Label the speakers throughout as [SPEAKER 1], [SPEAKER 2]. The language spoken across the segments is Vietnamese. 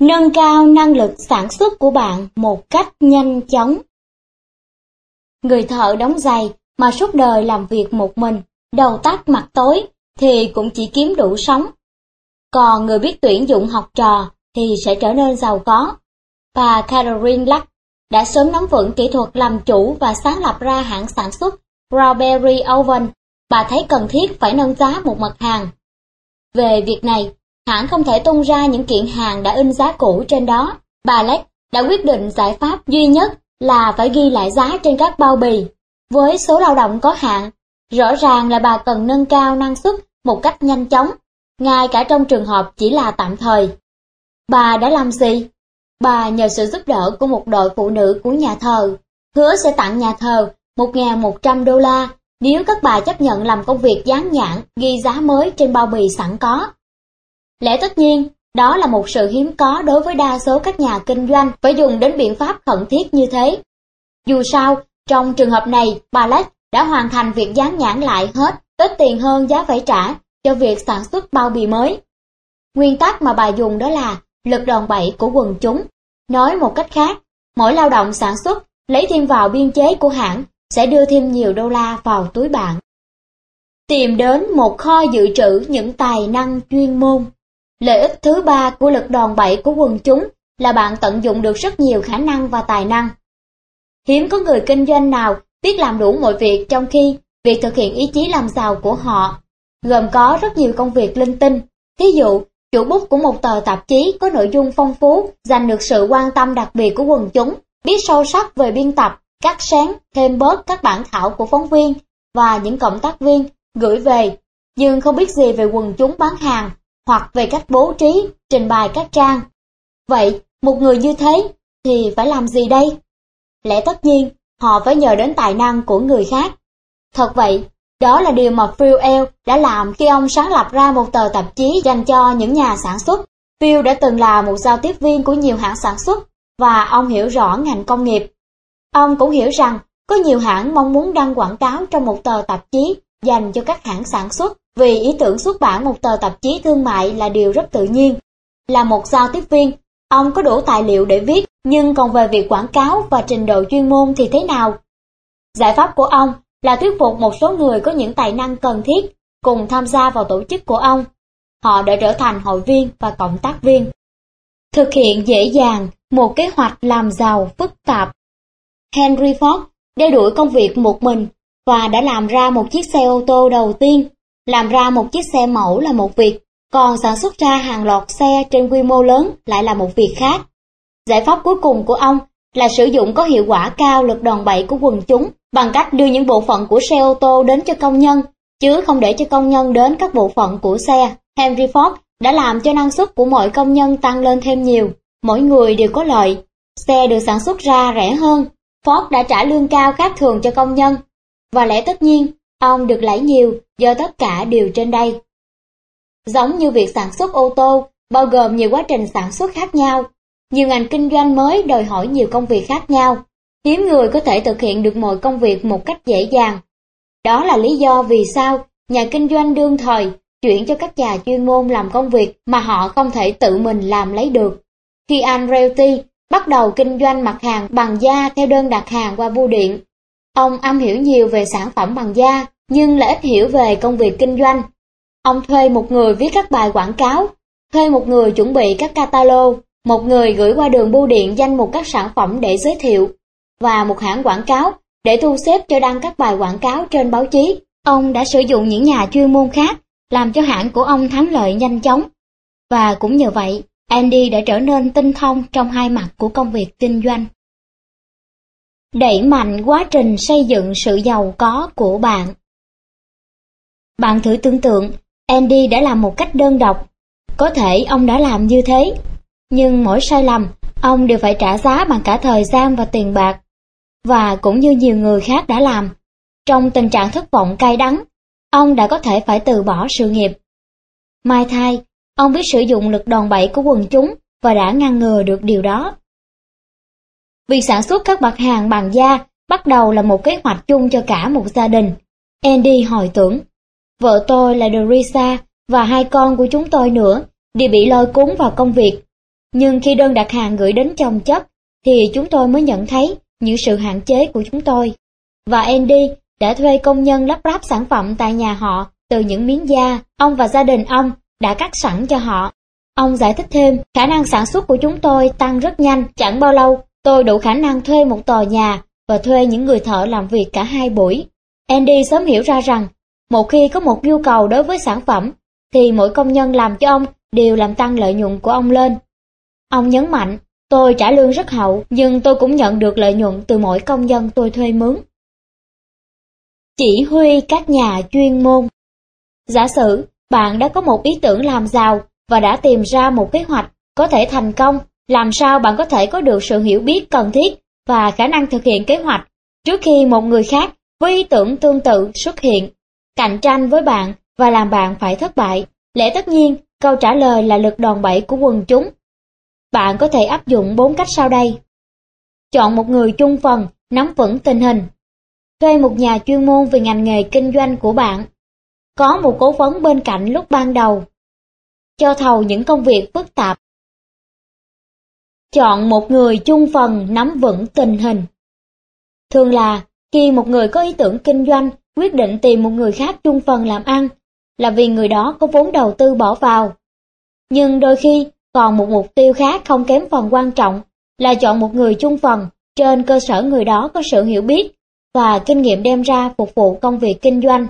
[SPEAKER 1] Nâng cao năng lực sản xuất của bạn một cách nhanh chóng. Người thợ đóng giày mà suốt đời làm việc một mình, đầu tắt mặt tối, thì cũng chỉ kiếm đủ sống. Còn người biết tuyển dụng học trò thì sẽ trở nên giàu có. Bà Catherine Luck đã sớm nắm vững kỹ thuật làm chủ và sáng lập ra hãng sản xuất Strawberry Oven. Bà thấy cần thiết phải nâng giá một mặt hàng. Về việc này, hãng không thể tung ra những kiện hàng đã in giá cũ trên đó. Bà Leck đã quyết định giải pháp duy nhất là phải ghi lại giá trên các bao bì. Với số lao động có hạn, rõ ràng là bà cần nâng cao năng suất một cách nhanh chóng, ngay cả trong trường hợp chỉ là tạm thời. Bà đã làm gì? Bà nhờ sự giúp đỡ của một đội phụ nữ của nhà thờ, hứa sẽ tặng nhà thờ 1.100 đô la nếu các bà chấp nhận làm công việc dán nhãn ghi giá mới trên bao bì sẵn có. Lẽ tất nhiên, đó là một sự hiếm có đối với đa số các nhà kinh doanh phải dùng đến biện pháp khẩn thiết như thế. Dù sao, trong trường hợp này, bà Lách đã hoàn thành việc dán nhãn lại hết, ít tiền hơn giá phải trả cho việc sản xuất bao bì mới. Nguyên tắc mà bà dùng đó là lực đòn bẩy của quần chúng. Nói một cách khác, mỗi lao động sản xuất lấy thêm vào biên chế của hãng sẽ đưa thêm nhiều đô la vào túi bạn. Tìm đến một kho dự trữ những tài năng chuyên môn. Lợi ích thứ ba của lực đòn bẩy của quần chúng là bạn tận dụng được rất nhiều khả năng và tài năng. Hiếm có người kinh doanh nào biết làm đủ mọi việc trong khi việc thực hiện ý chí làm giàu của họ gồm có rất nhiều công việc linh tinh. Thí dụ, chủ bút của một tờ tạp chí có nội dung phong phú, giành được sự quan tâm đặc biệt của quần chúng, biết sâu sắc về biên tập, cắt sáng, thêm bớt các bản thảo của phóng viên và những cộng tác viên gửi về, nhưng không biết gì về quần chúng bán hàng hoặc về cách bố trí, trình bày các trang. Vậy, một người như thế thì phải làm gì đây? Lẽ tất nhiên, họ phải nhờ đến tài năng của người khác. Thật vậy, đó là điều mà Phil L đã làm khi ông sáng lập ra một tờ tạp chí dành cho những nhà sản xuất. Phil đã từng là một giao tiếp viên của nhiều hãng sản xuất và ông hiểu rõ ngành công nghiệp. Ông cũng hiểu rằng có nhiều hãng mong muốn đăng quảng cáo trong một tờ tạp chí dành cho các hãng sản xuất vì ý tưởng xuất bản một tờ tạp chí thương mại là điều rất tự nhiên. Là một giao tiếp viên, ông có đủ tài liệu để viết, nhưng còn về việc quảng cáo và trình độ chuyên môn thì thế nào? Giải pháp của ông là thuyết phục một số người có những tài năng cần thiết cùng tham gia vào tổ chức của ông. Họ đã trở thành hội viên và cộng tác viên. Thực hiện dễ dàng một kế hoạch làm giàu phức tạp. Henry Ford đeo đuổi công việc một mình và đã làm ra một chiếc xe ô tô đầu tiên. Làm ra một chiếc xe mẫu là một việc, còn sản xuất ra hàng loạt xe trên quy mô lớn lại là một việc khác. Giải pháp cuối cùng của ông là sử dụng có hiệu quả cao lực đòn bẩy của quần chúng bằng cách đưa những bộ phận của xe ô tô đến cho công nhân, chứ không để cho công nhân đến các bộ phận của xe. Henry Ford đã làm cho năng suất của mọi công nhân tăng lên thêm nhiều, mỗi người đều có lợi. Xe được sản xuất ra rẻ hơn, Ford đã trả lương cao khác thường cho công nhân, và lẽ tất nhiên, ông được lãi nhiều do tất cả đều trên đây. Giống như việc sản xuất ô tô, bao gồm nhiều quá trình sản xuất khác nhau, nhiều ngành kinh doanh mới đòi hỏi nhiều công việc khác nhau. Hiếm người có thể thực hiện được mọi công việc một cách dễ dàng. Đó là lý do vì sao nhà kinh doanh đương thời chuyển cho các nhà chuyên môn làm công việc mà họ không thể tự mình làm lấy được. Khi Anh bắt đầu kinh doanh mặt hàng bằng da theo đơn đặt hàng qua bưu điện, ông am hiểu nhiều về sản phẩm bằng da nhưng lại ít hiểu về công việc kinh doanh. Ông thuê một người viết các bài quảng cáo, thuê một người chuẩn bị các catalog, một người gửi qua đường bưu điện danh mục các sản phẩm để giới thiệu, và một hãng quảng cáo để thu xếp cho đăng các bài quảng cáo trên báo chí. Ông đã sử dụng những nhà chuyên môn khác, làm cho hãng của ông thắng lợi nhanh chóng. Và cũng nhờ vậy, Andy đã trở nên tinh thông trong hai mặt của công việc kinh doanh. Đẩy mạnh quá trình xây dựng sự giàu có của bạn bạn thử tưởng tượng, Andy đã làm một cách đơn độc. Có thể ông đã làm như thế, nhưng mỗi sai lầm, ông đều phải trả giá bằng cả thời gian và tiền bạc và cũng như nhiều người khác đã làm. Trong tình trạng thất vọng cay đắng, ông đã có thể phải từ bỏ sự nghiệp. Mai thai, ông biết sử dụng lực đòn bẩy của quần chúng và đã ngăn ngừa được điều đó. Việc sản xuất các mặt hàng bằng da bắt đầu là một kế hoạch chung cho cả một gia đình. Andy hồi tưởng, vợ tôi là Dorisa và hai con của chúng tôi nữa đều bị lôi cuốn vào công việc. Nhưng khi đơn đặt hàng gửi đến chồng chất, thì chúng tôi mới nhận thấy những sự hạn chế của chúng tôi. Và Andy đã thuê công nhân lắp ráp sản phẩm tại nhà họ từ những miếng da ông và gia đình ông đã cắt sẵn cho họ. Ông giải thích thêm, khả năng sản xuất của chúng tôi tăng rất nhanh, chẳng bao lâu tôi đủ khả năng thuê một tòa nhà và thuê những người thợ làm việc cả hai buổi. Andy sớm hiểu ra rằng, một khi có một nhu cầu đối với sản phẩm, thì mỗi công nhân làm cho ông đều làm tăng lợi nhuận của ông lên. Ông nhấn mạnh, tôi trả lương rất hậu, nhưng tôi cũng nhận được lợi nhuận từ mỗi công nhân tôi thuê mướn. Chỉ huy các nhà chuyên môn Giả sử, bạn đã có một ý tưởng làm giàu và đã tìm ra một kế hoạch có thể thành công, làm sao bạn có thể có được sự hiểu biết cần thiết và khả năng thực hiện kế hoạch trước khi một người khác với ý tưởng tương tự xuất hiện, cạnh tranh với bạn và làm bạn phải thất bại. Lẽ tất nhiên, câu trả lời là lực đòn bẩy của quần chúng. Bạn có thể áp dụng bốn cách sau đây. Chọn một người chung phần, nắm vững tình hình. Thuê một nhà chuyên môn về ngành nghề kinh doanh của bạn. Có một cố vấn bên cạnh lúc ban đầu. Cho thầu những công việc phức tạp. Chọn một người chung phần nắm vững tình hình. Thường là, khi một người có ý tưởng kinh doanh, quyết định tìm một người khác chung phần làm ăn, là vì người đó có vốn đầu tư bỏ vào. Nhưng đôi khi, còn một mục tiêu khác không kém phần quan trọng là chọn một người chung phần trên cơ sở người đó có sự hiểu biết và kinh nghiệm đem ra phục vụ công việc kinh doanh.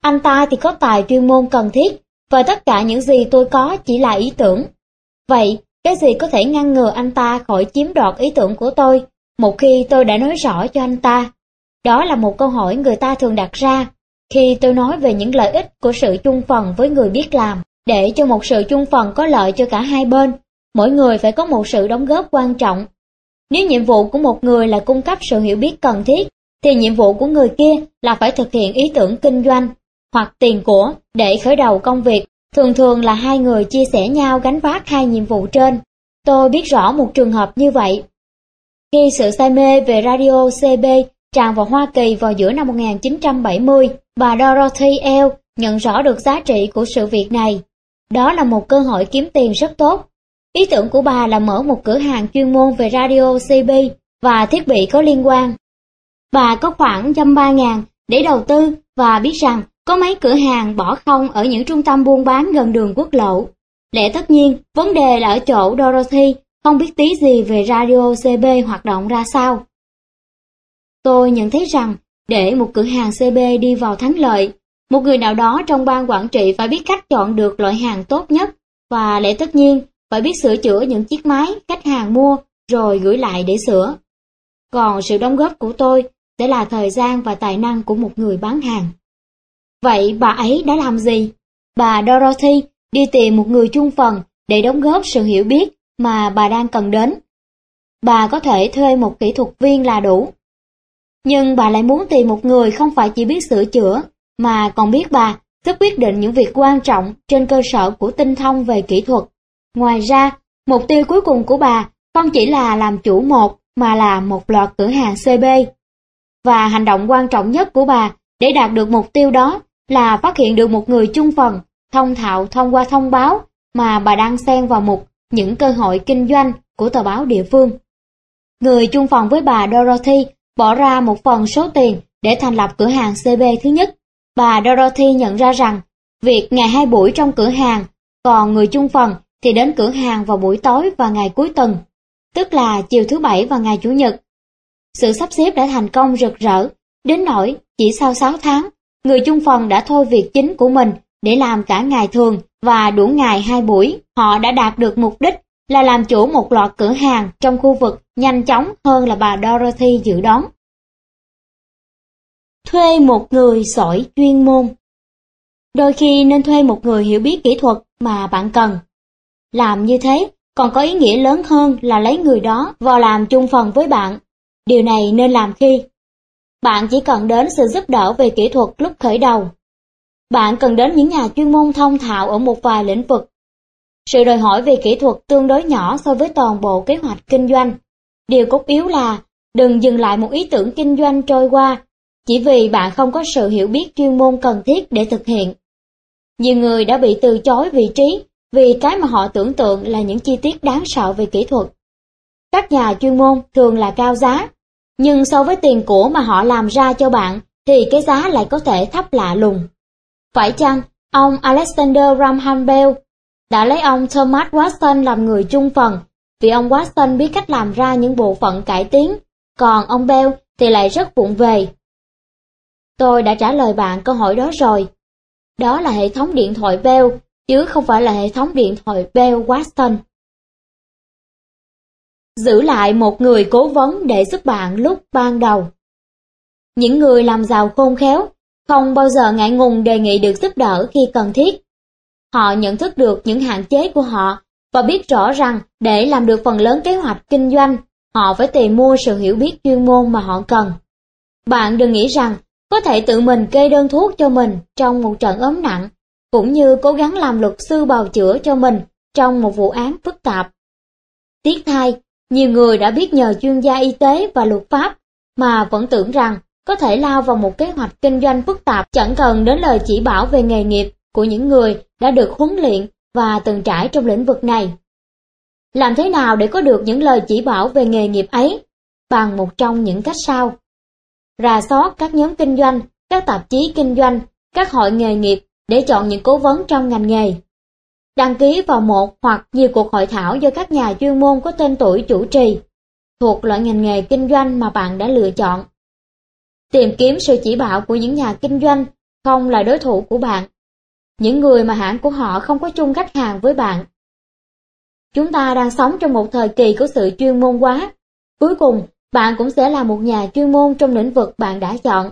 [SPEAKER 1] Anh ta thì có tài chuyên môn cần thiết và tất cả những gì tôi có chỉ là ý tưởng. Vậy, cái gì có thể ngăn ngừa anh ta khỏi chiếm đoạt ý tưởng của tôi một khi tôi đã nói rõ cho anh ta? Đó là một câu hỏi người ta thường đặt ra khi tôi nói về những lợi ích của sự chung phần với người biết làm. Để cho một sự chung phần có lợi cho cả hai bên, mỗi người phải có một sự đóng góp quan trọng. Nếu nhiệm vụ của một người là cung cấp sự hiểu biết cần thiết, thì nhiệm vụ của người kia là phải thực hiện ý tưởng kinh doanh hoặc tiền của để khởi đầu công việc. Thường thường là hai người chia sẻ nhau gánh vác hai nhiệm vụ trên. Tôi biết rõ một trường hợp như vậy. Khi sự say mê về radio CB tràn vào Hoa Kỳ vào giữa năm 1970, bà Dorothy L. nhận rõ được giá trị của sự việc này. Đó là một cơ hội kiếm tiền rất tốt. Ý tưởng của bà là mở một cửa hàng chuyên môn về radio CB và thiết bị có liên quan. Bà có khoảng trăm ba ngàn để đầu tư và biết rằng có mấy cửa hàng bỏ không ở những trung tâm buôn bán gần đường quốc lộ. Lẽ tất nhiên, vấn đề là ở chỗ Dorothy không biết tí gì về radio CB hoạt động ra sao. Tôi nhận thấy rằng, để một cửa hàng CB đi vào thắng lợi, một người nào đó trong ban quản trị phải biết cách chọn được loại hàng tốt nhất và lẽ tất nhiên phải biết sửa chữa những chiếc máy khách hàng mua rồi gửi lại để sửa. Còn sự đóng góp của tôi sẽ là thời gian và tài năng của một người bán hàng. Vậy bà ấy đã làm gì? Bà Dorothy đi tìm một người chung phần để đóng góp sự hiểu biết mà bà đang cần đến. Bà có thể thuê một kỹ thuật viên là đủ. Nhưng bà lại muốn tìm một người không phải chỉ biết sửa chữa, mà còn biết bà giúp quyết định những việc quan trọng trên cơ sở của tinh thông về kỹ thuật. Ngoài ra, mục tiêu cuối cùng của bà không chỉ là làm chủ một, mà là một loạt cửa hàng CB. Và hành động quan trọng nhất của bà để đạt được mục tiêu đó là phát hiện được một người chung phần, thông thạo thông qua thông báo mà bà đang xen vào mục những cơ hội kinh doanh của tờ báo địa phương. Người chung phần với bà Dorothy bỏ ra một phần số tiền để thành lập cửa hàng CB thứ nhất. Bà Dorothy nhận ra rằng việc ngày hai buổi trong cửa hàng, còn người chung phần thì đến cửa hàng vào buổi tối và ngày cuối tuần, tức là chiều thứ bảy và ngày chủ nhật. Sự sắp xếp đã thành công rực rỡ, đến nỗi chỉ sau 6 tháng, người chung phần đã thôi việc chính của mình để làm cả ngày thường và đủ ngày hai buổi. Họ đã đạt được mục đích là làm chủ một loạt cửa hàng trong khu vực, nhanh chóng hơn là bà Dorothy dự đoán. Thuê một người giỏi chuyên môn Đôi khi nên thuê một người hiểu biết kỹ thuật mà bạn cần. Làm như thế còn có ý nghĩa lớn hơn là lấy người đó vào làm chung phần với bạn. Điều này nên làm khi bạn chỉ cần đến sự giúp đỡ về kỹ thuật lúc khởi đầu. Bạn cần đến những nhà chuyên môn thông thạo ở một vài lĩnh vực. Sự đòi hỏi về kỹ thuật tương đối nhỏ so với toàn bộ kế hoạch kinh doanh. Điều cốt yếu là đừng dừng lại một ý tưởng kinh doanh trôi qua chỉ vì bạn không có sự hiểu biết chuyên môn cần thiết để thực hiện. Nhiều người đã bị từ chối vị trí vì cái mà họ tưởng tượng là những chi tiết đáng sợ về kỹ thuật. Các nhà chuyên môn thường là cao giá, nhưng so với tiền của mà họ làm ra cho bạn thì cái giá lại có thể thấp lạ lùng. Phải chăng ông Alexander Graham Bell đã lấy ông Thomas Watson làm người chung phần vì ông Watson biết cách làm ra những bộ phận cải tiến, còn ông Bell thì lại rất vụng về. Tôi đã trả lời bạn câu hỏi đó rồi. Đó là hệ thống điện thoại Bell, chứ không phải là hệ thống điện thoại Bell Watson. Giữ lại một người cố vấn để giúp bạn lúc ban đầu. Những người làm giàu khôn khéo không bao giờ ngại ngùng đề nghị được giúp đỡ khi cần thiết. Họ nhận thức được những hạn chế của họ và biết rõ rằng để làm được phần lớn kế hoạch kinh doanh, họ phải tìm mua sự hiểu biết chuyên môn mà họ cần. Bạn đừng nghĩ rằng có thể tự mình kê đơn thuốc cho mình trong một trận ốm nặng, cũng như cố gắng làm luật sư bào chữa cho mình trong một vụ án phức tạp. Tiếc thay, nhiều người đã biết nhờ chuyên gia y tế và luật pháp mà vẫn tưởng rằng có thể lao vào một kế hoạch kinh doanh phức tạp chẳng cần đến lời chỉ bảo về nghề nghiệp của những người đã được huấn luyện và từng trải trong lĩnh vực này. Làm thế nào để có được những lời chỉ bảo về nghề nghiệp ấy? Bằng một trong những cách sau. Rà soát các nhóm kinh doanh, các tạp chí kinh doanh, các hội nghề nghiệp để chọn những cố vấn trong ngành nghề. Đăng ký vào một hoặc nhiều cuộc hội thảo do các nhà chuyên môn có tên tuổi chủ trì, thuộc loại ngành nghề kinh doanh mà bạn đã lựa chọn. Tìm kiếm sự chỉ bảo của những nhà kinh doanh không là đối thủ của bạn. Những người mà hãng của họ không có chung khách hàng với bạn. Chúng ta đang sống trong một thời kỳ của sự chuyên môn hóa. Cuối cùng, bạn cũng sẽ là một nhà chuyên môn trong lĩnh vực bạn đã chọn.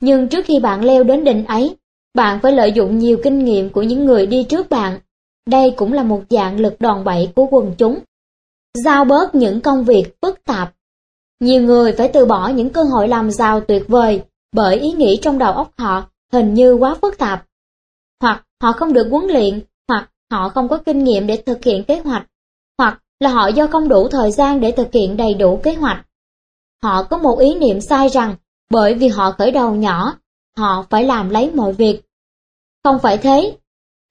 [SPEAKER 1] Nhưng trước khi bạn leo đến đỉnh ấy, bạn phải lợi dụng nhiều kinh nghiệm của những người đi trước bạn. Đây cũng là một dạng lực đòn bẩy của quần chúng. Giao bớt những công việc phức tạp nhiều người phải từ bỏ những cơ hội làm giàu tuyệt vời bởi ý nghĩ trong đầu óc họ hình như quá phức tạp. Họ không được huấn luyện, hoặc họ không có kinh nghiệm để thực hiện kế hoạch, hoặc là họ do không đủ thời gian để thực hiện đầy đủ kế hoạch. Họ có một ý niệm sai rằng bởi vì họ khởi đầu nhỏ, họ phải làm lấy mọi việc. Không phải thế.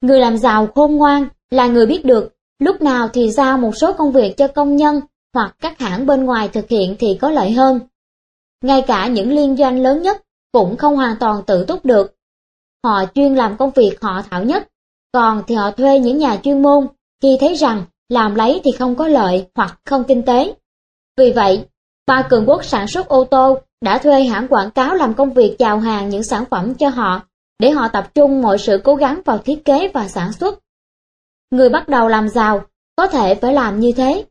[SPEAKER 1] Người làm giàu khôn ngoan là người biết được lúc nào thì giao một số công việc cho công nhân hoặc các hãng bên ngoài thực hiện thì có lợi hơn. Ngay cả những liên doanh lớn nhất cũng không hoàn toàn tự túc được. Họ chuyên làm công việc họ thạo nhất, còn thì họ thuê những nhà chuyên môn khi thấy rằng làm lấy thì không có lợi hoặc không kinh tế. Vì vậy, ba cường quốc sản xuất ô tô đã thuê hãng quảng cáo làm công việc chào hàng những sản phẩm cho họ, để họ tập trung mọi sự cố gắng vào thiết kế và sản xuất. Người bắt đầu làm giàu có thể phải làm như thế,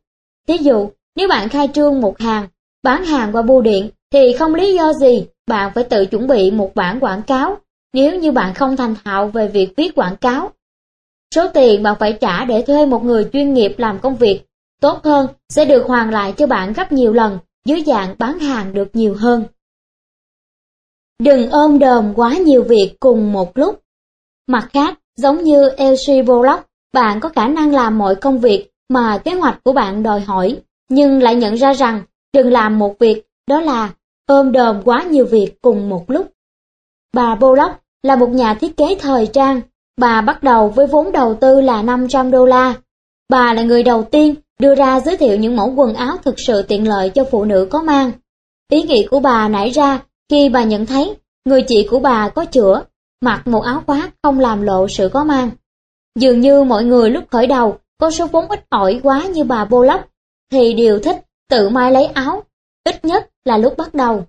[SPEAKER 1] Thí dụ, nếu bạn khai trương một hàng, bán hàng qua bưu điện, thì không lý do gì bạn phải tự chuẩn bị một bản quảng cáo nếu như bạn không thành thạo về việc viết quảng cáo. Số tiền bạn phải trả để thuê một người chuyên nghiệp làm công việc tốt hơn sẽ được hoàn lại cho bạn gấp nhiều lần dưới dạng bán hàng được nhiều hơn. Đừng ôm đờm quá nhiều việc cùng một lúc. Mặt khác, giống như Elsie Bullock, bạn có khả năng làm mọi công việc mà kế hoạch của bạn đòi hỏi, nhưng lại nhận ra rằng đừng làm một việc, đó là ôm đồm quá nhiều việc cùng một lúc. Bà Bullock là một nhà thiết kế thời trang, bà bắt đầu với vốn đầu tư là 500 đô la. Bà là người đầu tiên đưa ra giới thiệu những mẫu quần áo thực sự tiện lợi cho phụ nữ có mang. Ý nghĩ của bà nảy ra khi bà nhận thấy người chị của bà có chữa, mặc một áo khoác không làm lộ sự có mang. Dường như mọi người lúc khởi đầu có số vốn ít ỏi quá như bà Bullock, thì đều thích tự may lấy áo, ít nhất là lúc bắt đầu.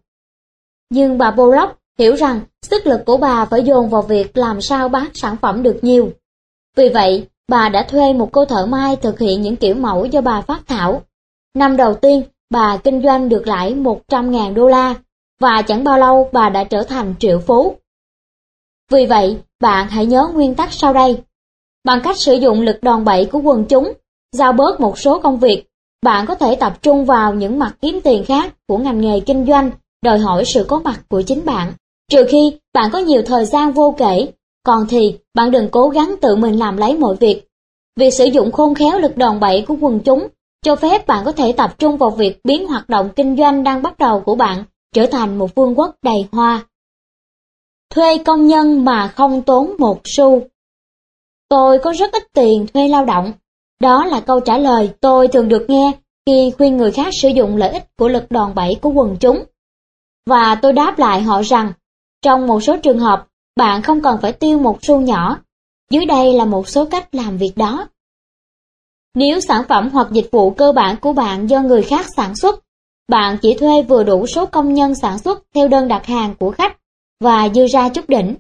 [SPEAKER 1] Nhưng bà Bullock hiểu rằng sức lực của bà phải dồn vào việc làm sao bán sản phẩm được nhiều. Vì vậy, bà đã thuê một cô thợ may thực hiện những kiểu mẫu do bà phát thảo. Năm đầu tiên, bà kinh doanh được lãi 100.000 đô la, và chẳng bao lâu bà đã trở thành triệu phú. Vì vậy, bạn hãy nhớ nguyên tắc sau đây. Bằng cách sử dụng lực đòn bẩy của quần chúng, giao bớt một số công việc, bạn có thể tập trung vào những mặt kiếm tiền khác của ngành nghề kinh doanh, đòi hỏi sự có mặt của chính bạn. Trừ khi bạn có nhiều thời gian vô kể, còn thì bạn đừng cố gắng tự mình làm lấy mọi việc. Việc sử dụng khôn khéo lực đòn bẩy của quần chúng cho phép bạn có thể tập trung vào việc biến hoạt động kinh doanh đang bắt đầu của bạn trở thành một vương quốc đầy hoa. Thuê công nhân mà không tốn một xu tôi có rất ít tiền thuê lao động. Đó là câu trả lời tôi thường được nghe khi khuyên người khác sử dụng lợi ích của lực đòn bẩy của quần chúng. Và tôi đáp lại họ rằng, trong một số trường hợp, bạn không cần phải tiêu một xu nhỏ. Dưới đây là một số cách làm việc đó. Nếu sản phẩm hoặc dịch vụ cơ bản của bạn do người khác sản xuất, bạn chỉ thuê vừa đủ số công nhân sản xuất theo đơn đặt hàng của khách và dư ra chút đỉnh.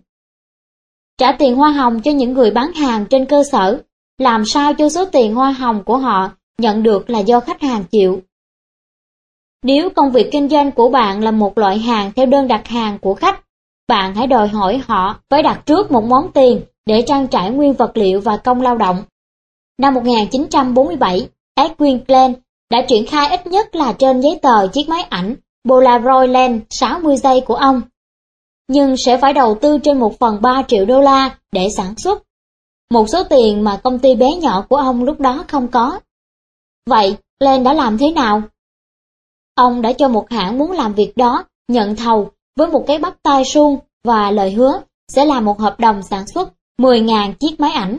[SPEAKER 1] Trả tiền hoa hồng cho những người bán hàng trên cơ sở, làm sao cho số tiền hoa hồng của họ nhận được là do khách hàng chịu. Nếu công việc kinh doanh của bạn là một loại hàng theo đơn đặt hàng của khách, bạn hãy đòi hỏi họ phải đặt trước một món tiền để trang trải nguyên vật liệu và công lao động. Năm 1947, Edwin Glenn đã triển khai ít nhất là trên giấy tờ chiếc máy ảnh Polaroid Lens 60 giây của ông. Nhưng sẽ phải đầu tư trên 1 phần 3 triệu đô la để sản xuất. Một số tiền mà công ty bé nhỏ của ông lúc đó không có. Vậy, Glenn đã làm thế nào? Ông đã cho một hãng muốn làm việc đó nhận thầu với một cái bắt tay suông và lời hứa sẽ làm một hợp đồng sản xuất 10.000 chiếc máy ảnh.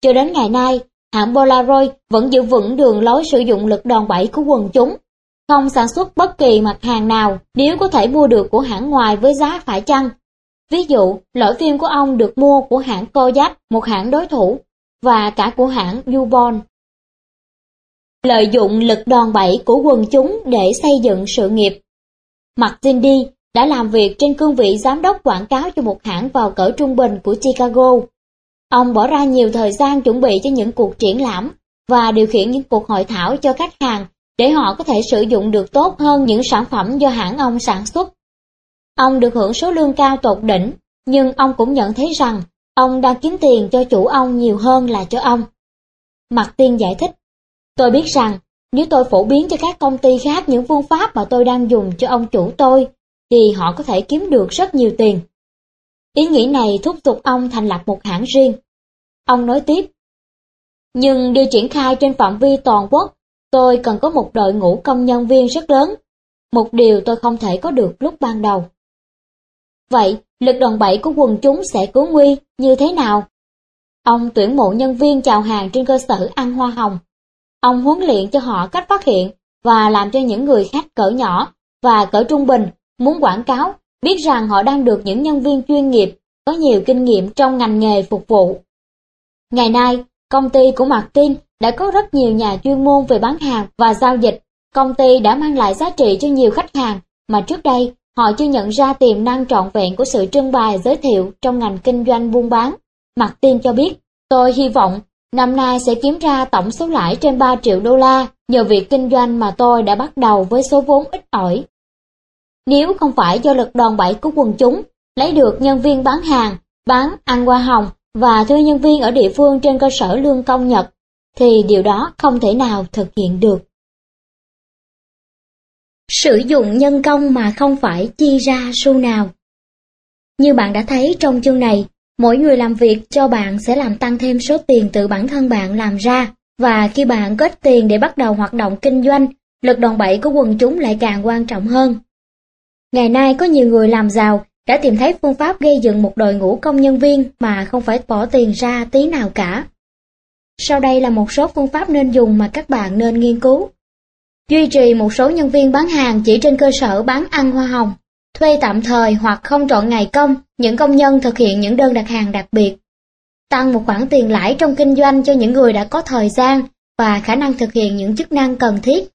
[SPEAKER 1] Cho đến ngày nay, hãng Polaroid vẫn giữ vững đường lối sử dụng lực đòn bẩy của quần chúng, không sản xuất bất kỳ mặt hàng nào nếu có thể mua được của hãng ngoài với giá phải chăng. Ví dụ, lỗi phim của ông được mua của hãng Kodak, một hãng đối thủ, và cả của hãng Ubon. Lợi dụng lực đòn bẩy của quần chúng để xây dựng sự nghiệp. Mặt Cindy đã làm việc trên cương vị giám đốc quảng cáo cho một hãng vào cỡ trung bình của Chicago. Ông bỏ ra nhiều thời gian chuẩn bị cho những cuộc triển lãm và điều khiển những cuộc hội thảo cho khách hàng để họ có thể sử dụng được tốt hơn những sản phẩm do hãng ông sản xuất. Ông được hưởng số lương cao tột đỉnh, nhưng ông cũng nhận thấy rằng ông đang kiếm tiền cho chủ ông nhiều hơn là cho ông. Mặt tiên giải thích, tôi biết rằng nếu tôi phổ biến cho các công ty khác những phương pháp mà tôi đang dùng cho ông chủ tôi, thì họ có thể kiếm được rất nhiều tiền. Ý nghĩ này thúc giục ông thành lập một hãng riêng. Ông nói tiếp, nhưng đi triển khai trên phạm vi toàn quốc, tôi cần có một đội ngũ công nhân viên rất lớn, một điều tôi không thể có được lúc ban đầu. Vậy, lực đòn bẩy của quần chúng sẽ cứu nguy như thế nào? Ông tuyển mộ nhân viên chào hàng trên cơ sở ăn hoa hồng. Ông huấn luyện cho họ cách phát hiện và làm cho những người khách cỡ nhỏ và cỡ trung bình muốn quảng cáo, biết rằng họ đang được những nhân viên chuyên nghiệp, có nhiều kinh nghiệm trong ngành nghề phục vụ. Ngày nay, công ty của Martin đã có rất nhiều nhà chuyên môn về bán hàng và giao dịch. Công ty đã mang lại giá trị cho nhiều khách hàng mà trước đây họ chưa nhận ra tiềm năng trọn vẹn của sự trưng bày giới thiệu trong ngành kinh doanh buôn bán. Martin cho biết, tôi hy vọng năm nay sẽ kiếm ra tổng số lãi trên 3 triệu đô la nhờ việc kinh doanh mà tôi đã bắt đầu với số vốn ít ỏi nếu không phải do lực đòn bẩy của quần chúng, lấy được nhân viên bán hàng, bán ăn hoa hồng và thuê nhân viên ở địa phương trên cơ sở lương công nhật, thì điều đó không thể nào thực hiện được. Sử dụng nhân công mà không phải chi ra xu nào Như bạn đã thấy trong chương này, mỗi người làm việc cho bạn sẽ làm tăng thêm số tiền từ bản thân bạn làm ra, và khi bạn kết tiền để bắt đầu hoạt động kinh doanh, lực đòn bẩy của quần chúng lại càng quan trọng hơn. Ngày nay có nhiều người làm giàu đã tìm thấy phương pháp gây dựng một đội ngũ công nhân viên mà không phải bỏ tiền ra tí nào cả. Sau đây là một số phương pháp nên dùng mà các bạn nên nghiên cứu. Duy trì một số nhân viên bán hàng chỉ trên cơ sở bán ăn hoa hồng. Thuê tạm thời hoặc không trọn ngày công, những công nhân thực hiện những đơn đặt hàng đặc biệt. Tăng một khoản tiền lãi trong kinh doanh cho những người đã có thời gian và khả năng thực hiện những chức năng cần thiết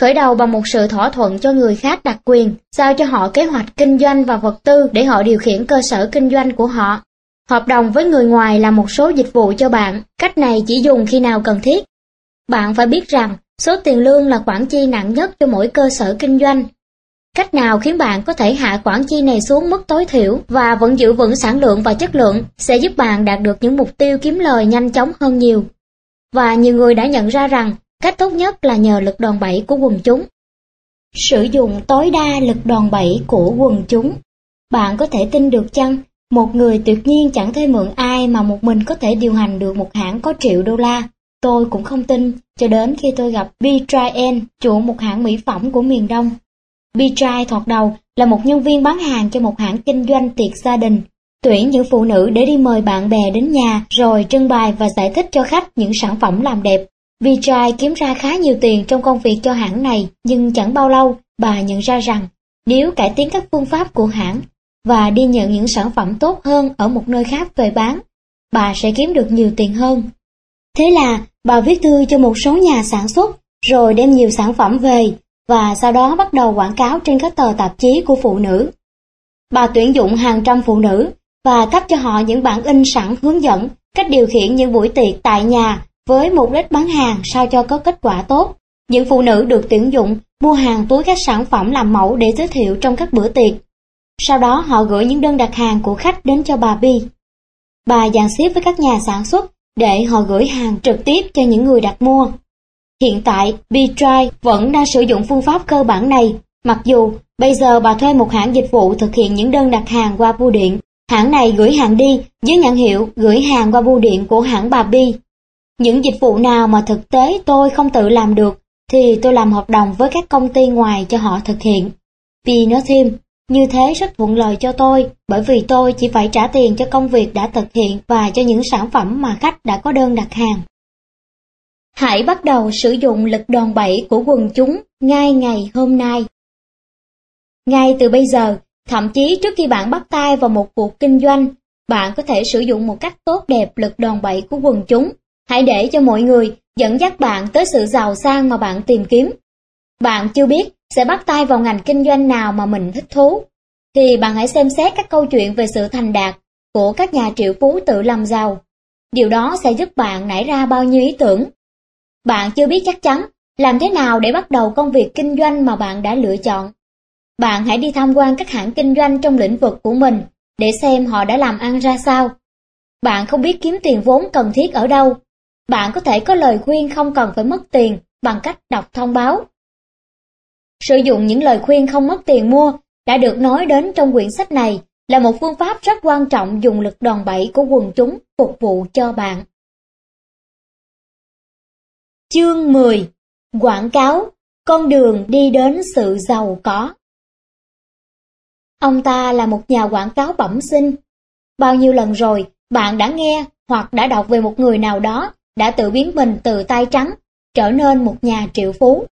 [SPEAKER 1] khởi đầu bằng một sự thỏa thuận cho người khác đặc quyền, giao cho họ kế hoạch kinh doanh và vật tư để họ điều khiển cơ sở kinh doanh của họ. Hợp đồng với người ngoài là một số dịch vụ cho bạn, cách này chỉ dùng khi nào cần thiết. Bạn phải biết rằng, số tiền lương là khoản chi nặng nhất cho mỗi cơ sở kinh doanh. Cách nào khiến bạn có thể hạ khoản chi này xuống mức tối thiểu và vẫn giữ vững sản lượng và chất lượng sẽ giúp bạn đạt được những mục tiêu kiếm lời nhanh chóng hơn nhiều. Và nhiều người đã nhận ra rằng Cách tốt nhất là nhờ lực đòn bẩy của quần chúng. Sử dụng tối đa lực đòn bẩy của quần chúng. Bạn có thể tin được chăng, một người tuyệt nhiên chẳng thể mượn ai mà một mình có thể điều hành được một hãng có triệu đô la. Tôi cũng không tin, cho đến khi tôi gặp B. Tryen, chủ một hãng mỹ phẩm của miền Đông. B. Try thoạt đầu là một nhân viên bán hàng cho một hãng kinh doanh tiệc gia đình. tuyển những phụ nữ để đi mời bạn bè đến nhà rồi trưng bày và giải thích cho khách những sản phẩm làm đẹp. Vijay kiếm ra khá nhiều tiền trong công việc cho hãng này, nhưng chẳng bao lâu bà nhận ra rằng nếu cải tiến các phương pháp của hãng và đi nhận những sản phẩm tốt hơn ở một nơi khác về bán, bà sẽ kiếm được nhiều tiền hơn. Thế là bà viết thư cho một số nhà sản xuất, rồi đem nhiều sản phẩm về, và sau đó bắt đầu quảng cáo trên các tờ tạp chí của phụ nữ. Bà tuyển dụng hàng trăm phụ nữ và cấp cho họ những bản in sẵn hướng dẫn cách điều khiển những buổi tiệc tại nhà với mục đích bán hàng sao cho có kết quả tốt. Những phụ nữ được tuyển dụng mua hàng túi các sản phẩm làm mẫu để giới thiệu trong các bữa tiệc. Sau đó họ gửi những đơn đặt hàng của khách đến cho bà Bi. Bà dàn xếp với các nhà sản xuất để họ gửi hàng trực tiếp cho những người đặt mua. Hiện tại, B-Try vẫn đang sử dụng phương pháp cơ bản này, mặc dù bây giờ bà thuê một hãng dịch vụ thực hiện những đơn đặt hàng qua bưu điện. Hãng này gửi hàng đi dưới nhãn hiệu gửi hàng qua bưu điện của hãng bà Bi. Những dịch vụ nào mà thực tế tôi không tự làm được thì tôi làm hợp đồng với các công ty ngoài cho họ thực hiện. Vì nói thêm, như thế rất thuận lợi cho tôi, bởi vì tôi chỉ phải trả tiền cho công việc đã thực hiện và cho những sản phẩm mà khách đã có đơn đặt hàng. Hãy bắt đầu sử dụng lực đòn bẩy của quần chúng ngay ngày hôm nay. Ngay từ bây giờ, thậm chí trước khi bạn bắt tay vào một cuộc kinh doanh, bạn có thể sử dụng một cách tốt đẹp lực đòn bẩy của quần chúng. Hãy để cho mọi người dẫn dắt bạn tới sự giàu sang mà bạn tìm kiếm. Bạn chưa biết sẽ bắt tay vào ngành kinh doanh nào mà mình thích thú, thì bạn hãy xem xét các câu chuyện về sự thành đạt của các nhà triệu phú tự làm giàu. Điều đó sẽ giúp bạn nảy ra bao nhiêu ý tưởng. Bạn chưa biết chắc chắn làm thế nào để bắt đầu công việc kinh doanh mà bạn đã lựa chọn. Bạn hãy đi tham quan các hãng kinh doanh trong lĩnh vực của mình để xem họ đã làm ăn ra sao. Bạn không biết kiếm tiền vốn cần thiết ở đâu. Bạn có thể có lời khuyên không cần phải mất tiền bằng cách đọc thông báo. Sử dụng những lời khuyên không mất tiền mua đã được nói đến trong quyển sách này là một phương pháp rất quan trọng dùng lực đòn bẩy của quần chúng phục vụ cho bạn. Chương 10 Quảng cáo Con đường đi đến sự giàu có Ông ta là một nhà quảng cáo bẩm sinh. Bao nhiêu lần rồi, bạn đã nghe hoặc đã đọc về một người nào đó đã tự biến mình từ tay trắng, trở nên một nhà triệu phú.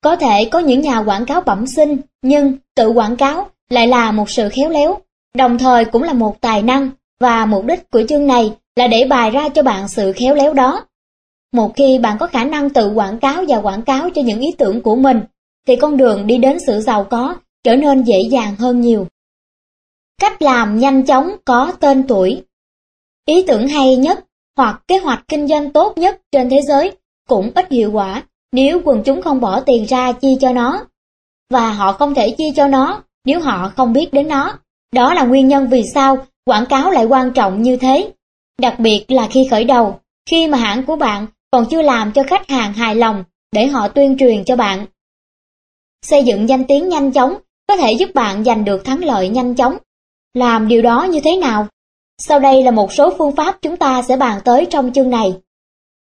[SPEAKER 1] Có thể có những nhà quảng cáo bẩm sinh, nhưng tự quảng cáo lại là một sự khéo léo, đồng thời cũng là một tài năng, và mục đích của chương này là để bài ra cho bạn sự khéo léo đó. Một khi bạn có khả năng tự quảng cáo và quảng cáo cho những ý tưởng của mình, thì con đường đi đến sự giàu có trở nên dễ dàng hơn nhiều. Cách làm nhanh chóng có tên tuổi Ý tưởng hay nhất hoặc kế hoạch kinh doanh tốt nhất trên thế giới cũng ít hiệu quả nếu quần chúng không bỏ tiền ra chi cho nó. Và họ không thể chi cho nó nếu họ không biết đến nó. Đó là nguyên nhân vì sao quảng cáo lại quan trọng như thế. Đặc biệt là khi khởi đầu, khi mà hãng của bạn còn chưa làm cho khách hàng hài lòng để họ tuyên truyền cho bạn. Xây dựng danh tiếng nhanh chóng có thể giúp bạn giành được thắng lợi nhanh chóng. Làm điều đó như thế nào? Sau đây là một số phương pháp chúng ta sẽ bàn tới trong chương này.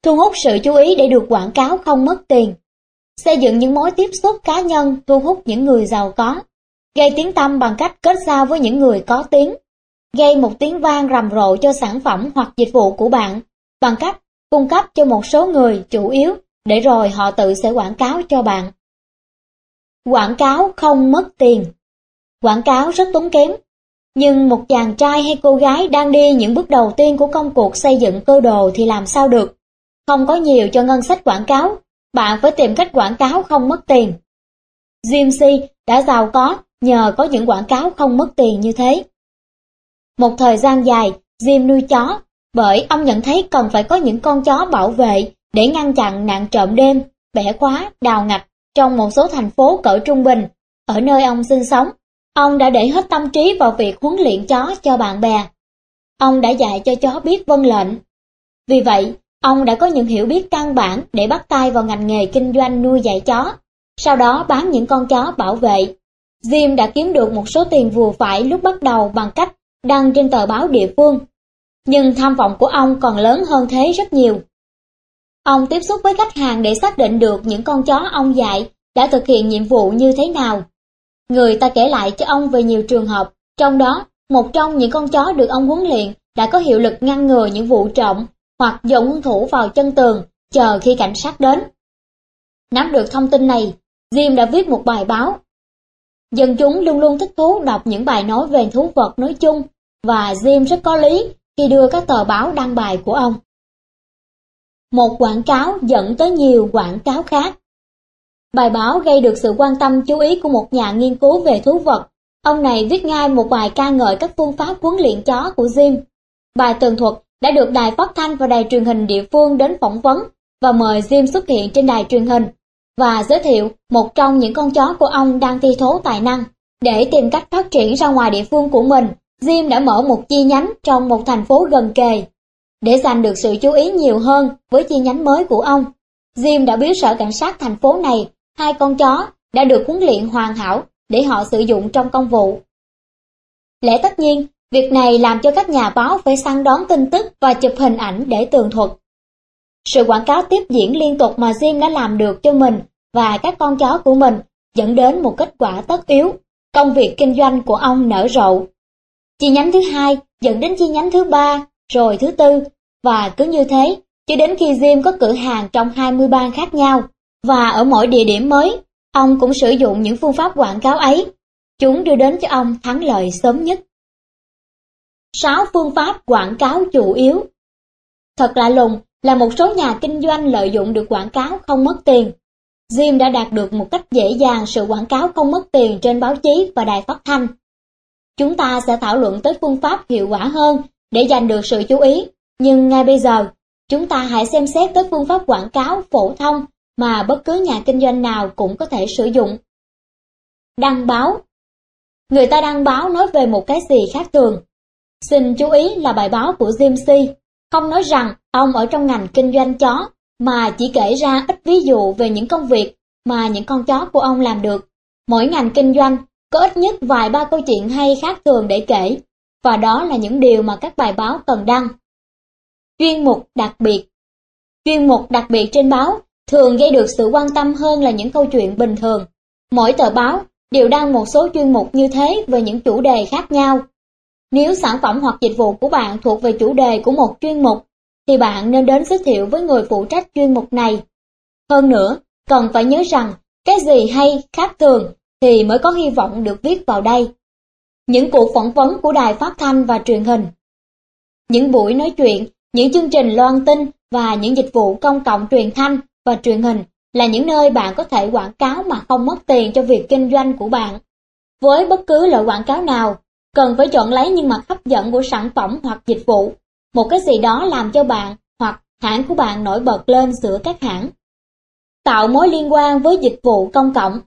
[SPEAKER 1] Thu hút sự chú ý để được quảng cáo không mất tiền. Xây dựng những mối tiếp xúc cá nhân thu hút những người giàu có. Gây tiếng tâm bằng cách kết giao với những người có tiếng. Gây một tiếng vang rầm rộ cho sản phẩm hoặc dịch vụ của bạn bằng cách cung cấp cho một số người chủ yếu để rồi họ tự sẽ quảng cáo cho bạn. Quảng cáo không mất tiền Quảng cáo rất tốn kém, nhưng một chàng trai hay cô gái đang đi những bước đầu tiên của công cuộc xây dựng cơ đồ thì làm sao được? Không có nhiều cho ngân sách quảng cáo, bạn phải tìm cách quảng cáo không mất tiền. Jim C đã giàu có nhờ có những quảng cáo không mất tiền như thế. Một thời gian dài, Jim nuôi chó, bởi ông nhận thấy cần phải có những con chó bảo vệ để ngăn chặn nạn trộm đêm, bẻ khóa, đào ngạch trong một số thành phố cỡ trung bình, ở nơi ông sinh sống. Ông đã để hết tâm trí vào việc huấn luyện chó cho bạn bè. Ông đã dạy cho chó biết vân lệnh. Vì vậy, ông đã có những hiểu biết căn bản để bắt tay vào ngành nghề kinh doanh nuôi dạy chó, sau đó bán những con chó bảo vệ. Jim đã kiếm được một số tiền vừa phải lúc bắt đầu bằng cách đăng trên tờ báo địa phương. Nhưng tham vọng của ông còn lớn hơn thế rất nhiều. Ông tiếp xúc với khách hàng để xác định được những con chó ông dạy đã thực hiện nhiệm vụ như thế nào. Người ta kể lại cho ông về nhiều trường hợp, trong đó một trong những con chó được ông huấn luyện đã có hiệu lực ngăn ngừa những vụ trộm hoặc dồn hung thủ vào chân tường, chờ khi cảnh sát đến. Nắm được thông tin này, Jim đã viết một bài báo. Dân chúng luôn luôn thích thú đọc những bài nói về thú vật nói chung, và Jim rất có lý khi đưa các tờ báo đăng bài của ông. Một quảng cáo dẫn tới nhiều quảng cáo khác. Bài báo gây được sự quan tâm chú ý của một nhà nghiên cứu về thú vật. Ông này viết ngay một bài ca ngợi các phương pháp huấn luyện chó của Jim. Bài tường thuật đã được đài phát thanh và đài truyền hình địa phương đến phỏng vấn và mời Jim xuất hiện trên đài truyền hình và giới thiệu một trong những con chó của ông đang thi thố tài năng. Để tìm cách phát triển ra ngoài địa phương của mình, Jim đã mở một chi nhánh trong một thành phố gần kề. Để giành được sự chú ý nhiều hơn với chi nhánh mới của ông, Jim đã biết sở cảnh sát thành phố này hai con chó đã được huấn luyện hoàn hảo để họ sử dụng trong công vụ. Lẽ tất nhiên, việc này làm cho các nhà báo phải săn đón tin tức và chụp hình ảnh để tường thuật. Sự quảng cáo tiếp diễn liên tục mà Jim đã làm được cho mình và các con chó của mình dẫn đến một kết quả tất yếu. Công việc kinh doanh của ông nở rộ. Chi nhánh thứ hai dẫn đến chi nhánh thứ ba, rồi thứ tư, và cứ như thế, cho đến khi Jim có cửa hàng trong 20 bang khác nhau. Và ở mỗi địa điểm mới, ông cũng sử dụng những phương pháp quảng cáo ấy. Chúng đưa đến cho ông thắng lợi sớm nhất. 6 phương pháp quảng cáo chủ yếu Thật lạ lùng là một số nhà kinh doanh lợi dụng được quảng cáo không mất tiền. Jim đã đạt được một cách dễ dàng sự quảng cáo không mất tiền trên báo chí và đài phát thanh. Chúng ta sẽ thảo luận tới phương pháp hiệu quả hơn để giành được sự chú ý, nhưng ngay bây giờ, chúng ta hãy xem xét tới phương pháp quảng cáo phổ thông mà bất cứ nhà kinh doanh nào cũng có thể sử dụng. Đăng báo Người ta đăng báo nói về một cái gì khác thường. Xin chú ý là bài báo của Jim C. Không nói rằng ông ở trong ngành kinh doanh chó, mà chỉ kể ra ít ví dụ về những công việc mà những con chó của ông làm được. Mỗi ngành kinh doanh có ít nhất vài ba câu chuyện hay khác thường để kể, và đó là những điều mà các bài báo cần đăng. Chuyên mục đặc biệt Chuyên mục đặc biệt trên báo thường gây được sự quan tâm hơn là những câu chuyện bình thường. Mỗi tờ báo đều đăng một số chuyên mục như thế về những chủ đề khác nhau. Nếu sản phẩm hoặc dịch vụ của bạn thuộc về chủ đề của một chuyên mục, thì bạn nên đến giới thiệu với người phụ trách chuyên mục này. Hơn nữa, cần phải nhớ rằng, cái gì hay, khác thường, thì mới có hy vọng được viết vào đây. Những cuộc phỏng vấn của đài phát thanh và truyền hình Những buổi nói chuyện, những chương trình loan tin và những dịch vụ công cộng truyền thanh và truyền hình là những nơi bạn có thể quảng cáo mà không mất tiền cho việc kinh doanh của bạn. Với bất cứ loại quảng cáo nào, cần phải chọn lấy những mặt hấp dẫn của sản phẩm hoặc dịch vụ, một cái gì đó làm cho bạn hoặc hãng của bạn nổi bật lên giữa các hãng. Tạo mối liên quan với dịch vụ công cộng.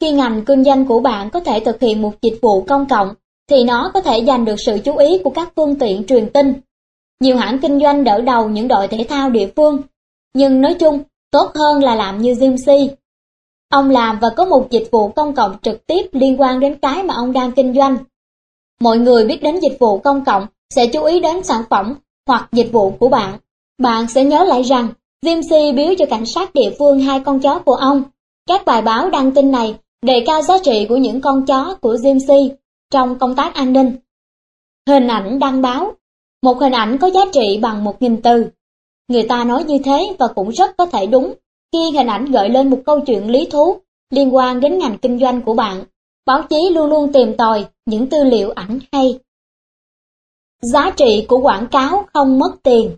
[SPEAKER 1] Khi ngành kinh doanh của bạn có thể thực hiện một dịch vụ công cộng, thì nó có thể giành được sự chú ý của các phương tiện truyền tin. Nhiều hãng kinh doanh đỡ đầu những đội thể thao địa phương, nhưng nói chung, tốt hơn là làm như Jimsy. Ông làm và có một dịch vụ công cộng trực tiếp liên quan đến cái mà ông đang kinh doanh. Mọi người biết đến dịch vụ công cộng sẽ chú ý đến sản phẩm hoặc dịch vụ của bạn. Bạn sẽ nhớ lại rằng, Jim biếu cho cảnh sát địa phương hai con chó của ông. Các bài báo đăng tin này đề cao giá trị của những con chó của Jim trong công tác an ninh. Hình ảnh đăng báo Một hình ảnh có giá trị bằng một nghìn từ. Người ta nói như thế và cũng rất có thể đúng khi hình ảnh gợi lên một câu chuyện lý thú liên quan đến ngành kinh doanh của bạn. Báo chí luôn luôn tìm tòi những tư liệu ảnh hay. Giá trị của quảng cáo không mất tiền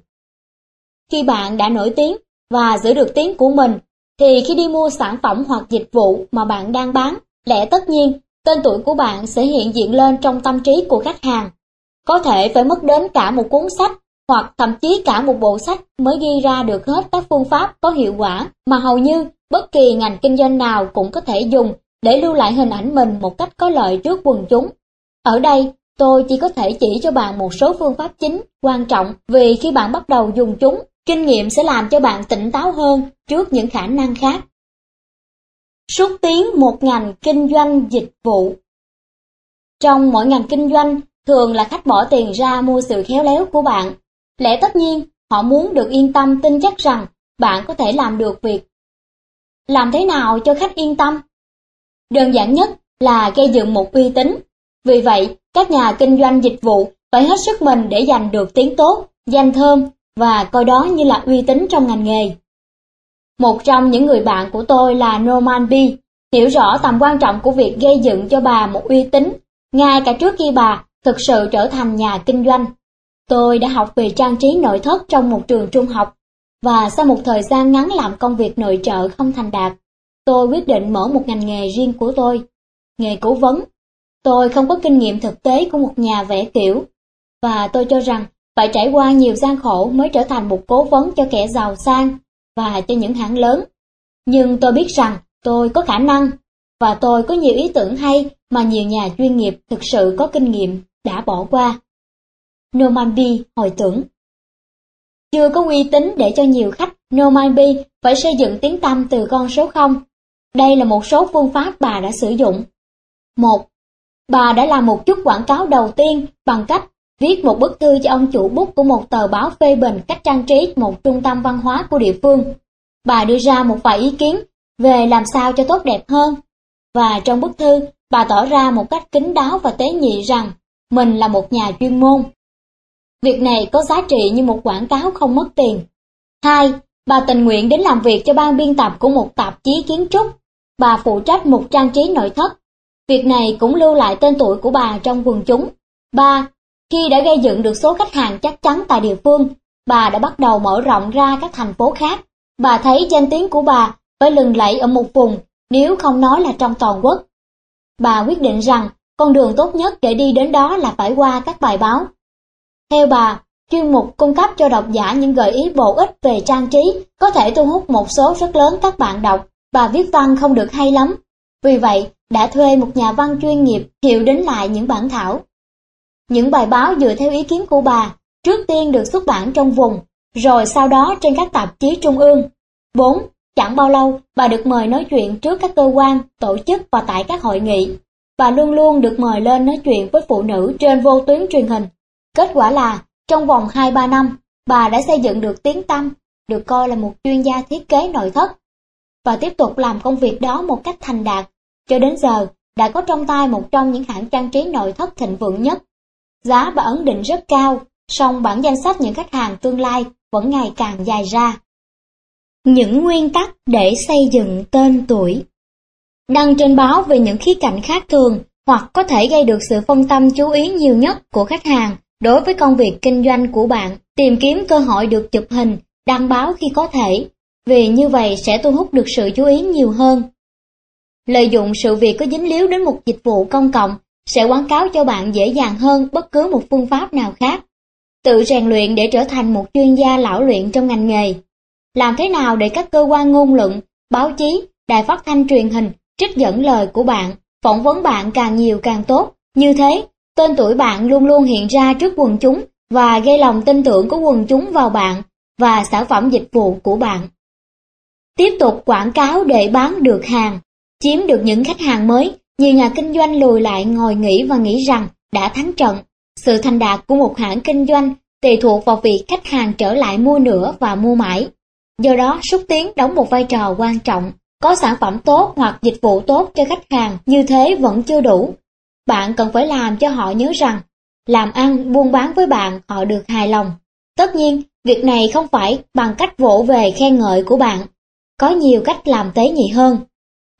[SPEAKER 1] Khi bạn đã nổi tiếng và giữ được tiếng của mình, thì khi đi mua sản phẩm hoặc dịch vụ mà bạn đang bán, lẽ tất nhiên tên tuổi của bạn sẽ hiện diện lên trong tâm trí của khách hàng. Có thể phải mất đến cả một cuốn sách hoặc thậm chí cả một bộ sách mới ghi ra được hết các phương pháp có hiệu quả mà hầu như bất kỳ ngành kinh doanh nào cũng có thể dùng để lưu lại hình ảnh mình một cách có lợi trước quần chúng. Ở đây, tôi chỉ có thể chỉ cho bạn một số phương pháp chính, quan trọng vì khi bạn bắt đầu dùng chúng, kinh nghiệm sẽ làm cho bạn tỉnh táo hơn trước những khả năng khác. Xúc tiến một ngành kinh doanh dịch vụ Trong mỗi ngành kinh doanh, thường là khách bỏ tiền ra mua sự khéo léo của bạn. Lẽ tất nhiên, họ muốn được yên tâm tin chắc rằng bạn có thể làm được việc. Làm thế nào cho khách yên tâm? Đơn giản nhất là gây dựng một uy tín. Vì vậy, các nhà kinh doanh dịch vụ phải hết sức mình để giành được tiếng tốt, danh thơm và coi đó như là uy tín trong ngành nghề. Một trong những người bạn của tôi là Norman B. Hiểu rõ tầm quan trọng của việc gây dựng cho bà một uy tín, ngay cả trước khi bà thực sự trở thành nhà kinh doanh. Tôi đã học về trang trí nội thất trong một trường trung học, và sau một thời gian ngắn làm công việc nội trợ không thành đạt, tôi quyết định mở một ngành nghề riêng của tôi, nghề cố vấn. Tôi không có kinh nghiệm thực tế của một nhà vẽ kiểu, và tôi cho rằng phải trải qua nhiều gian khổ mới trở thành một cố vấn cho kẻ giàu sang và cho những hãng lớn. Nhưng tôi biết rằng tôi có khả năng, và tôi có nhiều ý tưởng hay mà nhiều nhà chuyên nghiệp thực sự có kinh nghiệm đã bỏ qua. Normanby hồi tưởng Chưa có uy tín để cho nhiều khách Normanby phải xây dựng tiếng tăm từ con số 0. Đây là một số phương pháp bà đã sử dụng. 1. Bà đã làm một chút quảng cáo đầu tiên bằng cách viết một bức thư cho ông chủ bút của một tờ báo phê bình cách trang trí một trung tâm văn hóa của địa phương. Bà đưa ra một vài ý kiến về làm sao cho tốt đẹp hơn. Và trong bức thư, bà tỏ ra một cách kính đáo và tế nhị rằng mình là một nhà chuyên môn. Việc này có giá trị như một quảng cáo không mất tiền. 2. Bà tình nguyện đến làm việc cho ban biên tập của một tạp chí kiến trúc. Bà phụ trách một trang trí nội thất. Việc này cũng lưu lại tên tuổi của bà trong quần chúng. 3. Khi đã gây dựng được số khách hàng chắc chắn tại địa phương, bà đã bắt đầu mở rộng ra các thành phố khác. Bà thấy danh tiếng của bà phải lừng lẫy ở một vùng, nếu không nói là trong toàn quốc. Bà quyết định rằng con đường tốt nhất để đi đến đó là phải qua các bài báo. Theo bà, chuyên mục cung cấp cho độc giả những gợi ý bổ ích về trang trí có thể thu hút một số rất lớn các bạn đọc. Bà viết văn không được hay lắm. Vì vậy, đã thuê một nhà văn chuyên nghiệp hiệu đến lại những bản thảo. Những bài báo dựa theo ý kiến của bà, trước tiên được xuất bản trong vùng, rồi sau đó trên các tạp chí trung ương. 4. Chẳng bao lâu, bà được mời nói chuyện trước các cơ quan, tổ chức và tại các hội nghị. Bà luôn luôn được mời lên nói chuyện với phụ nữ trên vô tuyến truyền hình. Kết quả là, trong vòng 2-3 năm, bà đã xây dựng được tiếng tăm, được coi là một chuyên gia thiết kế nội thất. Và tiếp tục làm công việc đó một cách thành đạt, cho đến giờ đã có trong tay một trong những hãng trang trí nội thất thịnh vượng nhất. Giá bà ấn định rất cao, song bản danh sách những khách hàng tương lai vẫn ngày càng dài ra. Những nguyên tắc để xây dựng tên tuổi Đăng trên báo về những khía cạnh khác thường hoặc có thể gây được sự phân tâm chú ý nhiều nhất của khách hàng đối với công việc kinh doanh của bạn. Tìm kiếm cơ hội được chụp hình, đăng báo khi có thể, vì như vậy sẽ thu hút được sự chú ý nhiều hơn. Lợi dụng sự việc có dính líu đến một dịch vụ công cộng sẽ quảng cáo cho bạn dễ dàng hơn bất cứ một phương pháp nào khác. Tự rèn luyện để trở thành một chuyên gia lão luyện trong ngành nghề. Làm thế nào để các cơ quan ngôn luận, báo chí, đài phát thanh truyền hình trích dẫn lời của bạn, phỏng vấn bạn càng nhiều càng tốt. Như thế, tên tuổi bạn luôn luôn hiện ra trước quần chúng và gây lòng tin tưởng của quần chúng vào bạn và sản phẩm dịch vụ của bạn. Tiếp tục quảng cáo để bán được hàng, chiếm được những khách hàng mới, nhiều nhà kinh doanh lùi lại ngồi nghĩ và nghĩ rằng đã thắng trận. Sự thành đạt của một hãng kinh doanh tùy thuộc vào việc khách hàng trở lại mua nữa và mua mãi. Do đó, xúc tiến đóng một vai trò quan trọng. Có sản phẩm tốt hoặc dịch vụ tốt cho khách hàng như thế vẫn chưa đủ. Bạn cần phải làm cho họ nhớ rằng, làm ăn, buôn bán với bạn họ được hài lòng. Tất nhiên, việc này không phải bằng cách vỗ về khen ngợi của bạn. Có nhiều cách làm tế nhị hơn.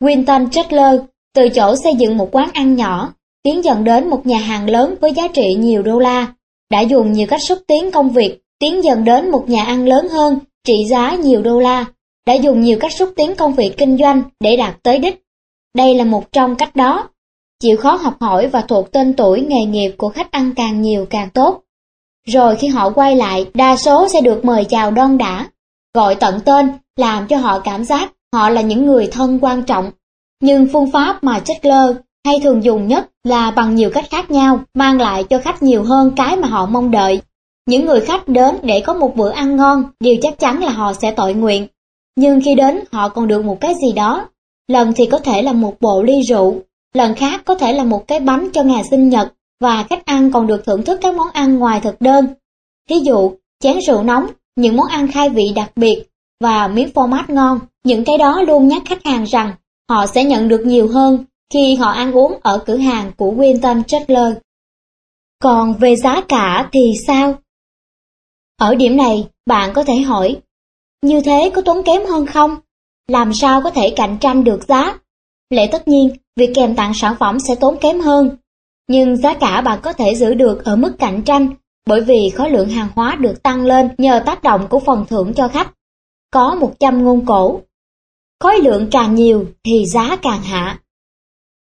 [SPEAKER 1] Winton Chandler từ chỗ xây dựng một quán ăn nhỏ, tiến dần đến một nhà hàng lớn với giá trị nhiều đô la, đã dùng nhiều cách xúc tiến công việc, tiến dần đến một nhà ăn lớn hơn trị giá nhiều đô la, đã dùng nhiều cách xúc tiến công việc kinh doanh để đạt tới đích. Đây là một trong cách đó. Chịu khó học hỏi và thuộc tên tuổi nghề nghiệp của khách ăn càng nhiều càng tốt. Rồi khi họ quay lại, đa số sẽ được mời chào đon đã, gọi tận tên, làm cho họ cảm giác họ là những người thân quan trọng. Nhưng phương pháp mà Chetler hay thường dùng nhất là bằng nhiều cách khác nhau, mang lại cho khách nhiều hơn cái mà họ mong đợi. Những người khách đến để có một bữa ăn ngon, điều chắc chắn là họ sẽ tội nguyện. Nhưng khi đến họ còn được một cái gì đó. Lần thì có thể là một bộ ly rượu, lần khác có thể là một cái bánh cho ngày sinh nhật, và khách ăn còn được thưởng thức các món ăn ngoài thực đơn. Thí dụ, chén rượu nóng, những món ăn khai vị đặc biệt, và miếng format ngon. Những cái đó luôn nhắc khách hàng rằng họ sẽ nhận được nhiều hơn khi họ ăn uống ở cửa hàng của Winston Chatler. Còn về giá cả thì sao? Ở điểm này, bạn có thể hỏi, như thế có tốn kém hơn không? Làm sao có thể cạnh tranh được giá? Lẽ tất nhiên, việc kèm tặng sản phẩm sẽ tốn kém hơn. Nhưng giá cả bạn có thể giữ được ở mức cạnh tranh bởi vì khối lượng hàng hóa được tăng lên nhờ tác động của phần thưởng cho khách. Có 100 ngôn cổ. Khối lượng càng nhiều thì giá càng hạ.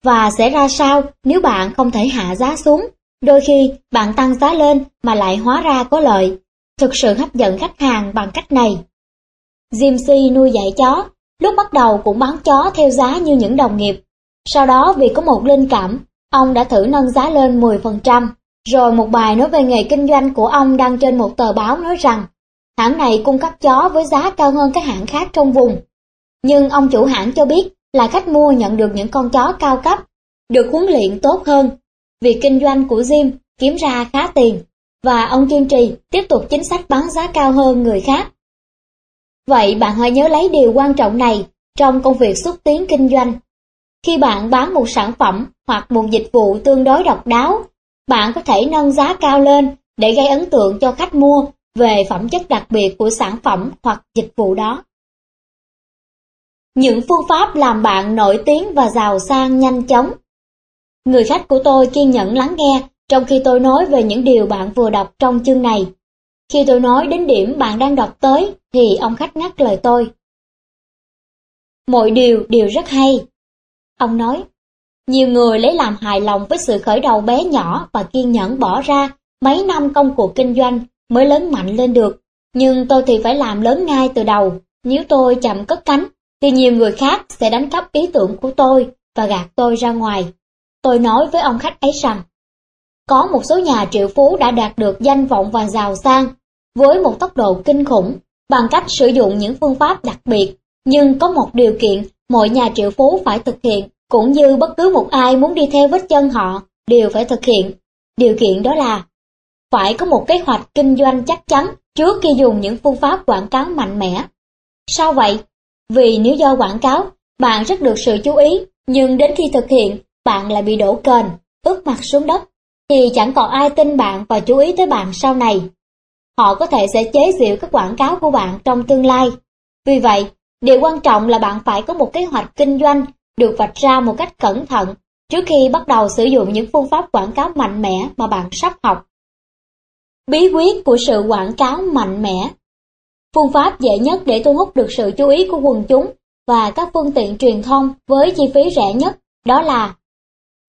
[SPEAKER 1] Và sẽ ra sao nếu bạn không thể hạ giá xuống? Đôi khi bạn tăng giá lên mà lại hóa ra có lợi. Thực sự hấp dẫn khách hàng bằng cách này. Jim C nuôi dạy chó, lúc bắt đầu cũng bán chó theo giá như những đồng nghiệp. Sau đó vì có một linh cảm, ông đã thử nâng giá lên 10%. Rồi một bài nói về nghề kinh doanh của ông đăng trên một tờ báo nói rằng hãng này cung cấp chó với giá cao hơn các hãng khác trong vùng. Nhưng ông chủ hãng cho biết là khách mua nhận được những con chó cao cấp, được huấn luyện tốt hơn. Việc kinh doanh của Jim kiếm ra khá tiền, và ông kiên trì tiếp tục chính sách bán giá cao hơn người khác. Vậy bạn hãy nhớ lấy điều quan trọng này trong công việc xúc tiến kinh doanh. Khi bạn bán một sản phẩm hoặc một dịch vụ tương đối độc đáo, bạn có thể nâng giá cao lên để gây ấn tượng cho khách mua về phẩm chất đặc biệt của sản phẩm hoặc dịch vụ đó. Những phương pháp làm bạn nổi tiếng và giàu sang nhanh chóng Người khách của tôi kiên nhẫn lắng nghe trong khi tôi nói về những điều bạn vừa đọc trong chương này. Khi tôi nói đến điểm bạn đang đọc tới, thì ông khách ngắt lời tôi. Mọi điều đều rất hay. Ông nói, nhiều người lấy làm hài lòng với sự khởi đầu bé nhỏ và kiên nhẫn bỏ ra mấy năm công cuộc kinh doanh mới lớn mạnh lên được. Nhưng tôi thì phải làm lớn ngay từ đầu. Nếu tôi chậm cất cánh, thì nhiều người khác sẽ đánh cắp ý tưởng của tôi và gạt tôi ra ngoài. Tôi nói với ông khách ấy rằng, có một số nhà triệu phú đã đạt được danh vọng và giàu sang với một tốc độ kinh khủng bằng cách sử dụng những phương pháp đặc biệt. Nhưng có một điều kiện mọi nhà triệu phú phải thực hiện cũng như bất cứ một ai muốn đi theo vết chân họ đều phải thực hiện. Điều kiện đó là phải có một kế hoạch kinh doanh chắc chắn trước khi dùng những phương pháp quảng cáo mạnh mẽ. Sao vậy? Vì nếu do quảng cáo, bạn rất được sự chú ý, nhưng đến khi thực hiện, bạn lại bị đổ kền, ướt mặt xuống đất, thì chẳng còn ai tin bạn và chú ý tới bạn sau này. Họ có thể sẽ chế giễu các quảng cáo của bạn trong tương lai. Vì vậy, điều quan trọng là bạn phải có một kế hoạch kinh doanh được vạch ra một cách cẩn thận trước khi bắt đầu sử dụng những phương pháp quảng cáo mạnh mẽ mà bạn sắp học. Bí quyết của sự quảng cáo mạnh mẽ Phương pháp dễ nhất để thu hút được sự chú ý của quần chúng và các phương tiện truyền thông với chi phí rẻ nhất đó là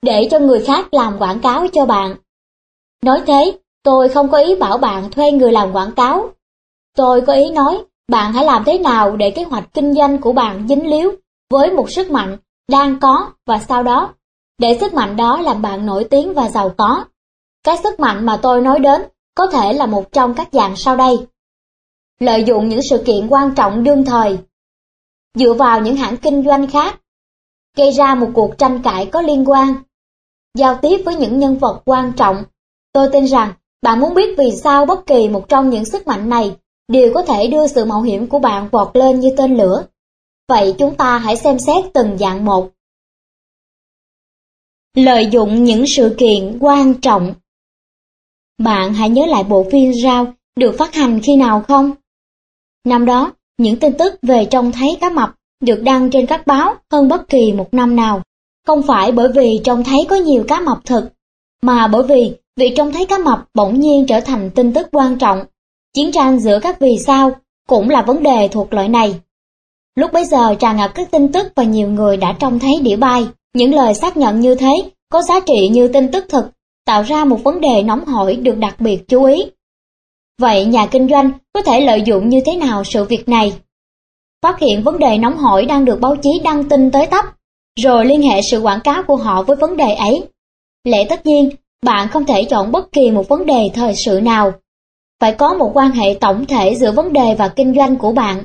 [SPEAKER 1] để cho người khác làm quảng cáo cho bạn. Nói thế, tôi không có ý bảo bạn thuê người làm quảng cáo. Tôi có ý nói, bạn hãy làm thế nào để kế hoạch kinh doanh của bạn dính líu với một sức mạnh đang có và sau đó, để sức mạnh đó làm bạn nổi tiếng và giàu có. Cái sức mạnh mà tôi nói đến có thể là một trong các dạng sau đây. Lợi dụng những sự kiện quan trọng đương thời, dựa vào những hãng kinh doanh khác, gây ra một cuộc tranh cãi có liên quan, giao tiếp với những nhân vật quan trọng. Tôi tin rằng bạn muốn biết vì sao bất kỳ một trong những sức mạnh này đều có thể đưa sự mạo hiểm của bạn vọt lên như tên lửa. Vậy chúng ta hãy xem xét từng dạng một. Lợi dụng những sự kiện quan trọng Bạn hãy nhớ lại bộ phim Rao được phát hành khi nào không? Năm đó, những tin tức về trông thấy cá mập được đăng trên các báo hơn bất kỳ một năm nào. Không phải bởi vì trông thấy có nhiều cá mập thực, mà bởi vì việc trông thấy cá mập bỗng nhiên trở thành tin tức quan trọng. Chiến tranh giữa các vì sao cũng là vấn đề thuộc loại này. Lúc bấy giờ tràn ngập các tin tức và nhiều người đã trông thấy đĩa bay. Những lời xác nhận như thế có giá trị như tin tức thực, tạo ra một vấn đề nóng hổi được đặc biệt chú ý. Vậy nhà kinh doanh có thể lợi dụng như thế nào sự việc này? Phát hiện vấn đề nóng hổi đang được báo chí đăng tin tới tấp, rồi liên hệ sự quảng cáo của họ với vấn đề ấy. Lẽ tất nhiên, bạn không thể chọn bất kỳ một vấn đề thời sự nào. Phải có một quan hệ tổng thể giữa vấn đề và kinh doanh của bạn.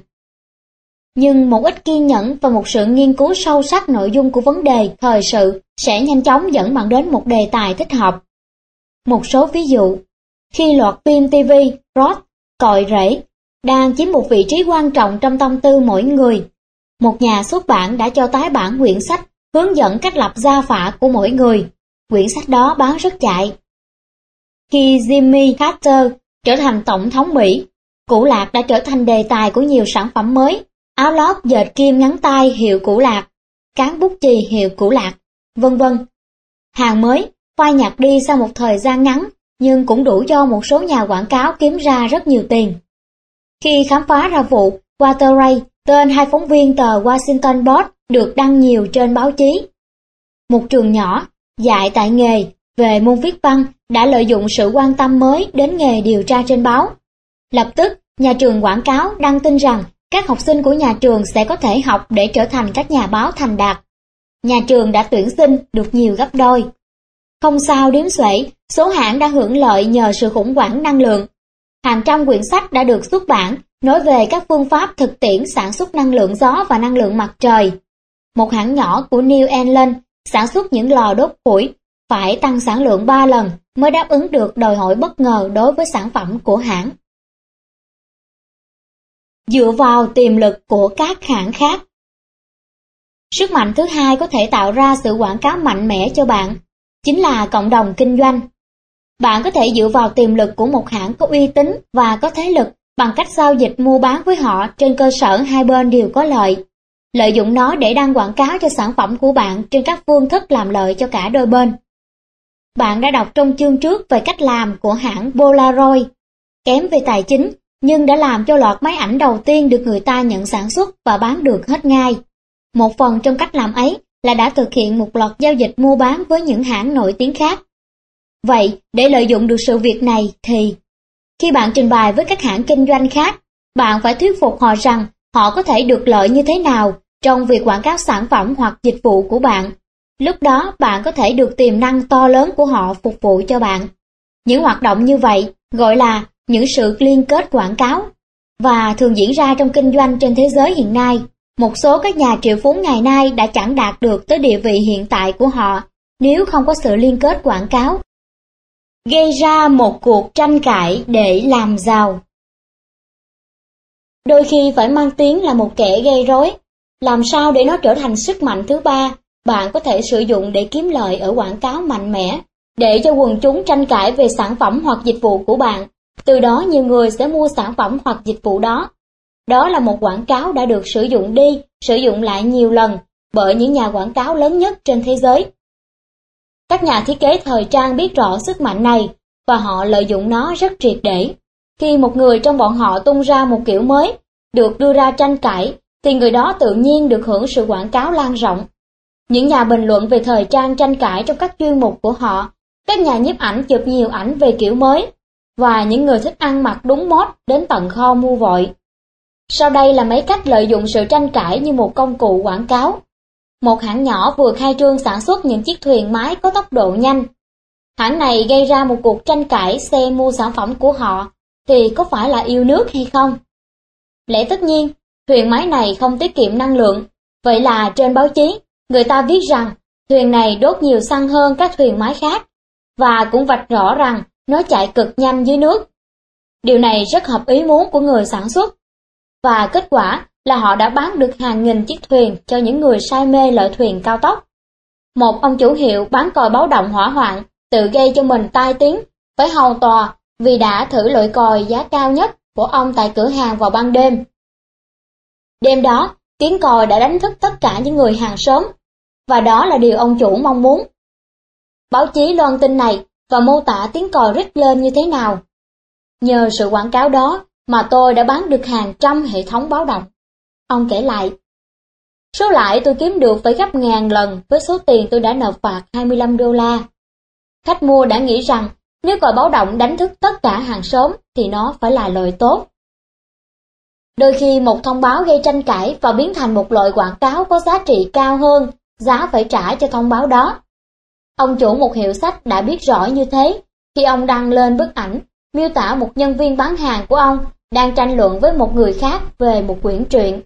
[SPEAKER 1] Nhưng một ít kiên nhẫn và một sự nghiên cứu sâu sắc nội dung của vấn đề thời sự sẽ nhanh chóng dẫn bạn đến một đề tài thích hợp. Một số ví dụ, khi loạt phim TV Rod, Còi Rễ đang chiếm một vị trí quan trọng trong tâm tư mỗi người, một nhà xuất bản đã cho tái bản quyển sách hướng dẫn cách lập gia phả của mỗi người. Quyển sách đó bán rất chạy. Khi Jimmy Carter trở thành Tổng thống Mỹ, củ lạc đã trở thành đề tài của nhiều sản phẩm mới, áo lót dệt kim ngắn tay hiệu củ lạc, cán bút chì hiệu củ lạc, vân vân. Hàng mới, phai nhạt đi sau một thời gian ngắn, nhưng cũng đủ cho một số nhà quảng cáo kiếm ra rất nhiều tiền. Khi khám phá ra vụ Waterray, tên hai phóng viên tờ Washington Post được đăng nhiều trên báo chí. Một trường nhỏ, dạy tại nghề về môn viết văn đã lợi dụng sự quan tâm mới đến nghề điều tra trên báo. Lập tức, nhà trường quảng cáo đăng tin rằng các học sinh của nhà trường sẽ có thể học để trở thành các nhà báo thành đạt. Nhà trường đã tuyển sinh được nhiều gấp đôi. Không sao đếm xuể, số hãng đã hưởng lợi nhờ sự khủng hoảng năng lượng. Hàng trăm quyển sách đã được xuất bản nói về các phương pháp thực tiễn sản xuất năng lượng gió và năng lượng mặt trời. Một hãng nhỏ của New England sản xuất những lò đốt củi phải tăng sản lượng 3 lần mới đáp ứng được đòi hỏi bất ngờ đối với sản phẩm của hãng. Dựa vào tiềm lực của các hãng khác Sức mạnh thứ hai có thể tạo ra sự quảng cáo mạnh mẽ cho bạn, chính là cộng đồng kinh doanh. Bạn có thể dựa vào tiềm lực của một hãng có uy tín và có thế lực bằng cách giao dịch mua bán với họ trên cơ sở hai bên đều có lợi. Lợi dụng nó để đăng quảng cáo cho sản phẩm của bạn trên các phương thức làm lợi cho cả đôi bên. Bạn đã đọc trong chương trước về cách làm của hãng Polaroid, kém về tài chính nhưng đã làm cho loạt máy ảnh đầu tiên được người ta nhận sản xuất và bán được hết ngay. Một phần trong cách làm ấy là đã thực hiện một loạt giao dịch mua bán với những hãng nổi tiếng khác. Vậy, để lợi dụng được sự việc này thì, khi bạn trình bày với các hãng kinh doanh khác, bạn phải thuyết phục họ rằng họ có thể được lợi như thế nào trong việc quảng cáo sản phẩm hoặc dịch vụ của bạn. Lúc đó bạn có thể được tiềm năng to lớn của họ phục vụ cho bạn. Những hoạt động như vậy gọi là những sự liên kết quảng cáo và thường diễn ra trong kinh doanh trên thế giới hiện nay. Một số các nhà triệu phú ngày nay đã chẳng đạt được tới địa vị hiện tại của họ nếu không có sự liên kết quảng cáo. Gây ra một cuộc tranh cãi để làm giàu Đôi khi phải mang tiếng là một kẻ gây rối, làm sao để nó trở thành sức mạnh thứ ba, bạn có thể sử dụng để kiếm lợi ở quảng cáo mạnh mẽ, để cho quần chúng tranh cãi về sản phẩm hoặc dịch vụ của bạn. Từ đó nhiều người sẽ mua sản phẩm hoặc dịch vụ đó. Đó là một quảng cáo đã được sử dụng đi, sử dụng lại nhiều lần bởi những nhà quảng cáo lớn nhất trên thế giới. Các nhà thiết kế thời trang biết rõ sức mạnh này và họ lợi dụng nó rất triệt để. Khi một người trong bọn họ tung ra một kiểu mới, được đưa ra tranh cãi, thì người đó tự nhiên được hưởng sự quảng cáo lan rộng. Những nhà bình luận về thời trang tranh cãi trong các chuyên mục của họ, các nhà nhiếp ảnh chụp nhiều ảnh về kiểu mới, và những người thích ăn mặc đúng mốt đến tận kho mua vội. Sau đây là mấy cách lợi dụng sự tranh cãi như một công cụ quảng cáo. Một hãng nhỏ vừa khai trương sản xuất những chiếc thuyền mái có tốc độ nhanh. Hãng này gây ra một cuộc tranh cãi xe mua sản phẩm của họ, thì có phải là yêu nước hay không? Lẽ tất nhiên, thuyền máy này không tiết kiệm năng lượng, vậy là trên báo chí, người ta viết rằng thuyền này đốt nhiều xăng hơn các thuyền máy khác, và cũng vạch rõ rằng nó chạy cực nhanh dưới nước. Điều này rất hợp ý muốn của người sản xuất. Và kết quả là họ đã bán được hàng nghìn chiếc thuyền cho những người say mê lợi thuyền cao tốc. Một ông chủ hiệu bán còi báo động hỏa hoạn, tự gây cho mình tai tiếng, phải hầu tòa vì đã thử loại còi giá cao nhất của ông tại cửa hàng vào ban đêm. Đêm đó, tiếng còi đã đánh thức tất cả những người hàng xóm, và đó là điều ông chủ mong muốn. Báo chí loan tin này và mô tả tiếng còi rít lên như thế nào. Nhờ sự quảng cáo đó mà tôi đã bán được hàng trăm hệ thống báo động. Ông kể lại, số lãi tôi kiếm được phải gấp ngàn lần với số tiền tôi đã nộp phạt 25 đô la. Khách mua đã nghĩ rằng nếu còi báo động đánh thức tất cả hàng xóm thì nó phải là lời tốt. Đôi khi một thông báo gây tranh cãi và biến thành một loại quảng cáo có giá trị cao hơn, giá phải trả cho thông báo đó. Ông chủ một hiệu sách đã biết rõ như thế khi ông đăng lên bức ảnh, miêu tả một nhân viên bán hàng của ông đang tranh luận với một người khác về một quyển truyện.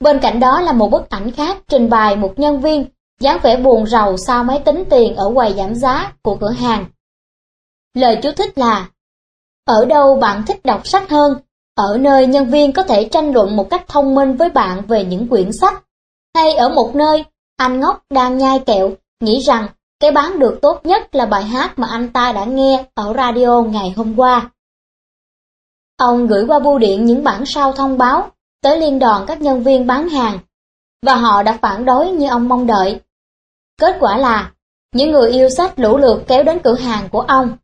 [SPEAKER 1] Bên cạnh đó là một bức ảnh khác trình bày một nhân viên dáng vẻ buồn rầu sau máy tính tiền ở quầy giảm giá của cửa hàng. Lời chú thích là, Ở đâu bạn thích đọc sách hơn? Ở nơi nhân viên có thể tranh luận một cách thông minh với bạn về những quyển sách, hay ở một nơi Anh ngốc đang nhai kẹo, nghĩ rằng cái bán được tốt nhất là bài hát mà anh ta đã nghe ở radio ngày hôm qua. Ông gửi qua bưu điện những bản sao thông báo tới liên đoàn các nhân viên bán hàng, và họ đã phản đối như ông mong đợi. Kết quả là, những người yêu sách lũ lượt kéo đến cửa hàng của ông.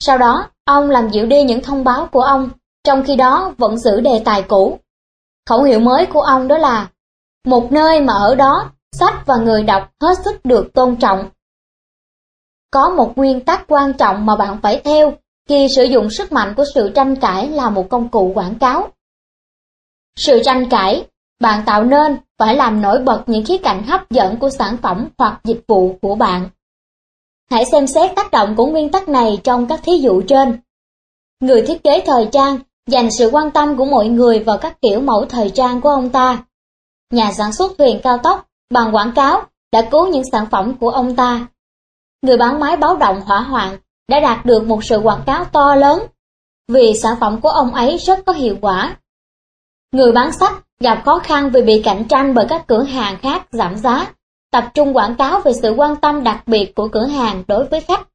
[SPEAKER 1] Sau đó, ông làm dịu đi những thông báo của ông, trong khi đó vẫn giữ đề tài cũ. Khẩu hiệu mới của ông đó là một nơi mà ở đó sách và người đọc hết sức được tôn trọng. Có một nguyên tắc quan trọng mà bạn phải theo khi sử dụng sức mạnh của sự tranh cãi là một công cụ quảng cáo. Sự tranh cãi, bạn tạo nên phải làm nổi bật những khía cạnh hấp dẫn của sản phẩm hoặc dịch vụ của bạn. Hãy xem xét tác động của nguyên tắc này trong các thí dụ trên. Người thiết kế thời trang dành sự quan tâm của mọi người vào các kiểu mẫu thời trang của ông ta. Nhà sản xuất thuyền cao tốc bằng quảng cáo đã cứu những sản phẩm của ông ta. Người bán máy báo động hỏa hoạn đã đạt được một sự quảng cáo to lớn vì sản phẩm của ông ấy rất có hiệu quả. Người bán sách gặp khó khăn vì bị cạnh tranh bởi các cửa hàng khác giảm giá, tập trung quảng cáo về sự quan tâm đặc biệt của cửa hàng đối với khách.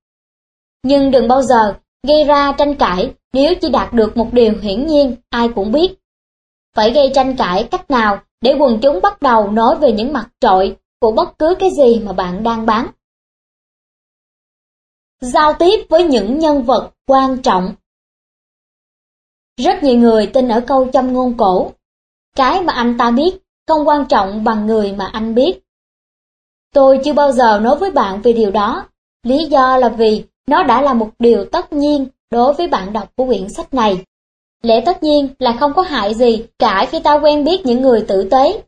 [SPEAKER 1] Nhưng đừng bao giờ gây ra tranh cãi nếu chỉ đạt được một điều hiển nhiên ai cũng biết. Phải gây tranh cãi cách nào để quần chúng bắt đầu nói về những mặt trội của bất cứ cái gì mà bạn đang bán. Giao tiếp với những nhân vật quan trọng Rất nhiều người tin ở câu châm ngôn cổ. Cái mà anh ta biết không quan trọng bằng người mà anh biết. Tôi chưa bao giờ nói với bạn về điều đó, lý do là vì nó đã là một điều tất nhiên đối với bạn đọc của quyển sách này. Lẽ tất nhiên là không có hại gì cả khi ta quen biết những người tử tế.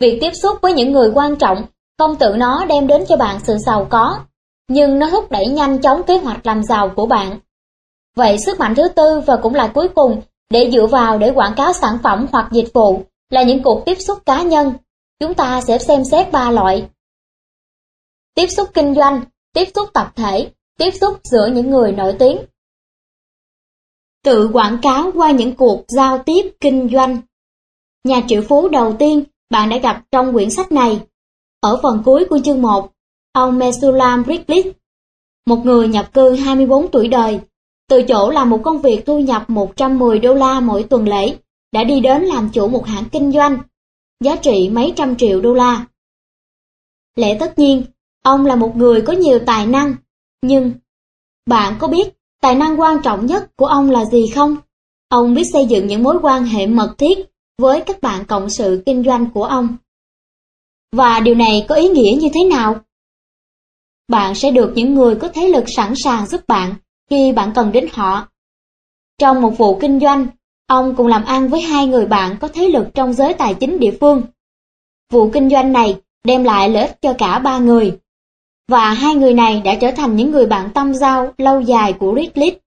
[SPEAKER 1] Việc tiếp xúc với những người quan trọng không tự nó đem đến cho bạn sự giàu có, nhưng nó thúc đẩy nhanh chóng kế hoạch làm giàu của bạn. Vậy sức mạnh thứ tư và cũng là cuối cùng để dựa vào để quảng cáo sản phẩm hoặc dịch vụ là những cuộc tiếp xúc cá nhân. Chúng ta sẽ xem xét ba loại. Tiếp xúc kinh doanh, tiếp xúc tập thể, tiếp xúc giữa những người nổi tiếng. Tự quảng cáo qua những cuộc giao tiếp kinh doanh. Nhà triệu phú đầu tiên bạn đã gặp trong quyển sách này. Ở phần cuối của chương 1, ông Mesulam Bricklit, một người nhập cư 24 tuổi đời, từ chỗ làm một công việc thu nhập 110 đô la mỗi tuần lễ, đã đi đến làm chủ một hãng kinh doanh, giá trị mấy trăm triệu đô la. Lẽ tất nhiên, ông là một người có nhiều tài năng, nhưng bạn có biết tài năng quan trọng nhất của ông là gì không? Ông biết xây dựng những mối quan hệ mật thiết với các bạn cộng sự kinh doanh của ông. Và điều này có ý nghĩa như thế nào? Bạn sẽ được những người có thế lực sẵn sàng giúp bạn khi bạn cần đến họ. Trong một vụ kinh doanh, ông cùng làm ăn với hai người bạn có thế lực trong giới tài chính địa phương. Vụ kinh doanh này đem lại lợi ích cho cả ba người. Và hai người này đã trở thành những người bạn tâm giao lâu dài của Ridley.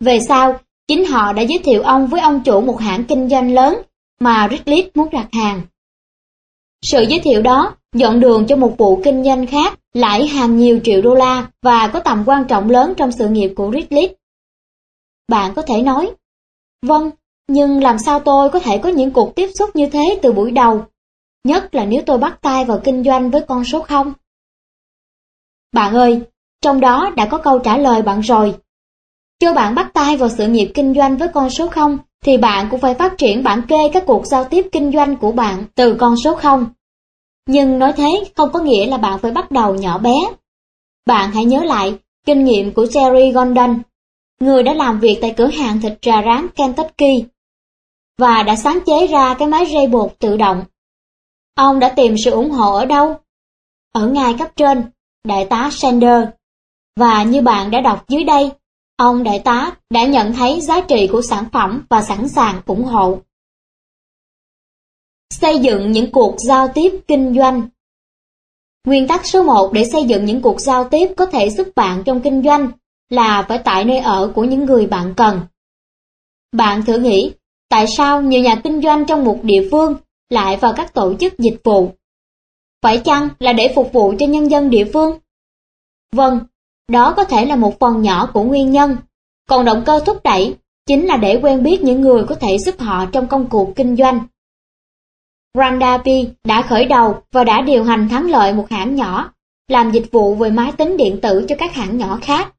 [SPEAKER 1] Về sau, chính họ đã giới thiệu ông với ông chủ một hãng kinh doanh lớn mà Ridley muốn đặt hàng. Sự giới thiệu đó dọn đường cho một vụ kinh doanh khác lãi hàng nhiều triệu đô la và có tầm quan trọng lớn trong sự nghiệp của Ridley. Bạn có thể nói, vâng, nhưng làm sao tôi có thể có những cuộc tiếp xúc như thế từ buổi đầu, nhất là nếu tôi bắt tay vào kinh doanh với con số 0. Bạn ơi, trong đó đã có câu trả lời bạn rồi. Cho bạn bắt tay vào sự nghiệp kinh doanh với con số 0, thì bạn cũng phải phát triển bản kê các cuộc giao tiếp kinh doanh của bạn từ con số 0. Nhưng nói thế không có nghĩa là bạn phải bắt đầu nhỏ bé. Bạn hãy nhớ lại kinh nghiệm của Jerry Gondon, người đã làm việc tại cửa hàng thịt rà rán Kentucky và đã sáng chế ra cái máy rây bột tự động. Ông đã tìm sự ủng hộ ở đâu? Ở ngay cấp trên, đại tá Sander. Và như bạn đã đọc dưới đây, ông đại tá đã nhận thấy giá trị của sản phẩm và sẵn sàng ủng hộ. Xây dựng những cuộc giao tiếp kinh doanh Nguyên tắc số 1 để xây dựng những cuộc giao tiếp có thể giúp bạn trong kinh doanh là phải tại nơi ở của những người bạn cần. Bạn thử nghĩ, tại sao nhiều nhà kinh doanh trong một địa phương lại vào các tổ chức dịch vụ? Phải chăng là để phục vụ cho nhân dân địa phương? Vâng, đó có thể là một phần nhỏ của nguyên nhân, còn động cơ thúc đẩy chính là để quen biết những người có thể giúp họ trong công cuộc kinh doanh. Randa P đã khởi đầu và đã điều hành thắng lợi một hãng nhỏ, làm dịch vụ về máy tính điện tử cho các hãng nhỏ khác.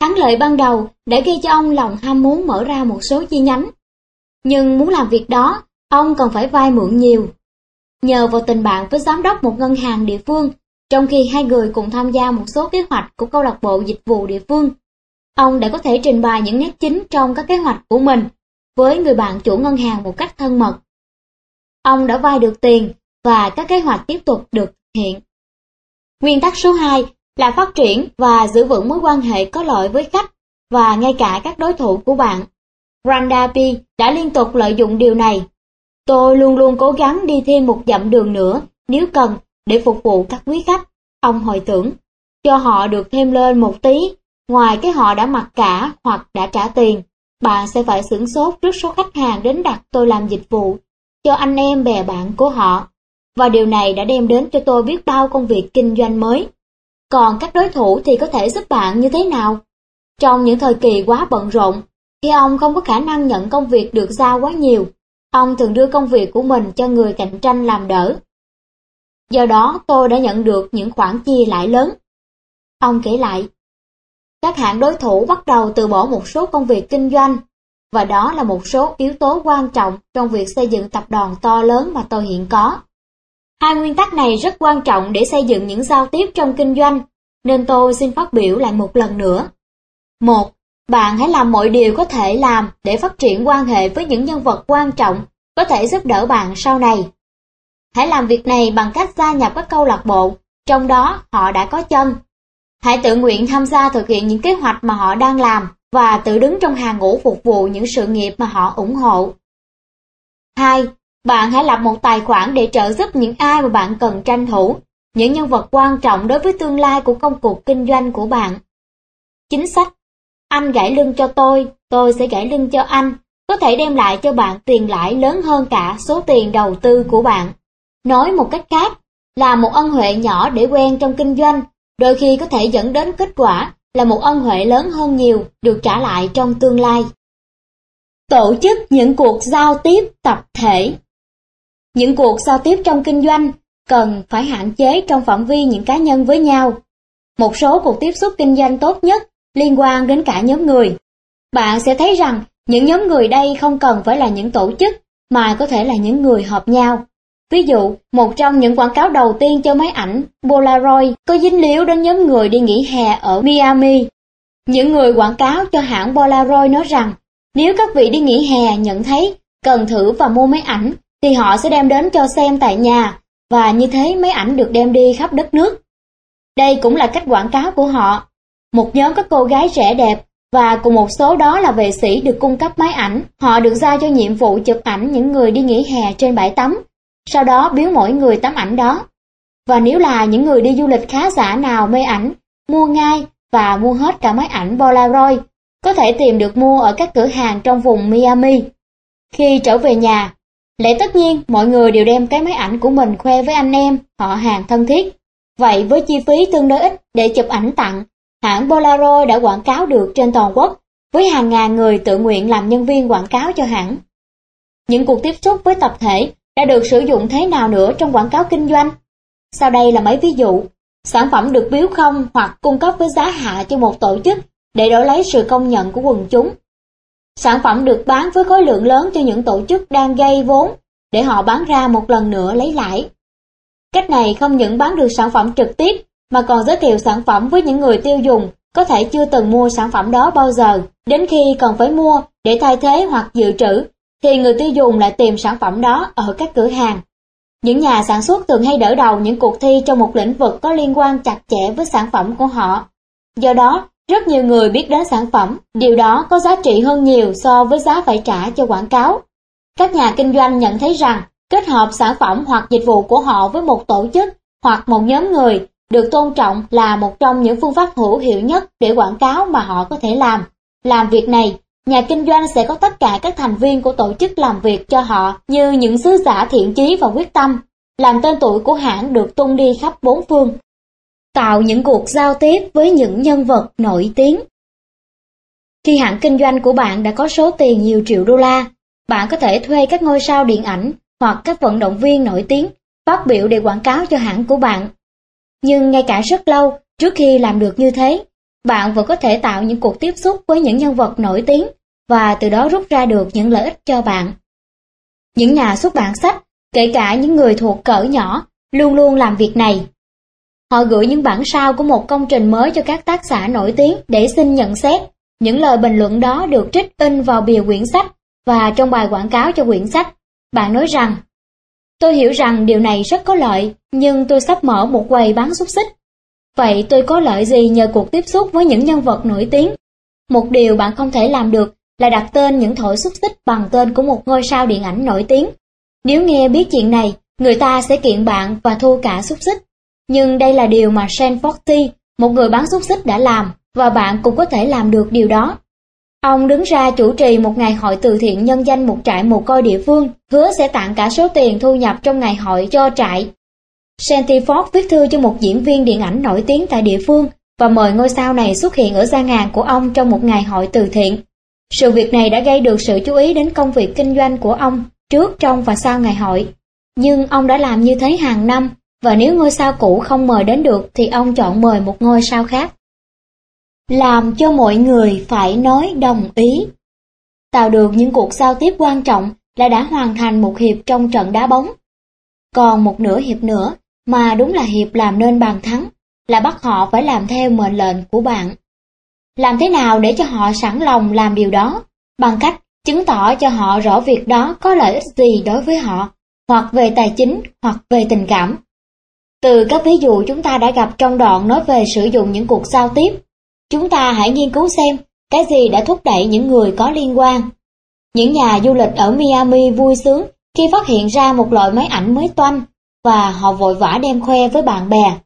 [SPEAKER 1] Thắng lợi ban đầu đã gây cho ông lòng ham muốn mở ra một số chi nhánh. Nhưng muốn làm việc đó, ông còn phải vay mượn nhiều. Nhờ vào tình bạn với giám đốc một ngân hàng địa phương, trong khi hai người cùng tham gia một số kế hoạch của câu lạc bộ dịch vụ địa phương, ông đã có thể trình bày những nét chính trong các kế hoạch của mình với người bạn chủ ngân hàng một cách thân mật. Ông đã vay được tiền và các kế hoạch tiếp tục được thực hiện. Nguyên tắc số 2 là phát triển và giữ vững mối quan hệ có lợi với khách và ngay cả các đối thủ của bạn. Randa P đã liên tục lợi dụng điều này. Tôi luôn luôn cố gắng đi thêm một dặm đường nữa nếu cần để phục vụ các quý khách. Ông hồi tưởng, cho họ được thêm lên một tí, ngoài cái họ đã mặc cả hoặc đã trả tiền. Bạn sẽ phải sửng sốt trước số khách hàng đến đặt tôi làm dịch vụ cho anh em bè bạn của họ. Và điều này đã đem đến cho tôi biết bao công việc kinh doanh mới. Còn các đối thủ thì có thể giúp bạn như thế nào? Trong những thời kỳ quá bận rộn, khi ông không có khả năng nhận công việc được giao quá nhiều, ông thường đưa công việc của mình cho người cạnh tranh làm đỡ. Do đó tôi đã nhận được những khoản chia lãi lớn. Ông kể lại, các hãng đối thủ bắt đầu từ bỏ một số công việc kinh doanh, và đó là một số yếu tố quan trọng trong việc xây dựng tập đoàn to lớn mà tôi hiện có. Hai nguyên tắc này rất quan trọng để xây dựng những giao tiếp trong kinh doanh, nên tôi xin phát biểu lại một lần nữa. Một, bạn hãy làm mọi điều có thể làm để phát triển quan hệ với những nhân vật quan trọng có thể giúp đỡ bạn sau này. Hãy làm việc này bằng cách gia nhập các câu lạc bộ, trong đó họ đã có chân. Hãy tự nguyện tham gia thực hiện những kế hoạch mà họ đang làm và tự đứng trong hàng ngũ phục vụ những sự nghiệp mà họ ủng hộ. 2. Bạn hãy lập một tài khoản để trợ giúp những ai mà bạn cần tranh thủ, những nhân vật quan trọng đối với tương lai của công cuộc kinh doanh của bạn. Chính sách anh gãy lưng cho tôi, tôi sẽ gãy lưng cho anh, có thể đem lại cho bạn tiền lãi lớn hơn cả số tiền đầu tư của bạn. Nói một cách khác, là một ân huệ nhỏ để quen trong kinh doanh, đôi khi có thể dẫn đến kết quả là một ân huệ lớn hơn nhiều được trả lại trong tương lai. Tổ chức những cuộc giao tiếp tập thể Những cuộc giao tiếp trong kinh doanh cần phải hạn chế trong phạm vi những cá nhân với nhau. Một số cuộc tiếp xúc kinh doanh tốt nhất liên quan đến cả nhóm người. Bạn sẽ thấy rằng những nhóm người đây không cần phải là những tổ chức, mà có thể là những người hợp nhau. Ví dụ, một trong những quảng cáo đầu tiên cho máy ảnh Polaroid có dính líu đến nhóm người đi nghỉ hè ở Miami. Những người quảng cáo cho hãng Polaroid nói rằng, nếu các vị đi nghỉ hè nhận thấy cần thử và mua máy ảnh, thì họ sẽ đem đến cho xem tại nhà, và như thế máy ảnh được đem đi khắp đất nước. Đây cũng là cách quảng cáo của họ. Một nhóm các cô gái trẻ đẹp và cùng một số đó là vệ sĩ được cung cấp máy ảnh. Họ được giao cho nhiệm vụ chụp ảnh những người đi nghỉ hè trên bãi tắm sau đó biếu mỗi người tấm ảnh đó. Và nếu là những người đi du lịch khá giả nào mê ảnh, mua ngay và mua hết cả máy ảnh Polaroid, có thể tìm được mua ở các cửa hàng trong vùng Miami. Khi trở về nhà, lẽ tất nhiên mọi người đều đem cái máy ảnh của mình khoe với anh em, họ hàng thân thiết. Vậy với chi phí tương đối ít để chụp ảnh tặng, hãng Polaroid đã quảng cáo được trên toàn quốc, với hàng ngàn người tự nguyện làm nhân viên quảng cáo cho hãng. Những cuộc tiếp xúc với tập thể đã được sử dụng thế nào nữa trong quảng cáo kinh doanh. Sau đây là mấy ví dụ. Sản phẩm được biếu không hoặc cung cấp với giá hạ cho một tổ chức để đổi lấy sự công nhận của quần chúng. Sản phẩm được bán với khối lượng lớn cho những tổ chức đang gây vốn để họ bán ra một lần nữa lấy lãi. Cách này không những bán được sản phẩm trực tiếp mà còn giới thiệu sản phẩm với những người tiêu dùng có thể chưa từng mua sản phẩm đó bao giờ, đến khi cần phải mua để thay thế hoặc dự trữ thì người tiêu dùng lại tìm sản phẩm đó ở các cửa hàng. Những nhà sản xuất thường hay đỡ đầu những cuộc thi trong một lĩnh vực có liên quan chặt chẽ với sản phẩm của họ. Do đó, rất nhiều người biết đến sản phẩm, điều đó có giá trị hơn nhiều so với giá phải trả cho quảng cáo. Các nhà kinh doanh nhận thấy rằng, kết hợp sản phẩm hoặc dịch vụ của họ với một tổ chức hoặc một nhóm người được tôn trọng là một trong những phương pháp hữu hiệu nhất để quảng cáo mà họ có thể làm. Làm việc này Nhà kinh doanh sẽ có tất cả các thành viên của tổ chức làm việc cho họ như những sứ giả thiện chí và quyết tâm, làm tên tuổi của hãng được tung đi khắp bốn phương. Tạo những cuộc giao tiếp với những nhân vật nổi tiếng. Khi hãng kinh doanh của bạn đã có số tiền nhiều triệu đô la, bạn có thể thuê các ngôi sao điện ảnh hoặc các vận động viên nổi tiếng phát biểu để quảng cáo cho hãng của bạn. Nhưng ngay cả rất lâu trước khi làm được như thế, bạn vẫn có thể tạo những cuộc tiếp xúc với những nhân vật nổi tiếng và từ đó rút ra được những lợi ích cho bạn. Những nhà xuất bản sách, kể cả những người thuộc cỡ nhỏ, luôn luôn làm việc này. Họ gửi những bản sao của một công trình mới cho các tác giả nổi tiếng để xin nhận xét. Những lời bình luận đó được trích in vào bìa quyển sách và trong bài quảng cáo cho quyển sách. Bạn nói rằng, tôi hiểu rằng điều này rất có lợi, nhưng tôi sắp mở một quầy bán xúc xích. Vậy tôi có lợi gì nhờ cuộc tiếp xúc với những nhân vật nổi tiếng? Một điều bạn không thể làm được là đặt tên những thổi xúc xích bằng tên của một ngôi sao điện ảnh nổi tiếng. Nếu nghe biết chuyện này, người ta sẽ kiện bạn và thu cả xúc xích. Nhưng đây là điều mà Shane Forty, một người bán xúc xích đã làm, và bạn cũng có thể làm được điều đó. Ông đứng ra chủ trì một ngày hội từ thiện nhân danh một trại mồ côi địa phương, hứa sẽ tặng cả số tiền thu nhập trong ngày hội cho trại. Shanty Ford viết thư cho một diễn viên điện ảnh nổi tiếng tại địa phương và mời ngôi sao này xuất hiện ở gian hàng của ông trong một ngày hội từ thiện. Sự việc này đã gây được sự chú ý đến công việc kinh doanh của ông trước, trong và sau ngày hội. Nhưng ông đã làm như thế hàng năm, và nếu ngôi sao cũ không mời đến được thì ông chọn mời một ngôi sao khác. Làm cho mọi người phải nói đồng ý. Tạo được những cuộc giao tiếp quan trọng là đã hoàn thành một hiệp trong trận đá bóng. Còn một nửa hiệp nữa, mà đúng là hiệp làm nên bàn thắng, là bắt họ phải làm theo mệnh lệnh của bạn. Làm thế nào để cho họ sẵn lòng làm điều đó? Bằng cách chứng tỏ cho họ rõ việc đó có lợi ích gì đối với họ, hoặc về tài chính, hoặc về tình cảm. Từ các ví dụ chúng ta đã gặp trong đoạn nói về sử dụng những cuộc giao tiếp, chúng ta hãy nghiên cứu xem cái gì đã thúc đẩy những người có liên quan. Những nhà du lịch ở Miami vui sướng khi phát hiện ra một loại máy ảnh mới toanh và họ vội vã đem khoe với bạn bè.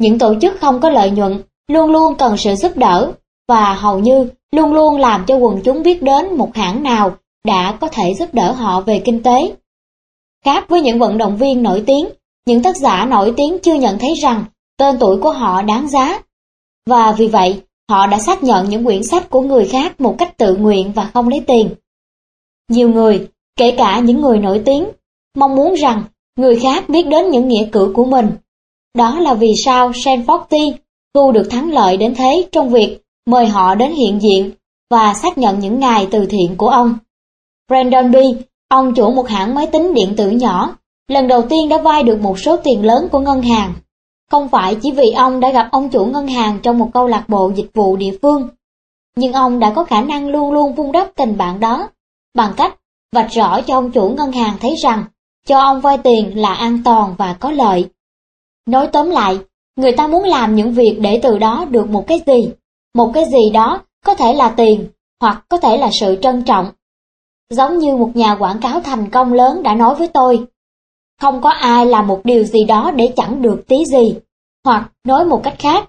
[SPEAKER 1] Những tổ chức không có lợi nhuận luôn luôn cần sự giúp đỡ và hầu như luôn luôn làm cho quần chúng biết đến một hãng nào đã có thể giúp đỡ họ về kinh tế. Khác với những vận động viên nổi tiếng, những tác giả nổi tiếng chưa nhận thấy rằng tên tuổi của họ đáng giá. Và vì vậy, họ đã xác nhận những quyển sách của người khác một cách tự nguyện và không lấy tiền. Nhiều người, kể cả những người nổi tiếng, mong muốn rằng người khác biết đến những nghĩa cử của mình. Đó là vì sao Shane Forty thu được thắng lợi đến thế trong việc mời họ đến hiện diện và xác nhận những ngày từ thiện của ông. Brandon B, ông chủ một hãng máy tính điện tử nhỏ, lần đầu tiên đã vay được một số tiền lớn của ngân hàng. Không phải chỉ vì ông đã gặp ông chủ ngân hàng trong một câu lạc bộ dịch vụ địa phương, nhưng ông đã có khả năng luôn luôn vun đắp tình bạn đó, bằng cách vạch rõ cho ông chủ ngân hàng thấy rằng cho ông vay tiền là an toàn và có lợi. Nói tóm lại, người ta muốn làm những việc để từ đó được một cái gì một cái gì đó có thể là tiền, hoặc có thể là sự trân trọng. Giống như một nhà quảng cáo thành công lớn đã nói với tôi, không có ai làm một điều gì đó để chẳng được tí gì, hoặc nói một cách khác,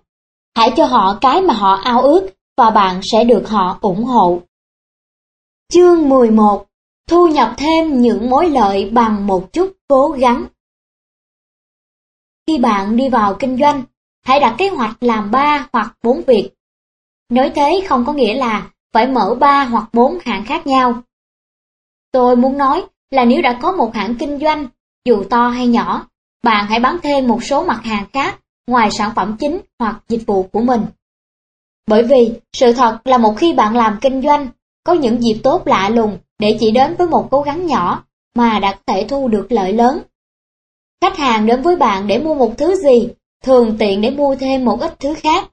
[SPEAKER 1] hãy cho họ cái mà họ ao ước và bạn sẽ được họ ủng hộ. Chương 11 Thu nhập thêm những mối lợi bằng một chút cố gắng Khi bạn đi vào kinh doanh, hãy đặt kế hoạch làm ba hoặc bốn việc Nói thế không có nghĩa là phải mở ba hoặc bốn hãng khác nhau. Tôi muốn nói là nếu đã có một hãng kinh doanh, dù to hay nhỏ, bạn hãy bán thêm một số mặt hàng khác ngoài sản phẩm chính hoặc dịch vụ của mình. Bởi vì sự thật là một khi bạn làm kinh doanh, có những dịp tốt lạ lùng để chỉ đến với một cố gắng nhỏ mà đã có thể thu được lợi lớn. Khách hàng đến với bạn để mua một thứ gì, thường tiện để mua thêm một ít thứ khác.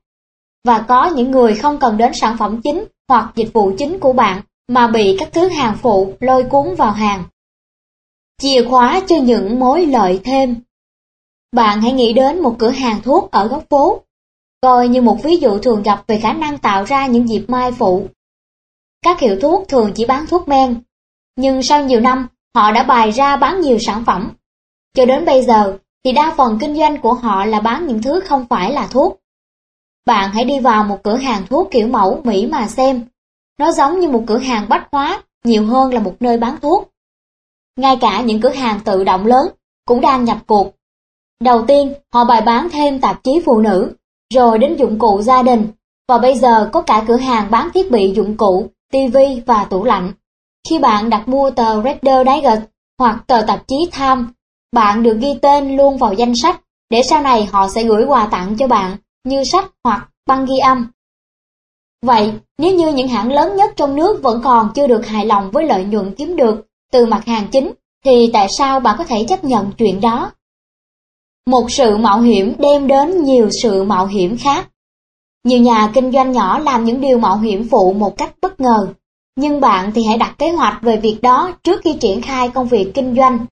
[SPEAKER 1] Và có những người không cần đến sản phẩm chính hoặc dịch vụ chính của bạn mà bị các thứ hàng phụ lôi cuốn vào hàng. Chìa khóa cho những mối lợi thêm Bạn hãy nghĩ đến một cửa hàng thuốc ở góc phố, coi như một ví dụ thường gặp về khả năng tạo ra những dịp mai phụ. Các hiệu thuốc thường chỉ bán thuốc men, nhưng sau nhiều năm họ đã bày ra bán nhiều sản phẩm. Cho đến bây giờ thì đa phần kinh doanh của họ là bán những thứ không phải là thuốc. Bạn hãy đi vào một cửa hàng thuốc kiểu mẫu Mỹ mà xem. Nó giống như một cửa hàng bách hóa, nhiều hơn là một nơi bán thuốc. Ngay cả những cửa hàng tự động lớn cũng đang nhập cuộc. Đầu tiên, họ bày bán thêm tạp chí phụ nữ, rồi đến dụng cụ gia đình, và bây giờ có cả cửa hàng bán thiết bị dụng cụ, TV và tủ lạnh. Khi bạn đặt mua tờ Reader Digest, hoặc tờ tạp chí tham, bạn được ghi tên luôn vào danh sách để sau này họ sẽ gửi quà tặng cho bạn như sách hoặc băng ghi âm. Vậy, nếu như những hãng lớn nhất trong nước vẫn còn chưa được hài lòng với lợi nhuận kiếm được từ mặt hàng chính, thì tại sao bạn có thể chấp nhận chuyện đó? Một sự mạo hiểm đem đến nhiều sự mạo hiểm khác. Nhiều nhà kinh doanh nhỏ làm những điều mạo hiểm phụ một cách bất ngờ, nhưng bạn thì hãy đặt kế hoạch về việc đó trước khi triển khai công việc kinh doanh.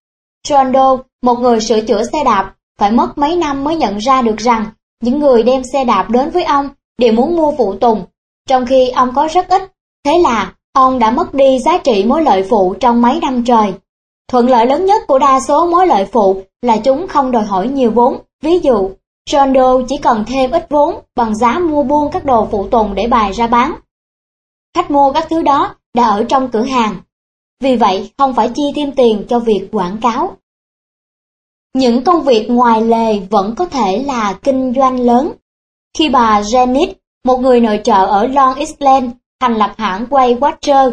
[SPEAKER 1] Rondo, một người sửa chữa xe đạp, phải mất mấy năm mới nhận ra được rằng những người đem xe đạp đến với ông đều muốn mua phụ tùng, trong khi ông có rất ít. Thế là ông đã mất đi giá trị mối lợi phụ trong mấy năm trời. Thuận lợi lớn nhất của đa số mối lợi phụ là chúng không đòi hỏi nhiều vốn. Ví dụ, John Doe chỉ cần thêm ít vốn bằng giá mua buôn các đồ phụ tùng để bày ra bán. Khách mua các thứ đó đã ở trong cửa hàng. Vì vậy, không phải chi thêm tiền cho việc quảng cáo. Những công việc ngoài lề vẫn có thể là kinh doanh lớn. Khi bà Janet, một người nội trợ ở Long Island, thành lập hãng Quay Watcher,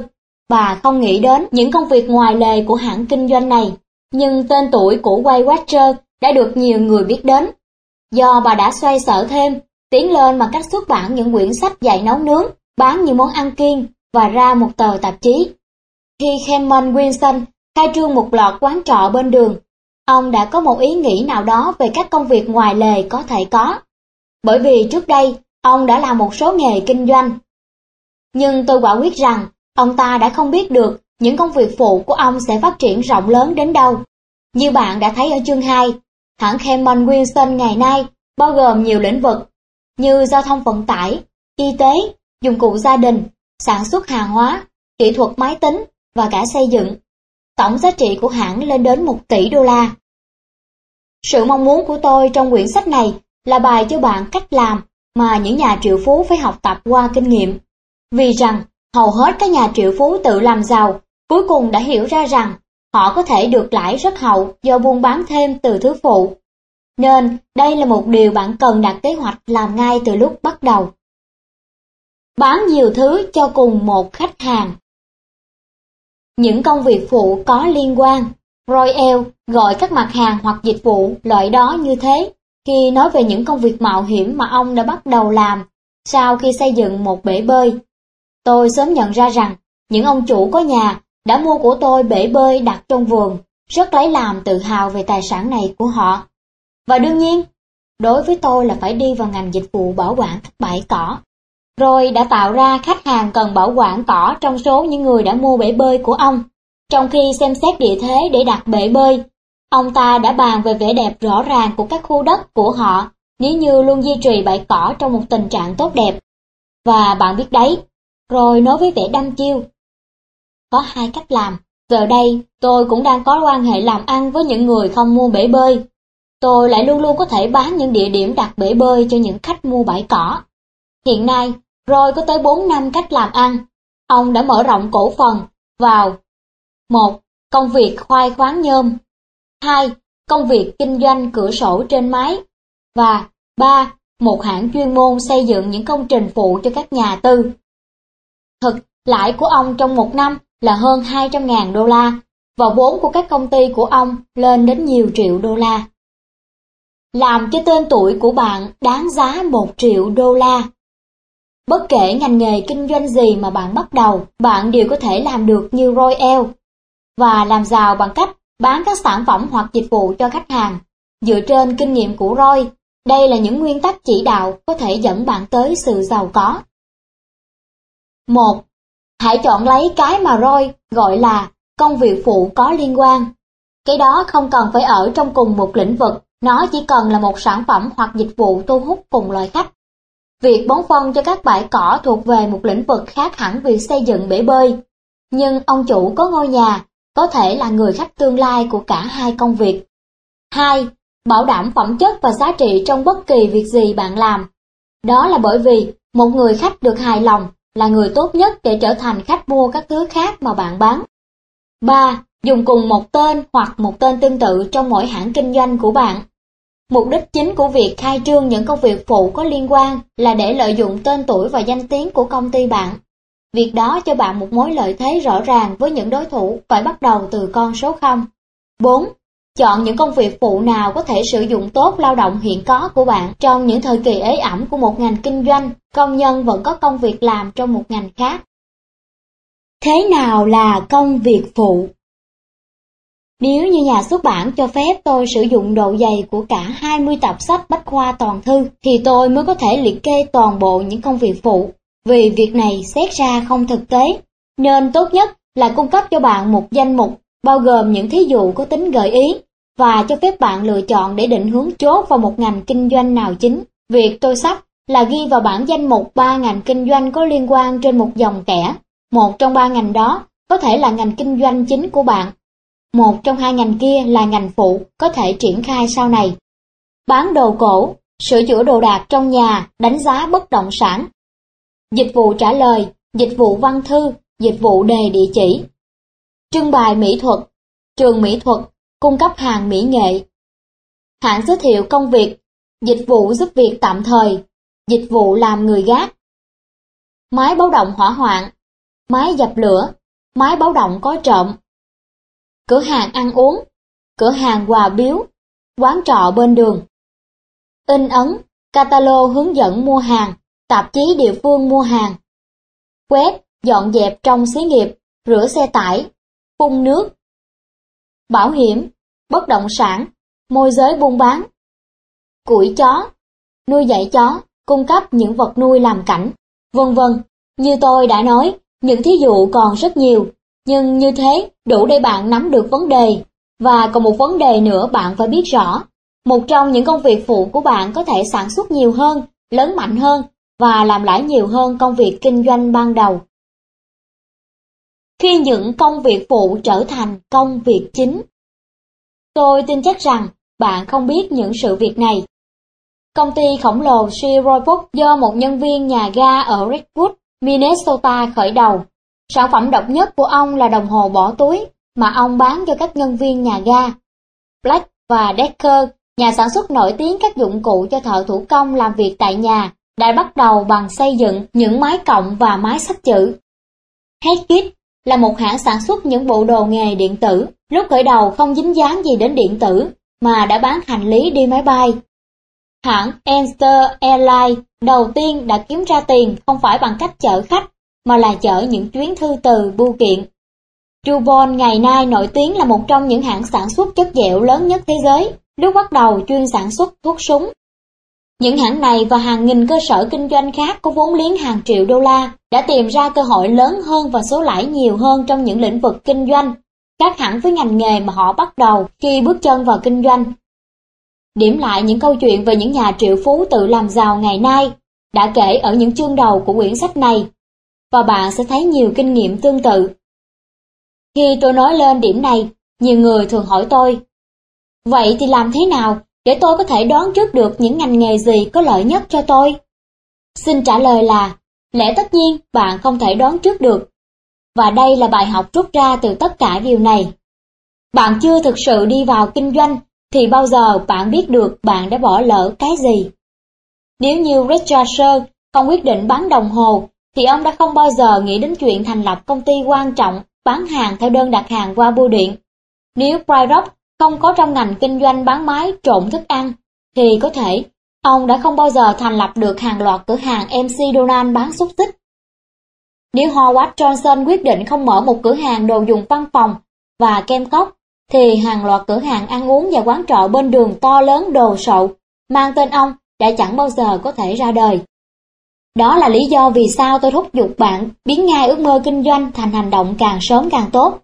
[SPEAKER 1] bà không nghĩ đến những công việc ngoài lề của hãng kinh doanh này, nhưng tên tuổi của Quay Watcher đã được nhiều người biết đến. Do bà đã xoay sở thêm, tiến lên bằng cách xuất bản những quyển sách dạy nấu nướng, bán những món ăn kiêng và ra một tờ tạp chí. Khi Hammond Wilson khai trương một loạt quán trọ bên đường, ông đã có một ý nghĩ nào đó về các công việc ngoài lề có thể có. Bởi vì trước đây, ông đã làm một số nghề kinh doanh. Nhưng tôi quả quyết rằng, ông ta đã không biết được những công việc phụ của ông sẽ phát triển rộng lớn đến đâu. Như bạn đã thấy ở chương 2, hãng Cameron Winston ngày nay bao gồm nhiều lĩnh vực như giao thông vận tải, y tế, dụng cụ gia đình, sản xuất hàng hóa, kỹ thuật máy tính và cả xây dựng. Tổng giá trị của hãng lên đến 1 tỷ đô la. Sự mong muốn của tôi trong quyển sách này là bài cho bạn cách làm mà những nhà triệu phú phải học tập qua kinh nghiệm. Vì rằng, hầu hết các nhà triệu phú tự làm giàu, cuối cùng đã hiểu ra rằng họ có thể được lãi rất hậu do buôn bán thêm từ thứ phụ. Nên, đây là một điều bạn cần đặt kế hoạch làm ngay từ lúc bắt đầu. Bán nhiều thứ cho cùng một khách hàng Những công việc phụ có liên quan Royal gọi các mặt hàng hoặc dịch vụ loại đó như thế khi nói về những công việc mạo hiểm mà ông đã bắt đầu làm sau khi xây dựng một bể bơi. Tôi sớm nhận ra rằng những ông chủ có nhà đã mua của tôi bể bơi đặt trong vườn, rất lấy làm tự hào về tài sản này của họ. Và đương nhiên, đối với tôi là phải đi vào ngành dịch vụ bảo quản các bãi cỏ. Rồi đã tạo ra khách hàng cần bảo quản cỏ trong số những người đã mua bể bơi của ông. Trong khi xem xét địa thế để đặt bể bơi, ông ta đã bàn về vẻ đẹp rõ ràng của các khu đất của họ nếu như luôn duy trì bãi cỏ trong một tình trạng tốt đẹp. Và bạn biết đấy, rồi nói với vẻ đăm chiêu. Có hai cách làm, giờ đây tôi cũng đang có quan hệ làm ăn với những người không mua bể bơi. Tôi lại luôn luôn có thể bán những địa điểm đặt bể bơi cho những khách mua bãi cỏ. Hiện nay, rồi có tới 4 năm cách làm ăn. Ông đã mở rộng cổ phần vào một Công việc khoai khoáng nhôm 2. Công việc kinh doanh cửa sổ trên máy và 3. Một hãng chuyên môn xây dựng những công trình phụ cho các nhà tư. Thực, lãi của ông trong một năm là hơn 200.000 đô la, và vốn của các công ty của ông lên đến nhiều triệu đô la. Làm cho tên tuổi của bạn đáng giá 1 triệu đô la. Bất kể ngành nghề kinh doanh gì mà bạn bắt đầu, bạn đều có thể làm được như Royal và làm giàu bằng cách bán các sản phẩm hoặc dịch vụ cho khách hàng. Dựa trên kinh nghiệm của Roy, đây là những nguyên tắc chỉ đạo có thể dẫn bạn tới sự giàu có. 1. Hãy chọn lấy cái mà Roy gọi là công việc phụ có liên quan. Cái đó không cần phải ở trong cùng một lĩnh vực, nó chỉ cần là một sản phẩm hoặc dịch vụ thu hút cùng loại khách. Việc bón phân cho các bãi cỏ thuộc về một lĩnh vực khác hẳn việc xây dựng bể bơi. Nhưng ông chủ có ngôi nhà có thể là người khách tương lai của cả hai công việc. 2. Bảo đảm phẩm chất và giá trị trong bất kỳ việc gì bạn làm. Đó là bởi vì một người khách được hài lòng là người tốt nhất để trở thành khách mua các thứ khác mà bạn bán. 3. Dùng cùng một tên hoặc một tên tương tự trong mỗi hãng kinh doanh của bạn. Mục đích chính của việc khai trương những công việc phụ có liên quan là để lợi dụng tên tuổi và danh tiếng của công ty bạn. Việc đó cho bạn một mối lợi thế rõ ràng với những đối thủ phải bắt đầu từ con số 0. 4. Chọn những công việc phụ nào có thể sử dụng tốt lao động hiện có của bạn trong những thời kỳ ế ẩm của một ngành kinh doanh, công nhân vẫn có công việc làm trong một ngành khác. Thế nào là công việc phụ? Nếu như nhà xuất bản cho phép tôi sử dụng độ dày của cả 20 tập sách bách khoa toàn thư, thì tôi mới có thể liệt kê toàn bộ những công việc phụ, vì việc này xét ra không thực tế. Nên tốt nhất là cung cấp cho bạn một danh mục, bao gồm những thí dụ có tính gợi ý, và cho phép bạn lựa chọn để định hướng chốt vào một ngành kinh doanh nào chính. Việc tôi sắp là ghi vào bảng danh mục ba ngành kinh doanh có liên quan trên một dòng kẻ. Một trong ba ngành đó có thể là ngành kinh doanh chính của bạn một trong hai ngành kia là ngành phụ có thể triển khai sau này. Bán đồ cổ, sửa chữa đồ đạc trong nhà, đánh giá bất động sản. Dịch vụ trả lời, dịch vụ văn thư, dịch vụ đề địa chỉ. Trưng bày mỹ thuật, trường mỹ thuật, cung cấp hàng mỹ nghệ. Hãng giới thiệu công việc, dịch vụ giúp việc tạm thời, dịch vụ làm người gác. Máy báo động hỏa hoạn, máy dập lửa, máy báo động có trộm, cửa hàng ăn uống, cửa hàng quà biếu, quán trọ bên đường. In ấn, catalog hướng dẫn mua hàng, tạp chí địa phương mua hàng. Quét, dọn dẹp trong xí nghiệp, rửa xe tải, phun nước. Bảo hiểm, bất động sản, môi giới buôn bán. Củi chó, nuôi dạy chó, cung cấp những vật nuôi làm cảnh, vân vân. Như tôi đã nói, những thí dụ còn rất nhiều, nhưng như thế, đủ để bạn nắm được vấn đề. Và còn một vấn đề nữa bạn phải biết rõ. Một trong những công việc phụ của bạn có thể sản xuất nhiều hơn, lớn mạnh hơn và làm lãi nhiều hơn công việc kinh doanh ban đầu. Khi những công việc phụ trở thành công việc chính. Tôi tin chắc rằng bạn không biết những sự việc này. Công ty khổng lồ Sea do một nhân viên nhà ga ở Redwood, Minnesota khởi đầu Sản phẩm độc nhất của ông là đồng hồ bỏ túi mà ông bán cho các nhân viên nhà ga. Black và Decker, nhà sản xuất nổi tiếng các dụng cụ cho thợ thủ công làm việc tại nhà, đã bắt đầu bằng xây dựng những máy cộng và máy sách chữ. Headkit là một hãng sản xuất những bộ đồ nghề điện tử, lúc khởi đầu không dính dáng gì đến điện tử, mà đã bán hành lý đi máy bay. Hãng Enster Airlines đầu tiên đã kiếm ra tiền không phải bằng cách chở khách mà là chở những chuyến thư từ bưu kiện. Trubon ngày nay nổi tiếng là một trong những hãng sản xuất chất dẻo lớn nhất thế giới, lúc bắt đầu chuyên sản xuất thuốc súng. Những hãng này và hàng nghìn cơ sở kinh doanh khác có vốn liếng hàng triệu đô la đã tìm ra cơ hội lớn hơn và số lãi nhiều hơn trong những lĩnh vực kinh doanh, khác hẳn với ngành nghề mà họ bắt đầu khi bước chân vào kinh doanh. Điểm lại những câu chuyện về những nhà triệu phú tự làm giàu ngày nay đã kể ở những chương đầu của quyển sách này và bạn sẽ thấy nhiều kinh nghiệm tương tự. Khi tôi nói lên điểm này, nhiều người thường hỏi tôi, Vậy thì làm thế nào để tôi có thể đoán trước được những ngành nghề gì có lợi nhất cho tôi? Xin trả lời là, lẽ tất nhiên bạn không thể đoán trước được. Và đây là bài học rút ra từ tất cả điều này. Bạn chưa thực sự đi vào kinh doanh, thì bao giờ bạn biết được bạn đã bỏ lỡ cái gì? Nếu như Richard Sher không quyết định bán đồng hồ thì ông đã không bao giờ nghĩ đến chuyện thành lập công ty quan trọng bán hàng theo đơn đặt hàng qua bưu điện. Nếu Prydrock không có trong ngành kinh doanh bán máy trộn thức ăn, thì có thể ông đã không bao giờ thành lập được hàng loạt cửa hàng MC Donald bán xúc xích. Nếu Howard Johnson quyết định không mở một cửa hàng đồ dùng văn phòng và kem cốc, thì hàng loạt cửa hàng ăn uống và quán trọ bên đường to lớn đồ sộ mang tên ông đã chẳng bao giờ có thể ra đời. Đó là lý do vì sao tôi thúc giục bạn biến ngay ước mơ kinh doanh thành hành động càng sớm càng tốt.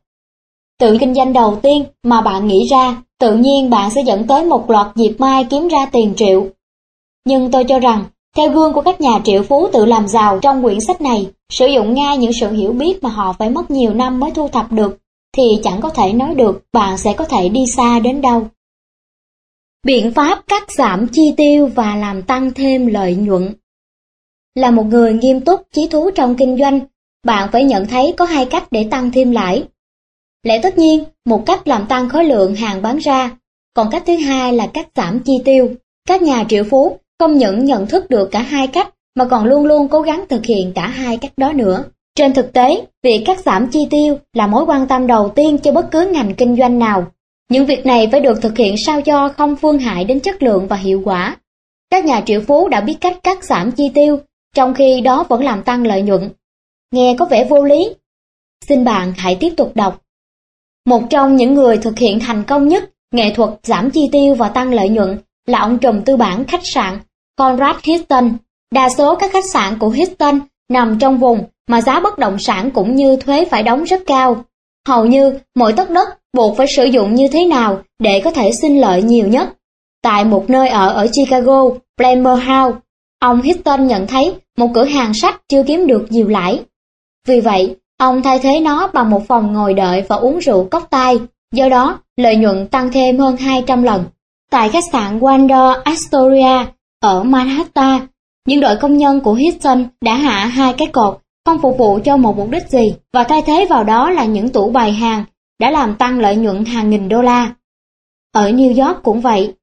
[SPEAKER 1] Tự kinh doanh đầu tiên mà bạn nghĩ ra, tự nhiên bạn sẽ dẫn tới một loạt dịp mai kiếm ra tiền triệu. Nhưng tôi cho rằng, theo gương của các nhà triệu phú tự làm giàu trong quyển sách này, sử dụng ngay những sự hiểu biết mà họ phải mất nhiều năm mới thu thập được, thì chẳng có thể nói được bạn sẽ có thể đi xa đến đâu. Biện pháp cắt giảm chi tiêu và làm tăng thêm lợi nhuận là một người nghiêm túc, chí thú trong kinh doanh, bạn phải nhận thấy có hai cách để tăng thêm lãi. Lẽ tất nhiên, một cách làm tăng khối lượng hàng bán ra, còn cách thứ hai là cắt giảm chi tiêu. Các nhà triệu phú không những nhận thức được cả hai cách mà còn luôn luôn cố gắng thực hiện cả hai cách đó nữa. Trên thực tế, việc cắt giảm chi tiêu là mối quan tâm đầu tiên cho bất cứ ngành kinh doanh nào. Những việc này phải được thực hiện sao cho không phương hại đến chất lượng và hiệu quả. Các nhà triệu phú đã biết cách cắt giảm chi tiêu, trong khi đó vẫn làm tăng lợi nhuận. Nghe có vẻ vô lý. Xin bạn hãy tiếp tục đọc. Một trong những người thực hiện thành công nhất nghệ thuật giảm chi tiêu và tăng lợi nhuận là ông trùm tư bản khách sạn Conrad Hilton. Đa số các khách sạn của Hilton nằm trong vùng mà giá bất động sản cũng như thuế phải đóng rất cao. Hầu như mỗi tấc đất buộc phải sử dụng như thế nào để có thể sinh lợi nhiều nhất. Tại một nơi ở ở Chicago, Blamer House, ông Hilton nhận thấy một cửa hàng sách chưa kiếm được nhiều lãi. Vì vậy, ông thay thế nó bằng một phòng ngồi đợi và uống rượu cốc tay, do đó lợi nhuận tăng thêm hơn 200 lần. Tại khách sạn Waldorf Astoria ở Manhattan, những đội công nhân của Hilton đã hạ hai cái cột không phục vụ cho một mục đích gì và thay thế vào đó là những tủ bày hàng đã làm tăng lợi nhuận hàng nghìn đô la. Ở New York cũng vậy.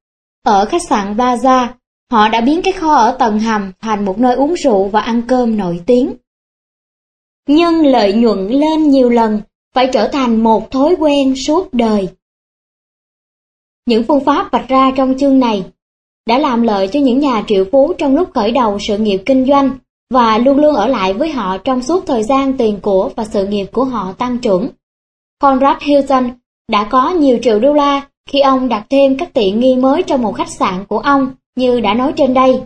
[SPEAKER 1] Ở khách sạn Plaza, họ đã biến cái kho ở tầng hầm thành một nơi uống rượu và ăn cơm nổi tiếng. Nhưng lợi nhuận lên nhiều lần, phải trở thành một thói quen suốt đời. Những phương pháp vạch ra trong chương này đã làm lợi cho những nhà triệu phú trong lúc khởi đầu sự nghiệp kinh doanh và luôn luôn ở lại với họ trong suốt thời gian tiền của và sự nghiệp của họ tăng trưởng. Conrad Hilton đã có nhiều triệu đô la khi ông đặt thêm các tiện nghi mới trong một khách sạn của ông như đã nói trên đây.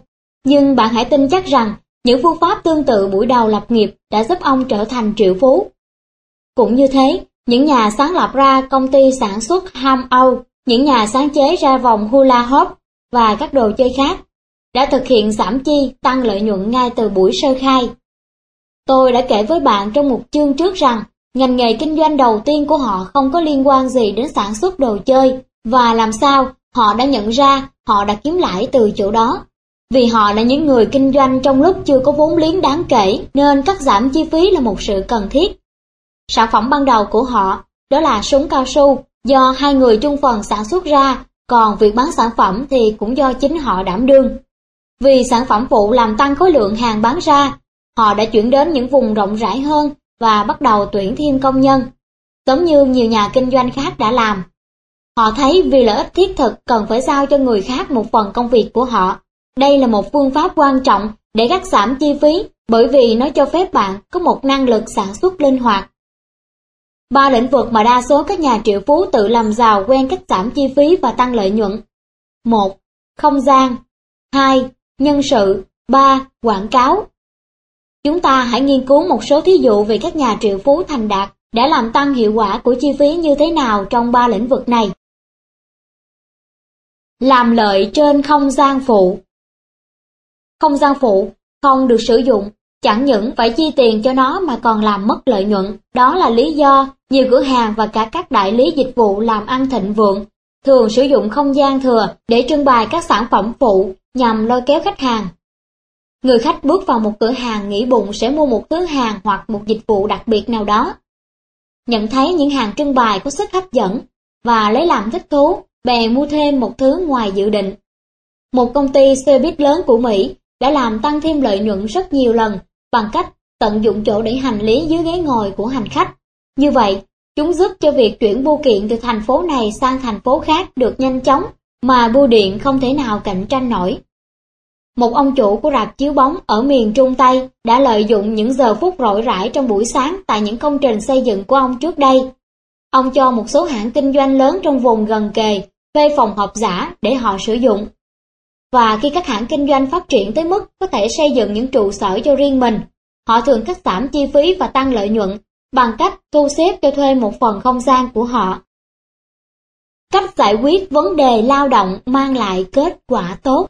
[SPEAKER 1] Nhưng bạn hãy tin chắc rằng những phương pháp tương tự buổi đầu lập nghiệp đã giúp ông trở thành triệu phú. Cũng như thế, những nhà sáng lập ra công ty sản xuất ham Âu, những nhà sáng chế ra vòng hula hoop và các đồ chơi khác, đã thực hiện giảm chi tăng lợi nhuận ngay từ buổi sơ khai. Tôi đã kể với bạn trong một chương trước rằng ngành nghề kinh doanh đầu tiên của họ không có liên quan gì đến sản xuất đồ chơi và làm sao họ đã nhận ra họ đã kiếm lãi từ chỗ đó. Vì họ là những người kinh doanh trong lúc chưa có vốn liếng đáng kể nên cắt giảm chi phí là một sự cần thiết. Sản phẩm ban đầu của họ đó là súng cao su do hai người chung phần sản xuất ra, còn việc bán sản phẩm thì cũng do chính họ đảm đương. Vì sản phẩm phụ làm tăng khối lượng hàng bán ra, họ đã chuyển đến những vùng rộng rãi hơn và bắt đầu tuyển thêm công nhân, giống như nhiều nhà kinh doanh khác đã làm. Họ thấy vì lợi ích thiết thực cần phải giao cho người khác một phần công việc của họ. Đây là một phương pháp quan trọng để cắt giảm chi phí bởi vì nó cho phép bạn có một năng lực sản xuất linh hoạt. Ba lĩnh vực mà đa số các nhà triệu phú tự làm giàu quen cách giảm chi phí và tăng lợi nhuận. 1. Không gian 2 nhân sự, 3. Quảng cáo. Chúng ta hãy nghiên cứu một số thí dụ về các nhà triệu phú thành đạt đã làm tăng hiệu quả của chi phí như thế nào trong ba lĩnh vực này. Làm lợi trên không gian phụ không gian phụ không được sử dụng, chẳng những phải chi tiền cho nó mà còn làm mất lợi nhuận. Đó là lý do nhiều cửa hàng và cả các đại lý dịch vụ làm ăn thịnh vượng thường sử dụng không gian thừa để trưng bày các sản phẩm phụ nhằm lôi kéo khách hàng. Người khách bước vào một cửa hàng nghĩ bụng sẽ mua một thứ hàng hoặc một dịch vụ đặc biệt nào đó. Nhận thấy những hàng trưng bày có sức hấp dẫn và lấy làm thích thú, bèn mua thêm một thứ ngoài dự định. Một công ty xe buýt lớn của Mỹ đã làm tăng thêm lợi nhuận rất nhiều lần bằng cách tận dụng chỗ để hành lý dưới ghế ngồi của hành khách. Như vậy, chúng giúp cho việc chuyển bưu kiện từ thành phố này sang thành phố khác được nhanh chóng mà bưu điện không thể nào cạnh tranh nổi. Một ông chủ của rạp chiếu bóng ở miền Trung Tây đã lợi dụng những giờ phút rỗi rãi trong buổi sáng tại những công trình xây dựng của ông trước đây. Ông cho một số hãng kinh doanh lớn trong vùng gần kề thuê phòng họp giả để họ sử dụng. Và khi các hãng kinh doanh phát triển tới mức có thể xây dựng những trụ sở cho riêng mình, họ thường cắt giảm chi phí và tăng lợi nhuận bằng cách thu xếp cho thuê một phần không gian của họ. Cách giải quyết vấn đề lao động mang lại kết quả tốt.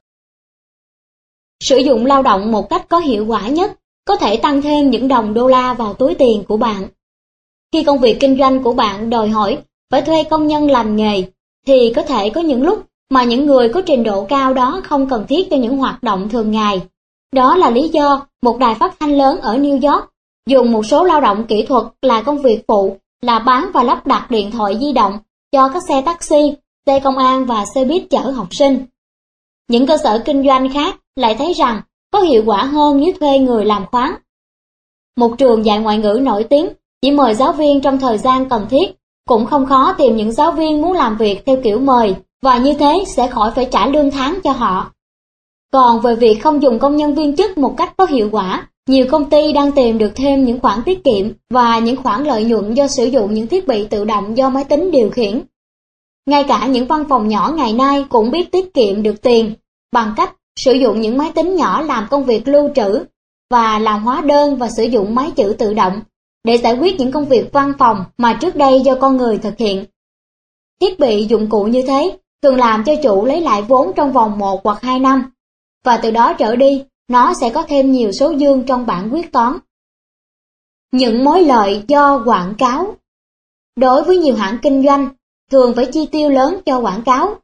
[SPEAKER 1] Sử dụng lao động một cách có hiệu quả nhất có thể tăng thêm những đồng đô la vào túi tiền của bạn. Khi công việc kinh doanh của bạn đòi hỏi phải thuê công nhân làm nghề, thì có thể có những lúc mà những người có trình độ cao đó không cần thiết cho những hoạt động thường ngày. Đó là lý do một đài phát thanh lớn ở New York dùng một số lao động kỹ thuật là công việc phụ là bán và lắp đặt điện thoại di động cho các xe taxi, xe công an và xe buýt chở học sinh. Những cơ sở kinh doanh khác lại thấy rằng có hiệu quả hơn nếu thuê người làm khoán. Một trường dạy ngoại ngữ nổi tiếng chỉ mời giáo viên trong thời gian cần thiết cũng không khó tìm những giáo viên muốn làm việc theo kiểu mời và như thế sẽ khỏi phải trả lương tháng cho họ. Còn về việc không dùng công nhân viên chức một cách có hiệu quả, nhiều công ty đang tìm được thêm những khoản tiết kiệm và những khoản lợi nhuận do sử dụng những thiết bị tự động do máy tính điều khiển. Ngay cả những văn phòng nhỏ ngày nay cũng biết tiết kiệm được tiền bằng cách sử dụng những máy tính nhỏ làm công việc lưu trữ và làm hóa đơn và sử dụng máy chữ tự động để giải quyết những công việc văn phòng mà trước đây do con người thực hiện. Thiết bị dụng cụ như thế thường làm cho chủ lấy lại vốn trong vòng 1 hoặc 2 năm, và từ đó trở đi, nó sẽ có thêm nhiều số dương trong bảng quyết toán. Những mối lợi do quảng cáo Đối với nhiều hãng kinh doanh, thường phải chi tiêu lớn cho quảng cáo,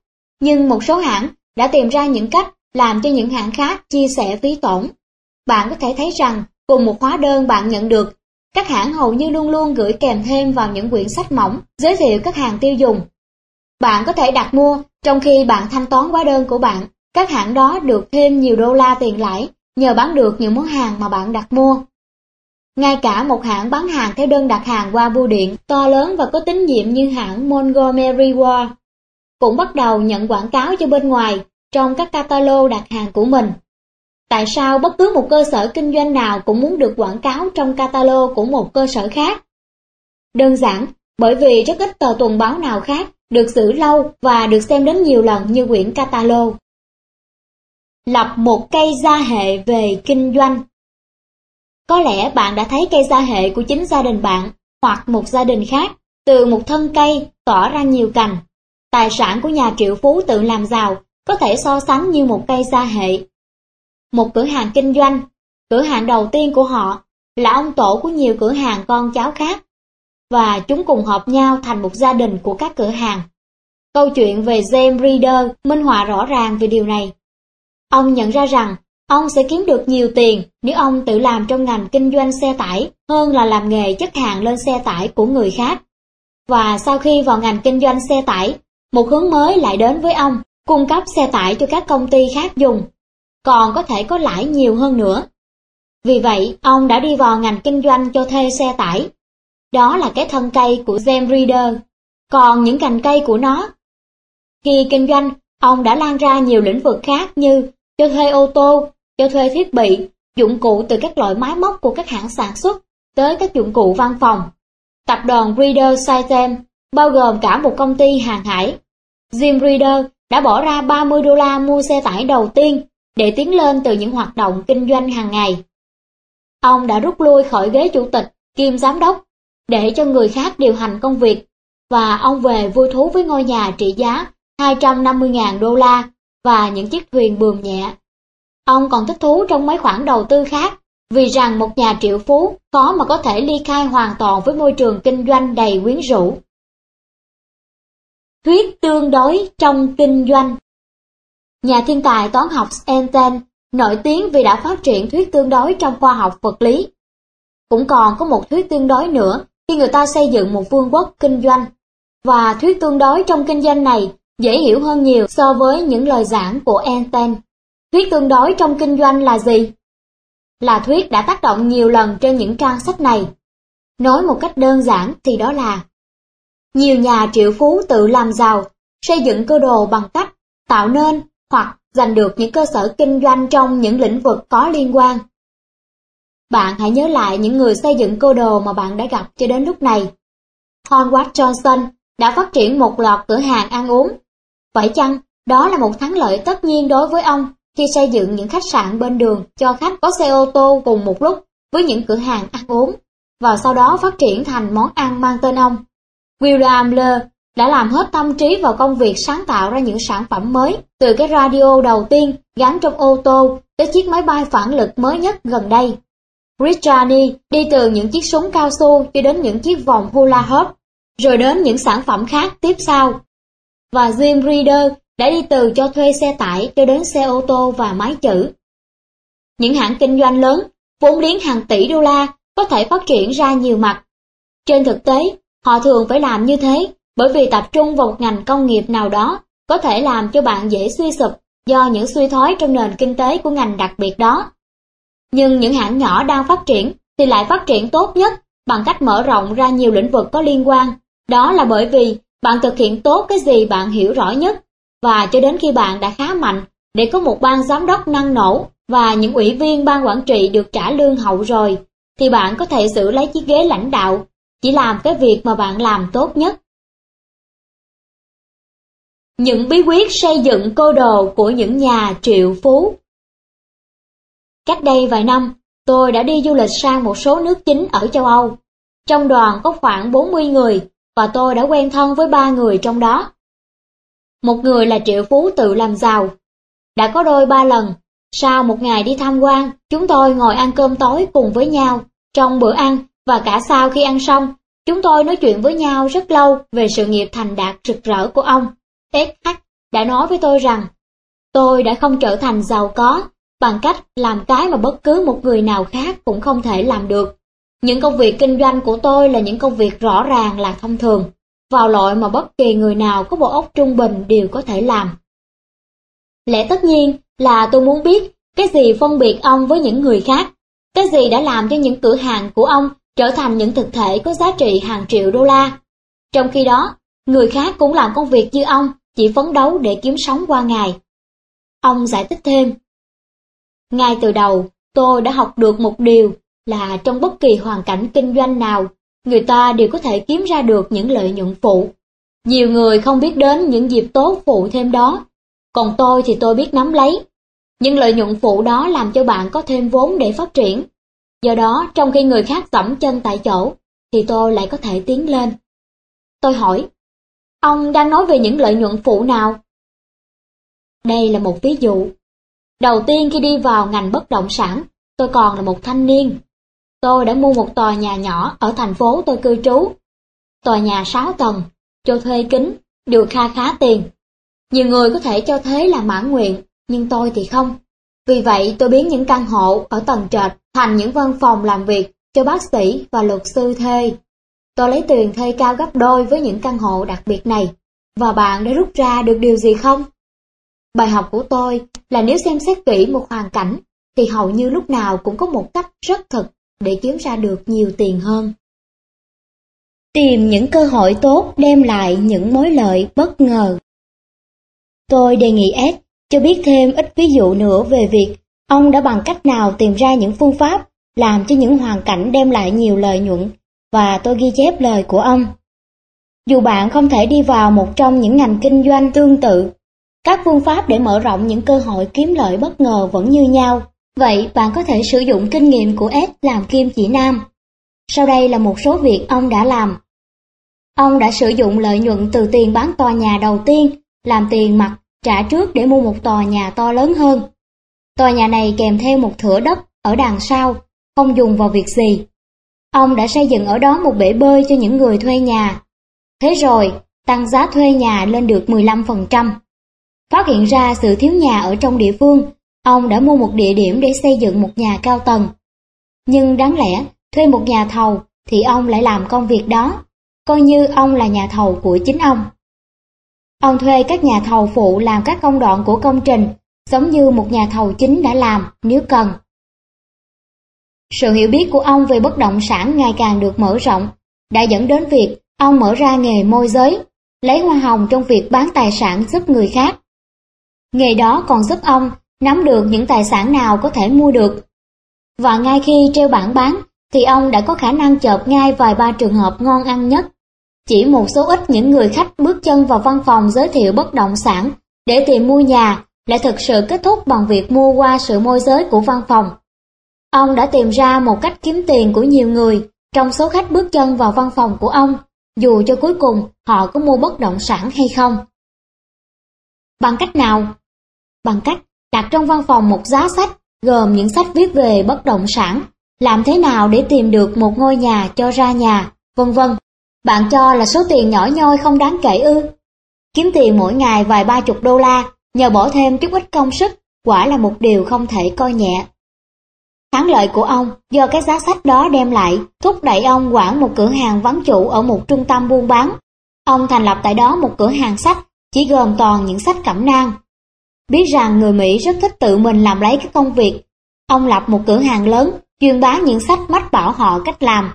[SPEAKER 1] nhưng một số hãng đã tìm ra những cách làm cho những hãng khác chia sẻ phí tổn. Bạn có thể thấy rằng cùng một hóa đơn bạn nhận được, các hãng hầu như luôn luôn gửi kèm thêm vào những quyển sách mỏng giới thiệu các hàng tiêu dùng. Bạn có thể đặt mua trong khi bạn thanh toán hóa đơn của bạn, các hãng đó được thêm nhiều đô la tiền lãi nhờ bán được những món hàng mà bạn đặt mua. Ngay cả một hãng bán hàng theo đơn đặt hàng qua bưu điện to lớn và có tín nhiệm như hãng Montgomery Ward cũng bắt đầu nhận quảng cáo cho bên ngoài trong các catalog đặt hàng của mình. Tại sao bất cứ một cơ sở kinh doanh nào cũng muốn được quảng cáo trong catalog của một cơ sở khác? Đơn giản, bởi vì rất ít tờ tuần báo nào khác được giữ lâu và được xem đến nhiều lần như quyển catalog. Lập một cây gia hệ về kinh doanh Có lẽ bạn đã thấy cây gia hệ của chính gia đình bạn hoặc một gia đình khác từ một thân cây tỏ ra nhiều cành. Tài sản của nhà triệu phú tự làm giàu có thể so sánh như một cây gia hệ. Một cửa hàng kinh doanh, cửa hàng đầu tiên của họ là ông tổ của nhiều cửa hàng con cháu khác, và chúng cùng hợp nhau thành một gia đình của các cửa hàng. Câu chuyện về James Reader minh họa rõ ràng về điều này. Ông nhận ra rằng ông sẽ kiếm được nhiều tiền nếu ông tự làm trong ngành kinh doanh xe tải hơn là làm nghề chất hàng lên xe tải của người khác. Và sau khi vào ngành kinh doanh xe tải, một hướng mới lại đến với ông cung cấp xe tải cho các công ty khác dùng, còn có thể có lãi nhiều hơn nữa. Vì vậy, ông đã đi vào ngành kinh doanh cho thuê xe tải. Đó là cái thân cây của Gem Reader, còn những cành cây của nó. Khi kinh doanh, ông đã lan ra nhiều lĩnh vực khác như cho thuê ô tô, cho thuê thiết bị, dụng cụ từ các loại máy móc của các hãng sản xuất tới các dụng cụ văn phòng. Tập đoàn Reader System bao gồm cả một công ty hàng hải. Jim Reader đã bỏ ra 30 đô la mua xe tải đầu tiên để tiến lên từ những hoạt động kinh doanh hàng ngày. Ông đã rút lui khỏi ghế chủ tịch kiêm giám đốc để cho người khác điều hành công việc, và ông về vui thú với ngôi nhà trị giá 250.000 đô la và những chiếc thuyền buồm nhẹ. Ông còn thích thú trong mấy khoản đầu tư khác, vì rằng một nhà triệu phú khó mà có thể ly khai hoàn toàn với môi trường kinh doanh đầy quyến rũ. Thuyết tương đối trong kinh doanh Nhà thiên tài toán học Einstein nổi tiếng vì đã phát triển thuyết tương đối trong khoa học vật lý. Cũng còn có một thuyết tương đối nữa khi người ta xây dựng một vương quốc kinh doanh. Và thuyết tương đối trong kinh doanh này dễ hiểu hơn nhiều so với những lời giảng của Einstein. Thuyết tương đối trong kinh doanh là gì? Là thuyết đã tác động nhiều lần trên những trang sách này. Nói một cách đơn giản thì đó là nhiều nhà triệu phú tự làm giàu, xây dựng cơ đồ bằng cách tạo nên hoặc giành được những cơ sở kinh doanh trong những lĩnh vực có liên quan. Bạn hãy nhớ lại những người xây dựng cô đồ mà bạn đã gặp cho đến lúc này. Hornwatt Johnson đã phát triển một loạt cửa hàng ăn uống. Phải chăng đó là một thắng lợi tất nhiên đối với ông khi xây dựng những khách sạn bên đường cho khách có xe ô tô cùng một lúc với những cửa hàng ăn uống, và sau đó phát triển thành món ăn mang tên ông. William Lear đã làm hết tâm trí vào công việc sáng tạo ra những sản phẩm mới, từ cái radio đầu tiên gắn trong ô tô tới chiếc máy bay phản lực mới nhất gần đây. Richani đi từ những chiếc súng cao su cho đến những chiếc vòng hula hoop, rồi đến những sản phẩm khác tiếp sau. Và Jim Reader đã đi từ cho thuê xe tải cho đến xe ô tô và máy chữ. Những hãng kinh doanh lớn, vốn liếng hàng tỷ đô la, có thể phát triển ra nhiều mặt. Trên thực tế, họ thường phải làm như thế bởi vì tập trung vào một ngành công nghiệp nào đó có thể làm cho bạn dễ suy sụp do những suy thoái trong nền kinh tế của ngành đặc biệt đó. Nhưng những hãng nhỏ đang phát triển thì lại phát triển tốt nhất bằng cách mở rộng ra nhiều lĩnh vực có liên quan. Đó là bởi vì bạn thực hiện tốt cái gì bạn hiểu rõ nhất, và cho đến khi bạn đã khá mạnh để có một ban giám đốc năng nổ và những ủy viên ban quản trị được trả lương hậu rồi, thì bạn có thể giữ lấy chiếc ghế lãnh đạo, chỉ làm cái việc mà bạn làm tốt nhất. Những bí quyết xây dựng cô đồ của những nhà triệu phú. Cách đây vài năm, tôi đã đi du lịch sang một số nước chính ở châu Âu. Trong đoàn có khoảng 40 người, và tôi đã quen thân với ba người trong đó. Một người là triệu phú tự làm giàu. Đã có đôi ba lần, sau một ngày đi tham quan, chúng tôi ngồi ăn cơm tối cùng với nhau. Trong bữa ăn, và cả sau khi ăn xong, chúng tôi nói chuyện với nhau rất lâu về sự nghiệp thành đạt rực rỡ của ông. SH đã nói với tôi rằng, tôi đã không trở thành giàu có bằng cách làm cái mà bất cứ một người nào khác cũng không thể làm được. Những công việc kinh doanh của tôi là những công việc rõ ràng là thông thường, vào loại mà bất kỳ người nào có bộ óc trung bình đều có thể làm. Lẽ tất nhiên là tôi muốn biết cái gì phân biệt ông với những người khác, cái gì đã làm cho những cửa hàng của ông trở thành những thực thể có giá trị hàng triệu đô la. Trong khi đó, người khác cũng làm công việc như ông, chỉ phấn đấu để kiếm sống qua ngày. Ông giải thích thêm. Ngay từ đầu, tôi đã học được một điều là trong bất kỳ hoàn cảnh kinh doanh nào, người ta đều có thể kiếm ra được những lợi nhuận phụ. Nhiều người không biết đến những dịp tốt phụ thêm đó, còn tôi thì tôi biết nắm lấy. Những lợi nhuận phụ đó làm cho bạn có thêm vốn để phát triển. Do đó, trong khi người khác dẫm chân tại chỗ, thì tôi lại có thể tiến lên. Tôi hỏi, ông đang nói về những lợi nhuận phụ nào? Đây là một ví dụ. Đầu tiên khi đi vào ngành bất động sản, tôi còn là một thanh niên. Tôi đã mua một tòa nhà nhỏ ở thành phố tôi cư trú. Tòa nhà 6 tầng, cho thuê kính, được kha khá tiền. Nhiều người có thể cho thế là mãn nguyện, nhưng tôi thì không. Vì vậy tôi biến những căn hộ ở tầng trệt thành những văn phòng làm việc cho bác sĩ và luật sư thuê. Tôi lấy tiền thuê cao gấp đôi với những căn hộ đặc biệt này. Và bạn đã rút ra được điều gì không? Bài học của tôi là nếu xem xét kỹ một hoàn cảnh thì hầu như lúc nào cũng có một cách rất thực để kiếm ra được nhiều tiền hơn. Tìm những cơ hội tốt đem lại những mối lợi bất ngờ. Tôi đề nghị Ed cho biết thêm ít ví dụ nữa về việc ông đã bằng cách nào tìm ra những phương pháp làm cho những hoàn cảnh đem lại nhiều lợi nhuận và tôi ghi chép lời của ông. Dù bạn không thể đi vào một trong những ngành kinh doanh tương tự, các phương pháp để mở rộng những cơ hội kiếm lợi bất ngờ vẫn như nhau. Vậy bạn có thể sử dụng kinh nghiệm của S làm kim chỉ nam. Sau đây là một số việc ông đã làm. Ông đã sử dụng lợi nhuận từ tiền bán tòa nhà đầu tiên làm tiền mặt trả trước để mua một tòa nhà to lớn hơn. Tòa nhà này kèm theo một thửa đất ở đằng sau, không dùng vào việc gì. Ông đã xây dựng ở đó một bể bơi cho những người thuê nhà. Thế rồi, tăng giá thuê nhà lên được 15%. Phát hiện ra sự thiếu nhà ở trong địa phương, Ông đã mua một địa điểm để xây dựng một nhà cao tầng. Nhưng đáng lẽ, thuê một nhà thầu thì ông lại làm công việc đó, coi như ông là nhà thầu của chính ông. Ông thuê các nhà thầu phụ làm các công đoạn của công trình, giống như một nhà thầu chính đã làm nếu cần. Sự hiểu biết của ông về bất động sản ngày càng được mở rộng, đã dẫn đến việc ông mở ra nghề môi giới, lấy hoa hồng trong việc bán tài sản giúp người khác. Nghề đó còn giúp ông nắm được những tài sản nào có thể mua được. Và ngay khi treo bảng bán, thì ông đã có khả năng chợp ngay vài ba trường hợp ngon ăn nhất. Chỉ một số ít những người khách bước chân vào văn phòng giới thiệu bất động sản để tìm mua nhà lại thực sự kết thúc bằng việc mua qua sự môi giới của văn phòng. Ông đã tìm ra một cách kiếm tiền của nhiều người trong số khách bước chân vào văn phòng của ông, dù cho cuối cùng họ có mua bất động sản hay không. Bằng cách nào? Bằng cách đặt trong văn phòng một giá sách gồm những sách viết về bất động sản, làm thế nào để tìm được một ngôi nhà cho ra nhà, vân vân. Bạn cho là số tiền nhỏ nhoi không đáng kể ư? Kiếm tiền mỗi ngày vài ba chục đô la, nhờ bỏ thêm chút ít công sức, quả là một điều không thể coi nhẹ. Thắng lợi của ông do cái giá sách đó đem lại thúc đẩy ông quản một cửa hàng vắng chủ ở một trung tâm buôn bán. Ông thành lập tại đó một cửa hàng sách chỉ gồm toàn những sách cẩm nang, Biết rằng người Mỹ rất thích tự mình làm lấy các công việc, ông lập một cửa hàng lớn chuyên bán những sách mách bảo họ cách làm.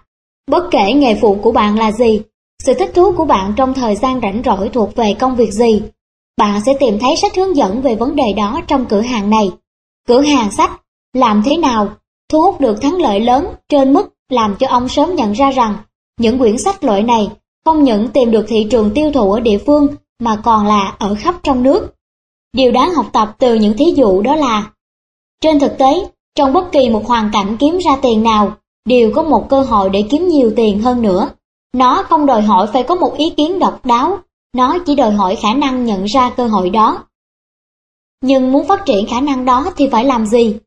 [SPEAKER 1] Bất kể nghề phụ của bạn là gì, Sự thích thú của bạn trong thời gian rảnh rỗi thuộc về công việc gì? Bạn sẽ tìm thấy sách hướng dẫn về vấn đề đó trong cửa hàng này. Cửa hàng sách, làm thế nào, thu hút được thắng lợi lớn trên mức làm cho ông sớm nhận ra rằng những quyển sách loại này không những tìm được thị trường tiêu thụ ở địa phương mà còn là ở khắp trong nước. Điều đáng học tập từ những thí dụ đó là Trên thực tế, trong bất kỳ một hoàn cảnh kiếm ra tiền nào, đều có một cơ hội để kiếm nhiều tiền hơn nữa. Nó không đòi hỏi phải có một ý kiến độc đáo, nó chỉ đòi hỏi khả năng nhận ra cơ hội đó. Nhưng muốn phát triển khả năng đó thì phải làm gì?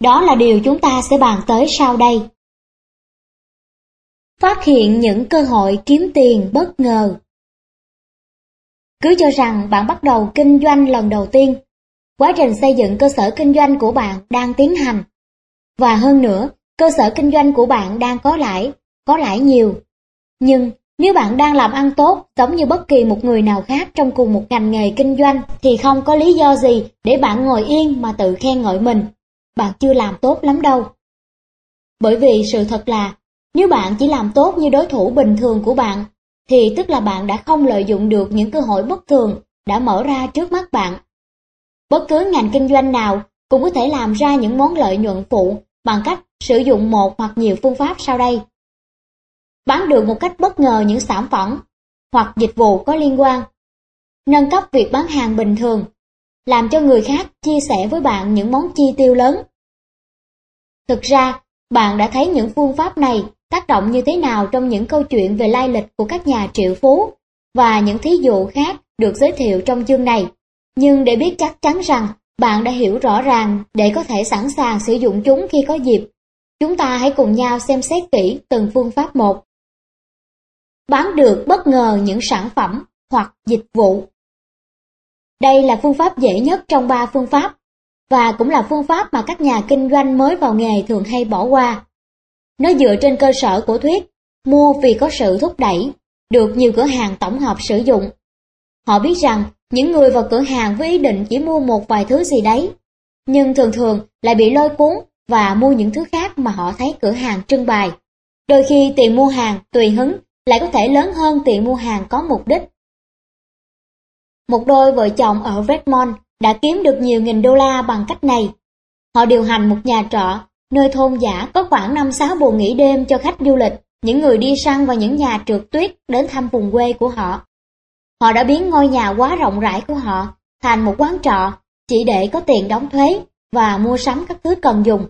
[SPEAKER 1] Đó là điều chúng ta sẽ bàn tới sau đây. Phát hiện những cơ hội kiếm tiền bất ngờ cứ cho rằng bạn bắt đầu kinh doanh lần đầu tiên, quá trình xây dựng cơ sở kinh doanh của bạn đang tiến hành. Và hơn nữa, cơ sở kinh doanh của bạn đang có lãi, có lãi nhiều. Nhưng nếu bạn đang làm ăn tốt giống như bất kỳ một người nào khác trong cùng một ngành nghề kinh doanh thì không có lý do gì để bạn ngồi yên mà tự khen ngợi mình. Bạn chưa làm tốt lắm đâu. Bởi vì sự thật là nếu bạn chỉ làm tốt như đối thủ bình thường của bạn thì tức là bạn đã không lợi dụng được những cơ hội bất thường đã mở ra trước mắt bạn. Bất cứ ngành kinh doanh nào cũng có thể làm ra những món lợi nhuận phụ bằng cách sử dụng một hoặc nhiều phương pháp sau đây. Bán được một cách bất ngờ những sản phẩm hoặc dịch vụ có liên quan. Nâng cấp việc bán hàng bình thường, làm cho người khác chia sẻ với bạn những món chi tiêu lớn. Thực ra, bạn đã thấy những phương pháp này tác động như thế nào trong những câu chuyện về lai lịch của các nhà triệu phú và những thí dụ khác được giới thiệu trong chương này. Nhưng để biết chắc chắn rằng bạn đã hiểu rõ ràng để có thể sẵn sàng sử dụng chúng khi có dịp, chúng ta hãy cùng nhau xem xét kỹ từng phương pháp một. Bán được bất ngờ những sản phẩm hoặc dịch vụ. Đây là phương pháp dễ nhất trong ba phương pháp, và cũng là phương pháp mà các nhà kinh doanh mới vào nghề thường hay bỏ qua. Nó dựa trên cơ sở của thuyết mua vì có sự thúc đẩy, được nhiều cửa hàng tổng hợp sử dụng. Họ biết rằng những người vào cửa hàng với ý định chỉ mua một vài thứ gì đấy, nhưng thường thường lại bị lôi cuốn và mua những thứ khác mà họ thấy cửa hàng trưng bày. Đôi khi tiền mua hàng tùy hứng lại có thể lớn hơn tiền mua hàng có mục đích. Một đôi vợ chồng ở Redmond đã kiếm được nhiều nghìn đô la bằng cách này. Họ điều hành một nhà trọ Nơi thôn giả có khoảng 5-6 buồng nghỉ đêm cho khách du lịch, những người đi săn và những nhà trượt tuyết đến thăm vùng quê của họ. Họ đã biến ngôi nhà quá rộng rãi của họ thành một quán trọ chỉ để có tiền đóng thuế và mua sắm các thứ cần dùng.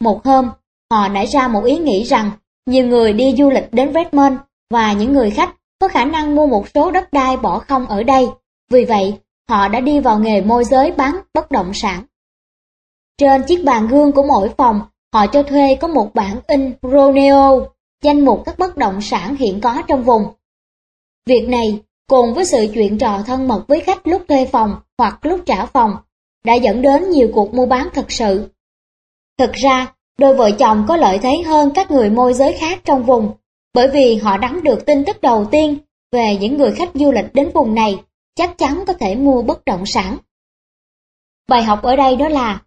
[SPEAKER 1] Một hôm, họ nảy ra một ý nghĩ rằng nhiều người đi du lịch đến Redmond và những người khách có khả năng mua một số đất đai bỏ không ở đây. Vì vậy, họ đã đi vào nghề môi giới bán bất động sản. Trên chiếc bàn gương của mỗi phòng, họ cho thuê có một bản in Roneo, danh mục các bất động sản hiện có trong vùng. Việc này, cùng với sự chuyện trò thân mật với khách lúc thuê phòng hoặc lúc trả phòng, đã dẫn đến nhiều cuộc mua bán thật sự. Thực ra, đôi vợ chồng có lợi thế hơn các người môi giới khác trong vùng, bởi vì họ nắm được tin tức đầu tiên về những người khách du lịch đến vùng này, chắc chắn có thể mua bất động sản. Bài học ở đây đó là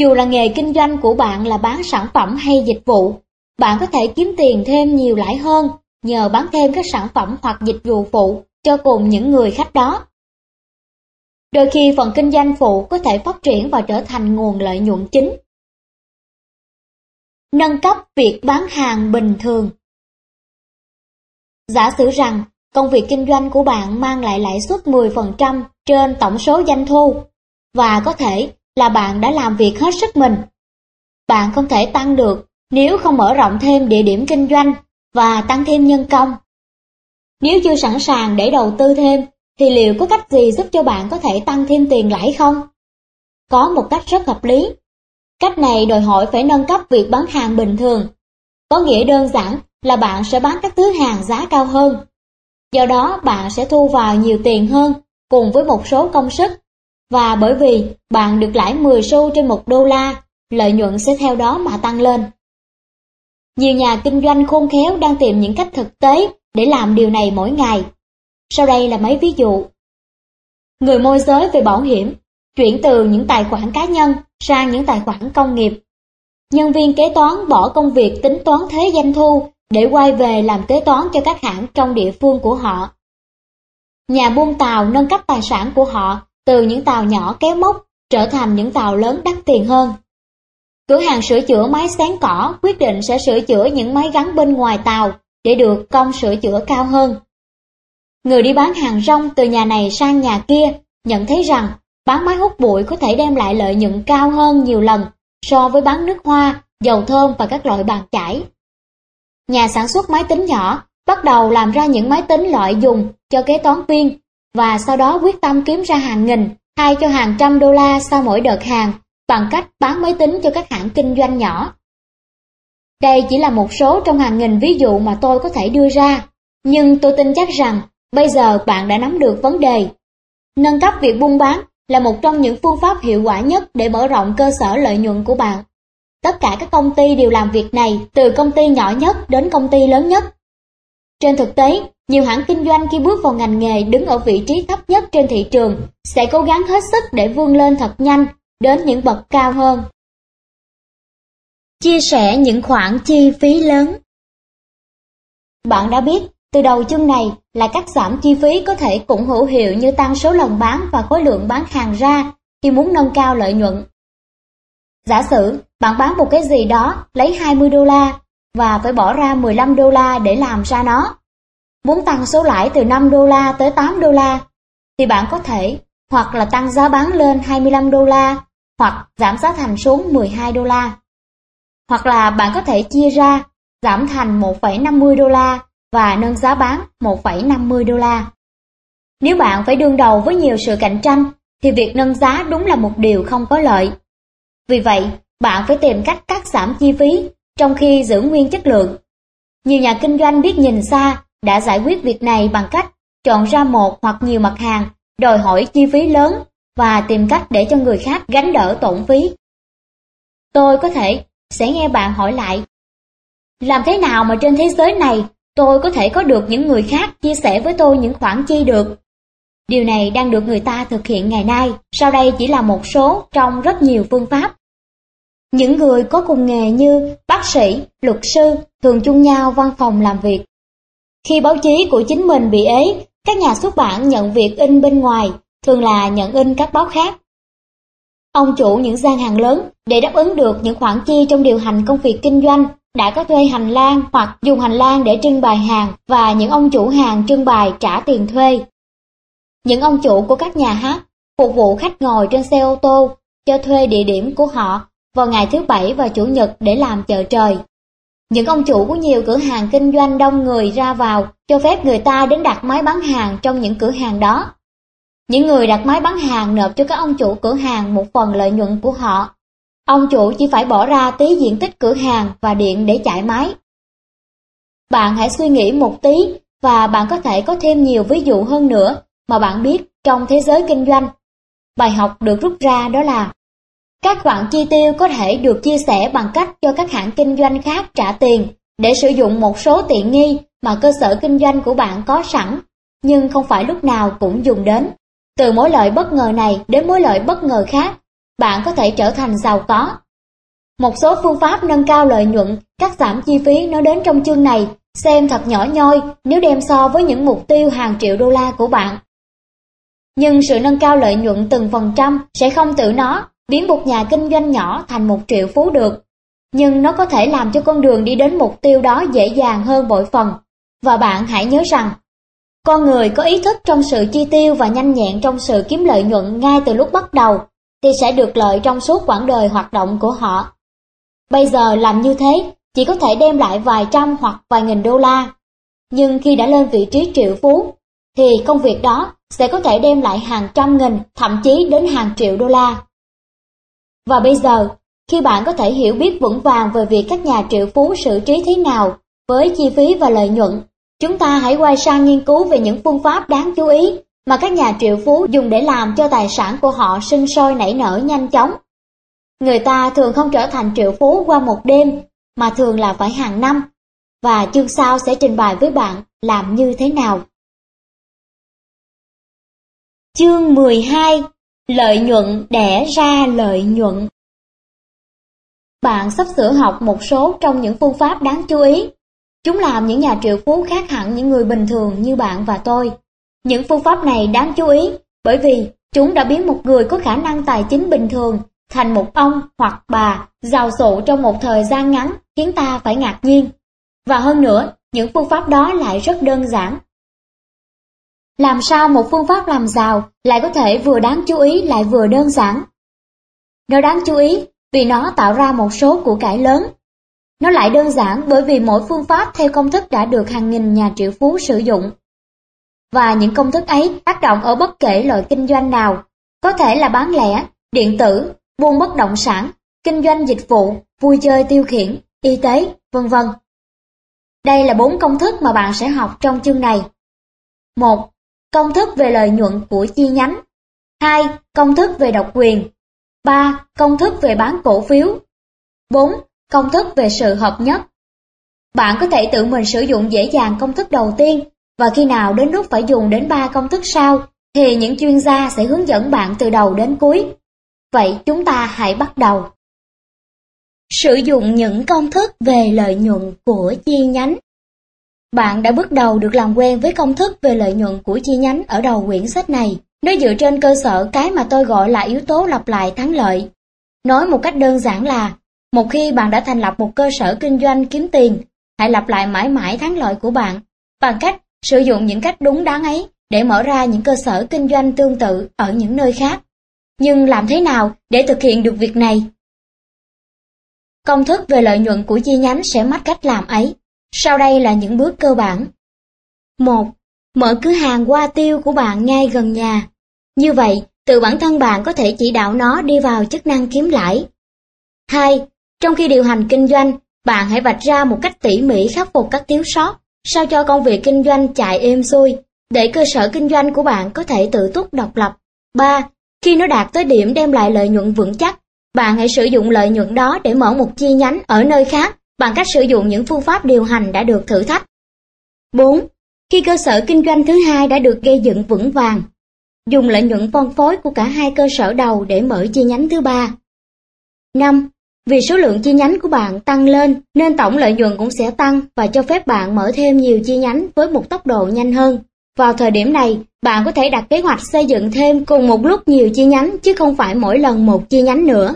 [SPEAKER 1] dù là nghề kinh doanh của bạn là bán sản phẩm hay dịch vụ, bạn có thể kiếm tiền thêm nhiều lãi hơn nhờ bán thêm các sản phẩm hoặc dịch vụ phụ cho cùng những người khách đó. Đôi khi phần kinh doanh phụ có thể phát triển và trở thành nguồn lợi nhuận chính. Nâng cấp việc bán hàng bình thường Giả sử rằng công việc kinh doanh của bạn mang lại lãi suất 10% trên tổng số doanh thu và có thể là bạn đã làm việc hết sức mình. Bạn không thể tăng được nếu không mở rộng thêm địa điểm kinh doanh và tăng thêm nhân công. Nếu chưa sẵn sàng để đầu tư thêm, thì liệu có cách gì giúp cho bạn có thể tăng thêm tiền lãi không? Có một cách rất hợp lý. Cách này đòi hỏi phải nâng cấp việc bán hàng bình thường. Có nghĩa đơn giản là bạn sẽ bán các thứ hàng giá cao hơn. Do đó bạn sẽ thu vào nhiều tiền hơn cùng với một số công sức và bởi vì bạn được lãi 10 xu trên một đô la, lợi nhuận sẽ theo đó mà tăng lên. Nhiều nhà kinh doanh khôn khéo đang tìm những cách thực tế để làm điều này mỗi ngày. Sau đây là mấy ví dụ. Người môi giới về bảo hiểm, chuyển từ những tài khoản cá nhân sang những tài khoản công nghiệp. Nhân viên kế toán bỏ công việc tính toán thuế doanh thu để quay về làm kế toán cho các hãng trong địa phương của họ. Nhà buôn tàu nâng cấp tài sản của họ từ những tàu nhỏ kéo mốc trở thành những tàu lớn đắt tiền hơn. Cửa hàng sửa chữa máy sáng cỏ quyết định sẽ sửa chữa những máy gắn bên ngoài tàu để được công sửa chữa cao hơn. Người đi bán hàng rong từ nhà này sang nhà kia nhận thấy rằng bán máy hút bụi có thể đem lại lợi nhuận cao hơn nhiều lần so với bán nước hoa, dầu thơm và các loại bàn chải. Nhà sản xuất máy tính nhỏ bắt đầu làm ra những máy tính loại dùng cho kế toán viên và sau đó quyết tâm kiếm ra hàng nghìn hay cho hàng trăm đô la sau mỗi đợt hàng bằng cách bán máy tính cho các hãng kinh doanh nhỏ. Đây chỉ là một số trong hàng nghìn ví dụ mà tôi có thể đưa ra, nhưng tôi tin chắc rằng bây giờ bạn đã nắm được vấn đề. Nâng cấp việc buôn bán là một trong những phương pháp hiệu quả nhất để mở rộng cơ sở lợi nhuận của bạn. Tất cả các công ty đều làm việc này, từ công ty nhỏ nhất đến công ty lớn nhất. Trên thực tế, nhiều hãng kinh doanh khi bước vào ngành nghề đứng ở vị trí thấp nhất trên thị trường sẽ cố gắng hết sức để vươn lên thật nhanh đến những bậc cao hơn. Chia sẻ những khoản chi phí lớn Bạn đã biết, từ đầu chương này là cắt giảm chi phí có thể cũng hữu hiệu như tăng số lần bán và khối lượng bán hàng ra khi muốn nâng cao lợi nhuận. Giả sử bạn bán một cái gì đó lấy 20 đô la và phải bỏ ra 15 đô la để làm ra nó. Muốn tăng số lãi từ 5 đô la tới 8 đô la thì bạn có thể hoặc là tăng giá bán lên 25 đô la hoặc giảm giá thành xuống 12 đô la. Hoặc là bạn có thể chia ra giảm thành 1,50 đô la và nâng giá bán 1,50 đô la. Nếu bạn phải đương đầu với nhiều sự cạnh tranh thì việc nâng giá đúng là một điều không có lợi. Vì vậy, bạn phải tìm cách cắt giảm chi phí trong khi giữ nguyên chất lượng. Nhiều nhà kinh doanh biết nhìn xa đã giải quyết việc này bằng cách chọn ra một hoặc nhiều mặt hàng đòi hỏi chi phí lớn và tìm cách để cho người khác gánh đỡ tổn phí. Tôi có thể sẽ nghe bạn hỏi lại Làm thế nào mà trên thế giới này tôi có thể có được những người khác chia sẻ với tôi những khoản chi được? Điều này đang được người ta thực hiện ngày nay, sau đây chỉ là một số trong rất nhiều phương pháp. Những người có cùng nghề như bác sĩ, luật sư thường chung nhau văn phòng làm việc. Khi báo chí của chính mình bị ế, các nhà xuất bản nhận việc in bên ngoài, thường là nhận in các báo khác. Ông chủ những gian hàng lớn để đáp ứng được những khoản chi trong điều hành công việc kinh doanh đã có thuê hành lang hoặc dùng hành lang để trưng bày hàng và những ông chủ hàng trưng bày trả tiền thuê. Những ông chủ của các nhà hát phục vụ khách ngồi trên xe ô tô cho thuê địa điểm của họ vào ngày thứ bảy và chủ nhật để làm chợ trời. Những ông chủ của nhiều cửa hàng kinh doanh đông người ra vào, cho phép người ta đến đặt máy bán hàng trong những cửa hàng đó. Những người đặt máy bán hàng nộp cho các ông chủ cửa hàng một phần lợi nhuận của họ. Ông chủ chỉ phải bỏ ra tí diện tích cửa hàng và điện để chạy máy. Bạn hãy suy nghĩ một tí và bạn có thể có thêm nhiều ví dụ hơn nữa mà bạn biết trong thế giới kinh doanh. Bài học được rút ra đó là các khoản chi tiêu có thể được chia sẻ bằng cách cho các hãng kinh doanh khác trả tiền để sử dụng một số tiện nghi mà cơ sở kinh doanh của bạn có sẵn, nhưng không phải lúc nào cũng dùng đến. Từ mối lợi bất ngờ này đến mối lợi bất ngờ khác, bạn có thể trở thành giàu có. Một số phương pháp nâng cao lợi nhuận, cắt giảm chi phí nói đến trong chương này xem thật nhỏ nhoi nếu đem so với những mục tiêu hàng triệu đô la của bạn. Nhưng sự nâng cao lợi nhuận từng phần trăm sẽ không tự nó biến một nhà kinh doanh nhỏ thành một triệu phú được. Nhưng nó có thể làm cho con đường đi đến mục tiêu đó dễ dàng hơn bội phần. Và bạn hãy nhớ rằng, con người có ý thức trong sự chi tiêu và nhanh nhẹn trong sự kiếm lợi nhuận ngay từ lúc bắt đầu, thì sẽ được lợi trong suốt quãng đời hoạt động của họ. Bây giờ làm như thế chỉ có thể đem lại vài trăm hoặc vài nghìn đô la. Nhưng khi đã lên vị trí triệu phú, thì công việc đó sẽ có thể đem lại hàng trăm nghìn, thậm chí đến hàng triệu đô la. Và bây giờ, khi bạn có thể hiểu biết vững vàng về việc các nhà triệu phú xử trí thế nào với chi phí và lợi nhuận, chúng ta hãy quay sang nghiên cứu về những phương pháp đáng chú ý mà các nhà triệu phú dùng để làm cho tài sản của họ sinh sôi nảy nở nhanh chóng. Người ta thường không trở thành triệu phú qua một đêm, mà thường là phải hàng năm, và chương sau sẽ trình bày với bạn làm như thế nào. Chương 12 Lợi nhuận đẻ ra lợi nhuận Bạn sắp sửa học một số trong những phương pháp đáng chú ý. Chúng làm những nhà triệu phú khác hẳn những người bình thường như bạn và tôi. Những phương pháp này đáng chú ý bởi vì chúng đã biến một người có khả năng tài chính bình thường thành một ông hoặc bà giàu sụ trong một thời gian ngắn khiến ta phải ngạc nhiên. Và hơn nữa, những phương pháp đó lại rất đơn giản. Làm sao một phương pháp làm giàu lại có thể vừa đáng chú ý lại vừa đơn giản? Nó đáng chú ý vì nó tạo ra một số của cải lớn. Nó lại đơn giản bởi vì mỗi phương pháp theo công thức đã được hàng nghìn nhà triệu phú sử dụng. Và những công thức ấy tác động ở bất kể loại kinh doanh nào, có thể là bán lẻ, điện tử, buôn bất động sản, kinh doanh dịch vụ, vui chơi tiêu khiển, y tế, vân vân. Đây là bốn công thức mà bạn sẽ học trong chương này. 1. Công thức về lợi nhuận của chi nhánh. 2. Công thức về độc quyền. 3. Công thức về bán cổ phiếu. 4. Công thức về sự hợp nhất. Bạn có thể tự mình sử dụng dễ dàng công thức đầu tiên, và khi nào đến lúc phải dùng đến 3 công thức sau, thì những chuyên gia sẽ hướng dẫn bạn từ đầu đến cuối. Vậy chúng ta hãy bắt đầu. Sử dụng những công thức về lợi nhuận của chi nhánh. Bạn đã bước đầu được làm quen với công thức về lợi nhuận của chi nhánh ở đầu quyển sách này. Nó dựa trên cơ sở cái mà tôi gọi là yếu tố lặp lại thắng lợi. Nói một cách đơn giản là, một khi bạn đã thành lập một cơ sở kinh doanh kiếm tiền, hãy lặp lại mãi mãi thắng lợi của bạn bằng cách sử dụng những cách đúng đắn ấy để mở ra những cơ sở kinh doanh tương tự ở những nơi khác. Nhưng làm thế nào để thực hiện được việc này? Công thức về lợi nhuận của chi nhánh sẽ mách cách làm ấy. Sau đây là những bước cơ bản. 1. Mở cửa hàng qua tiêu của bạn ngay gần nhà. Như vậy, tự bản thân bạn có thể chỉ đạo nó đi vào chức năng kiếm lãi. 2. Trong khi điều hành kinh doanh, bạn hãy vạch ra một cách tỉ mỉ khắc phục các thiếu sót, sao cho công việc kinh doanh chạy êm xuôi, để cơ sở kinh doanh của bạn có thể tự túc độc lập. 3. Khi nó đạt tới điểm đem lại lợi nhuận vững chắc, bạn hãy sử dụng lợi nhuận đó để mở một chi nhánh ở nơi khác bằng cách sử dụng những phương pháp điều hành đã được thử thách. 4. Khi cơ sở kinh doanh thứ hai đã được gây dựng vững vàng, dùng lợi nhuận phân phối của cả hai cơ sở đầu để mở chi nhánh thứ ba. 5. Vì số lượng chi nhánh của bạn tăng lên nên tổng lợi nhuận cũng sẽ tăng và cho phép bạn mở thêm nhiều chi nhánh với một tốc độ nhanh hơn. Vào thời điểm này, bạn có thể đặt kế hoạch xây dựng thêm cùng một lúc nhiều chi nhánh chứ không phải mỗi lần một chi nhánh nữa.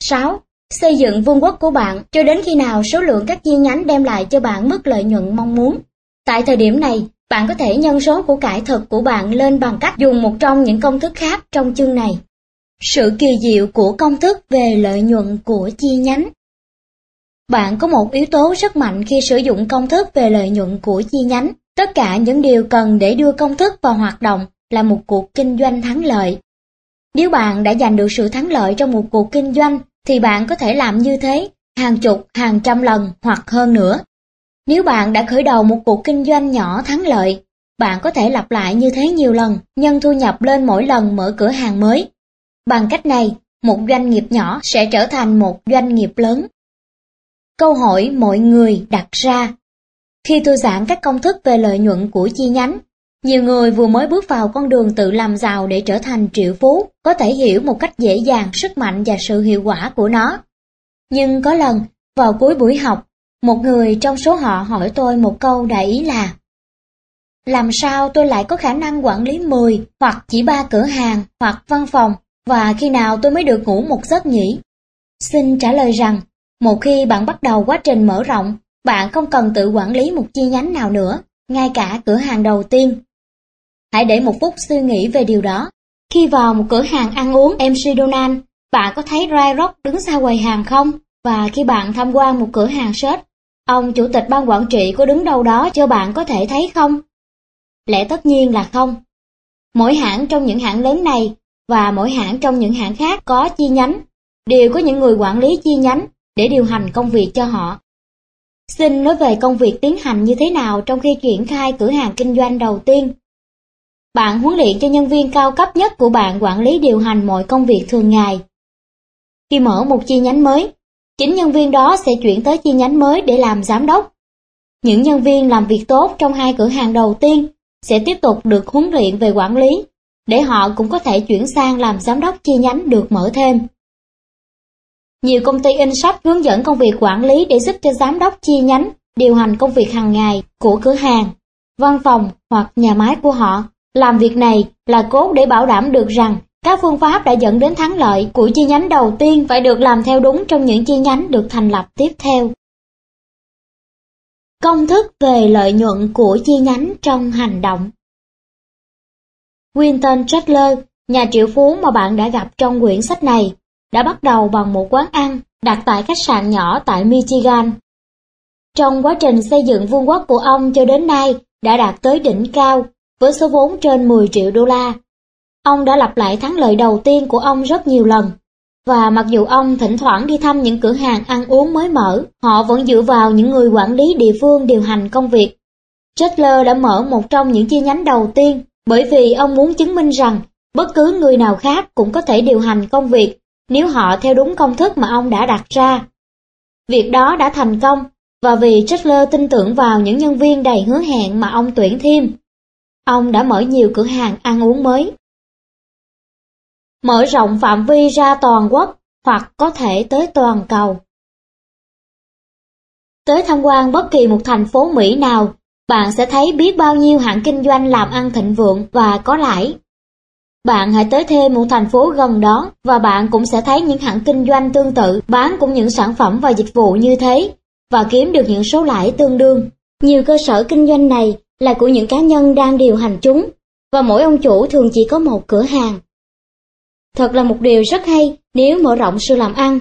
[SPEAKER 1] 6. Xây dựng vương quốc của bạn cho đến khi nào số lượng các chi nhánh đem lại cho bạn mức lợi nhuận mong muốn. Tại thời điểm này, bạn có thể nhân số của cải thực của bạn lên bằng cách dùng một trong những công thức khác trong chương này. Sự kỳ diệu của công thức về lợi nhuận của chi nhánh Bạn có một yếu tố rất mạnh khi sử dụng công thức về lợi nhuận của chi nhánh. Tất cả những điều cần để đưa công thức vào hoạt động là một cuộc kinh doanh thắng lợi. Nếu bạn đã giành được sự thắng lợi trong một cuộc kinh doanh, thì bạn có thể làm như thế hàng chục, hàng trăm lần hoặc hơn nữa. Nếu bạn đã khởi đầu một cuộc kinh doanh nhỏ thắng lợi, bạn có thể lặp lại như thế nhiều lần, nhân thu nhập lên mỗi lần mở cửa hàng mới. Bằng cách này, một doanh nghiệp nhỏ sẽ trở thành một doanh nghiệp lớn. Câu hỏi mọi người đặt ra Khi tôi giảng các công thức về lợi nhuận của chi nhánh, nhiều người vừa mới bước vào con đường tự làm giàu để trở thành triệu phú có thể hiểu một cách dễ dàng sức mạnh và sự hiệu quả của nó. Nhưng có lần, vào cuối buổi học, một người trong số họ hỏi tôi một câu đại ý là Làm sao tôi lại có khả năng quản lý 10 hoặc chỉ ba cửa hàng hoặc văn phòng và khi nào tôi mới được ngủ một giấc nhỉ? Xin trả lời rằng, một khi bạn bắt đầu quá trình mở rộng, bạn không cần tự quản lý một chi nhánh nào nữa, ngay cả cửa hàng đầu tiên. Hãy để một phút suy nghĩ về điều đó. Khi vào một cửa hàng ăn uống MC Donald, bạn có thấy Ray Rock đứng xa quầy hàng không? Và khi bạn tham quan một cửa hàng shop, ông chủ tịch ban quản trị có đứng đâu đó cho bạn có thể thấy không? Lẽ tất nhiên là không. Mỗi hãng trong những hãng lớn này và mỗi hãng trong những hãng khác có chi nhánh, đều có những người quản lý chi nhánh để điều hành công việc cho họ. Xin nói về công việc tiến hành như thế nào trong khi triển khai cửa hàng kinh doanh đầu tiên. Bạn huấn luyện cho nhân viên cao cấp nhất của bạn quản lý điều hành mọi công việc thường ngày. Khi mở một chi nhánh mới, chính nhân viên đó sẽ chuyển tới chi nhánh mới để làm giám đốc. Những nhân viên làm việc tốt trong hai cửa hàng đầu tiên sẽ tiếp tục được huấn luyện về quản lý, để họ cũng có thể chuyển sang làm giám đốc chi nhánh được mở thêm. Nhiều công ty in shop hướng dẫn công việc quản lý để giúp cho giám đốc chi nhánh điều hành công việc hàng ngày của cửa hàng, văn phòng hoặc nhà máy của họ. Làm việc này là cốt để bảo đảm được rằng các phương pháp đã dẫn đến thắng lợi của chi nhánh đầu tiên phải được làm theo đúng trong những chi nhánh được thành lập tiếp theo. Công thức về lợi nhuận của chi nhánh trong hành động Winton Chandler, nhà triệu phú mà bạn đã gặp trong quyển sách này, đã bắt đầu bằng một quán ăn đặt tại khách sạn nhỏ tại Michigan. Trong quá trình xây dựng vương quốc của ông cho đến nay đã đạt tới đỉnh cao với số vốn trên 10 triệu đô la. Ông đã lặp lại thắng lợi đầu tiên của ông rất nhiều lần. Và mặc dù ông thỉnh thoảng đi thăm những cửa hàng ăn uống mới mở, họ vẫn dựa vào những người quản lý địa phương điều hành công việc. Chetler đã mở một trong những chi nhánh đầu tiên bởi vì ông muốn chứng minh rằng bất cứ người nào khác cũng có thể điều hành công việc nếu họ theo đúng công thức mà ông đã đặt ra. Việc đó đã thành công và vì Chetler tin tưởng vào những nhân viên đầy hứa hẹn mà ông tuyển thêm. Ông đã mở nhiều cửa hàng ăn uống mới. Mở rộng phạm vi ra toàn quốc hoặc có thể tới toàn cầu. Tới tham quan bất kỳ một thành phố Mỹ nào, bạn sẽ thấy biết bao nhiêu hãng kinh doanh làm ăn thịnh vượng và có lãi. Bạn hãy tới thêm một thành phố gần đó và bạn cũng sẽ thấy những hãng kinh doanh tương tự bán cũng những sản phẩm và dịch vụ như thế và kiếm được những số lãi tương đương. Nhiều cơ sở kinh doanh này là của những cá nhân đang điều hành chúng và mỗi ông chủ thường chỉ có một cửa hàng. Thật là một điều rất hay nếu mở rộng sự làm ăn.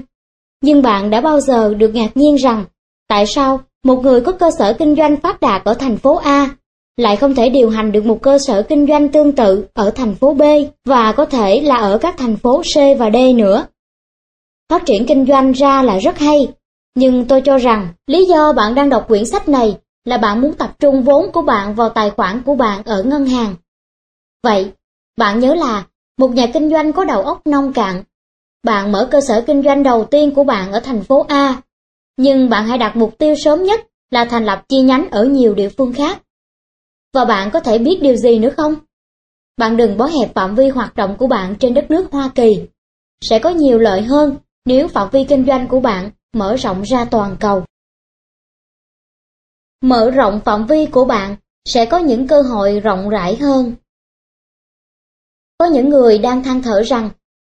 [SPEAKER 1] Nhưng bạn đã bao giờ được ngạc nhiên rằng tại sao một người có cơ sở kinh doanh phát đạt ở thành phố A lại không thể điều hành được một cơ sở kinh doanh tương tự ở thành phố B và có thể là ở các thành phố C và D nữa. Phát triển kinh doanh ra là rất hay, nhưng tôi cho rằng lý do bạn đang đọc quyển sách này là bạn muốn tập trung vốn của bạn vào tài khoản của bạn ở ngân hàng. Vậy, bạn nhớ là một nhà kinh doanh có đầu óc nông cạn. Bạn mở cơ sở kinh doanh đầu tiên của bạn ở thành phố A, nhưng bạn hãy đặt mục tiêu sớm nhất là thành lập chi nhánh ở nhiều địa phương khác. Và bạn có thể biết điều gì nữa không? Bạn đừng bó hẹp phạm vi hoạt động của bạn trên đất nước Hoa Kỳ. Sẽ có nhiều lợi hơn nếu phạm vi kinh doanh của bạn mở rộng ra toàn cầu. Mở rộng phạm vi của bạn sẽ có những cơ hội rộng rãi hơn. Có những người đang than thở rằng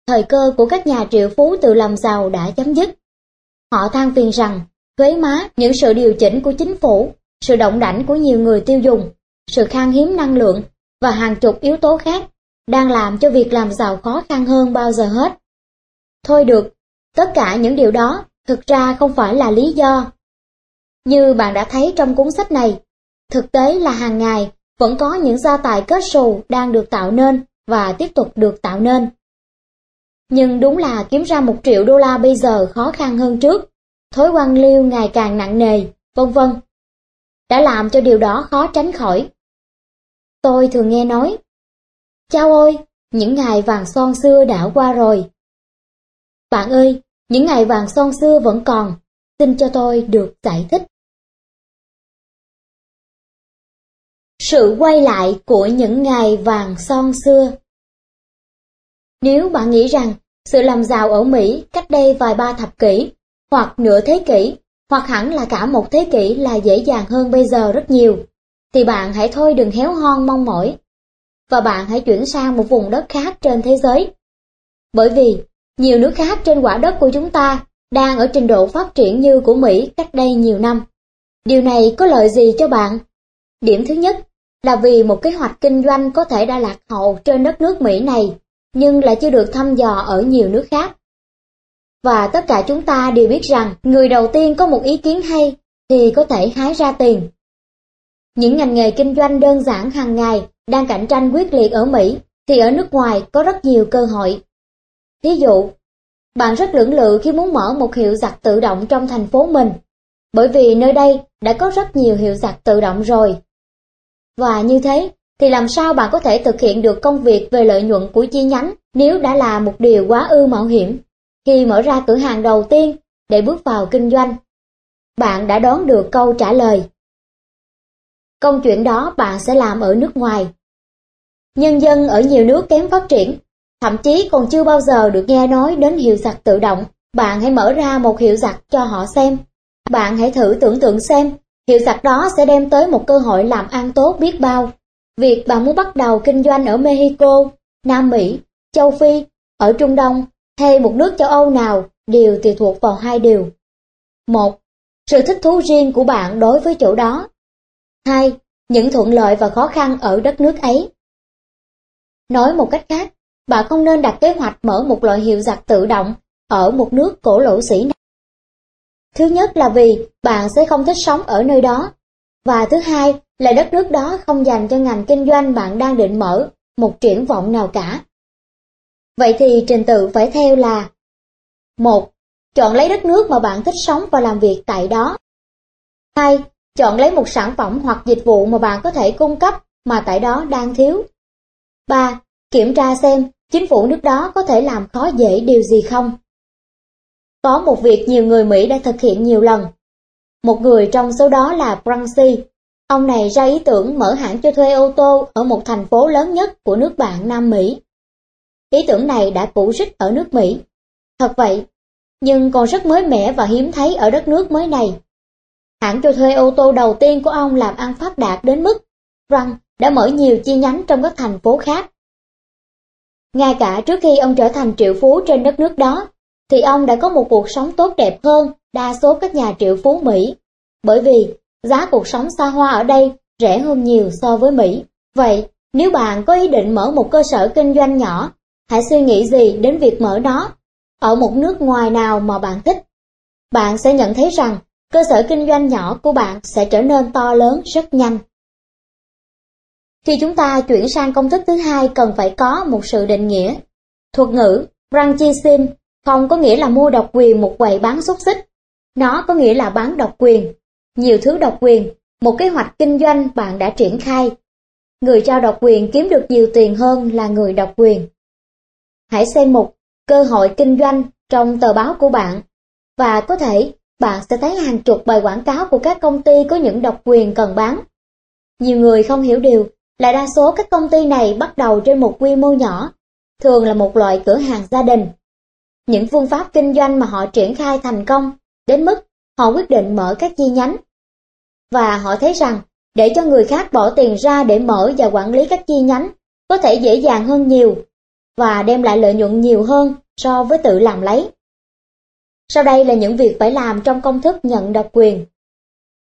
[SPEAKER 1] thời cơ của các nhà triệu phú tự làm giàu đã chấm dứt. Họ than phiền rằng thuế má, những sự điều chỉnh của chính phủ, sự động đảnh của nhiều người tiêu dùng sự khan hiếm năng lượng và hàng chục yếu tố khác đang làm cho việc làm giàu khó khăn hơn bao giờ hết. Thôi được, tất cả những điều đó thực ra không phải là lý do. Như bạn đã thấy trong cuốn sách này, thực tế là hàng ngày vẫn có những gia tài kết xù đang được tạo nên và tiếp tục được tạo nên. Nhưng đúng là kiếm ra một triệu đô la bây giờ khó khăn hơn trước, thói quan liêu ngày càng nặng nề, vân vân đã làm cho điều đó khó tránh khỏi. Tôi thường nghe nói, Chao ơi, những ngày vàng son xưa đã qua rồi. Bạn ơi, những ngày vàng son xưa vẫn còn, xin cho tôi được giải thích. Sự quay lại của những ngày vàng son xưa Nếu bạn nghĩ rằng sự làm giàu ở Mỹ cách đây vài ba thập kỷ, hoặc nửa thế kỷ, hoặc hẳn là cả một thế kỷ là dễ dàng hơn bây giờ rất nhiều, thì bạn hãy thôi đừng héo hon mong mỏi, và bạn hãy chuyển sang một vùng đất khác trên thế giới. Bởi vì, nhiều nước khác trên quả đất của chúng ta đang ở trình độ phát triển như của Mỹ cách đây nhiều năm. Điều này có lợi gì cho bạn? Điểm thứ nhất là vì một kế hoạch kinh doanh có thể đã lạc hậu trên đất nước Mỹ này, nhưng lại chưa được thăm dò ở nhiều nước khác. Và tất cả chúng ta đều biết rằng người đầu tiên có một ý kiến hay thì có thể hái ra tiền. Những ngành nghề kinh doanh đơn giản hàng ngày đang cạnh tranh quyết liệt ở Mỹ thì ở nước ngoài có rất nhiều cơ hội. Ví dụ, bạn rất lưỡng lự khi muốn mở một hiệu giặt tự động trong thành phố mình, bởi vì nơi đây đã có rất nhiều hiệu giặt tự động rồi. Và như thế, thì làm sao bạn có thể thực hiện được công việc về lợi nhuận của chi nhánh nếu đã là một điều quá ư mạo hiểm? Khi mở ra cửa hàng đầu tiên để bước vào kinh doanh, bạn đã đón được câu trả lời. Công chuyện đó bạn sẽ làm ở nước ngoài. Nhân dân ở nhiều nước kém phát triển, thậm chí còn chưa bao giờ được nghe nói đến hiệu giặt tự động. Bạn hãy mở ra một hiệu giặt cho họ xem. Bạn hãy thử tưởng tượng xem, hiệu sạch đó sẽ đem tới một cơ hội làm ăn tốt biết bao. Việc bạn muốn bắt đầu kinh doanh ở Mexico, Nam Mỹ, châu Phi, ở Trung Đông hay một nước châu Âu nào đều tùy thuộc vào hai điều. Một, sự thích thú riêng của bạn đối với chỗ đó. Hai, những thuận lợi và khó khăn ở đất nước ấy. Nói một cách khác, bạn không nên đặt kế hoạch mở một loại hiệu giặt tự động ở một nước cổ lỗ sĩ nào. Thứ nhất là vì bạn sẽ không thích sống ở nơi đó, và thứ hai là đất nước đó không dành cho ngành kinh doanh bạn đang định mở một triển vọng nào cả. Vậy thì trình tự phải theo là một Chọn lấy đất nước mà bạn thích sống và làm việc tại đó. 2. Chọn lấy một sản phẩm hoặc dịch vụ mà bạn có thể cung cấp mà tại đó đang thiếu. 3. Kiểm tra xem chính phủ nước đó có thể làm khó dễ điều gì không. Có một việc nhiều người Mỹ đã thực hiện nhiều lần. Một người trong số đó là Brancy. Ông này ra ý tưởng mở hãng cho thuê ô tô ở một thành phố lớn nhất của nước bạn Nam Mỹ. Ý tưởng này đã cũ rích ở nước Mỹ. Thật vậy, nhưng còn rất mới mẻ và hiếm thấy ở đất nước mới này. Hãng cho thuê ô tô đầu tiên của ông làm ăn phát đạt đến mức rằng đã mở nhiều chi nhánh trong các thành phố khác. Ngay cả trước khi ông trở thành triệu phú trên đất nước đó, thì ông đã có một cuộc sống tốt đẹp hơn đa số các nhà triệu phú Mỹ. Bởi vì giá cuộc sống xa hoa ở đây rẻ hơn nhiều so với Mỹ. Vậy, nếu bạn có ý định mở một cơ sở kinh doanh nhỏ, hãy suy nghĩ gì đến việc mở nó ở một nước ngoài nào mà bạn thích. Bạn sẽ nhận thấy rằng cơ sở kinh doanh nhỏ của bạn sẽ trở nên to lớn rất nhanh. Khi chúng ta chuyển sang công thức thứ hai cần phải có một sự định nghĩa. Thuật ngữ franchising không có nghĩa là mua độc quyền một quầy bán xúc xích. Nó có nghĩa là bán độc quyền. Nhiều thứ độc quyền, một kế hoạch kinh doanh bạn đã triển khai. Người trao độc quyền kiếm được nhiều tiền hơn là người độc quyền. Hãy xem mục cơ hội kinh doanh trong tờ báo của bạn. Và có thể bạn sẽ thấy hàng chục bài quảng cáo của các công ty có những độc quyền cần bán. Nhiều người không hiểu điều là đa số các công ty này bắt đầu trên một quy mô nhỏ, thường là một loại cửa hàng gia đình. Những phương pháp kinh doanh mà họ triển khai thành công, đến mức họ quyết định mở các chi nhánh. Và họ thấy rằng, để cho người khác bỏ tiền ra để mở và quản lý các chi nhánh, có thể dễ dàng hơn nhiều và đem lại lợi nhuận nhiều hơn so với tự làm lấy. Sau đây là những việc phải làm trong công thức nhận độc quyền.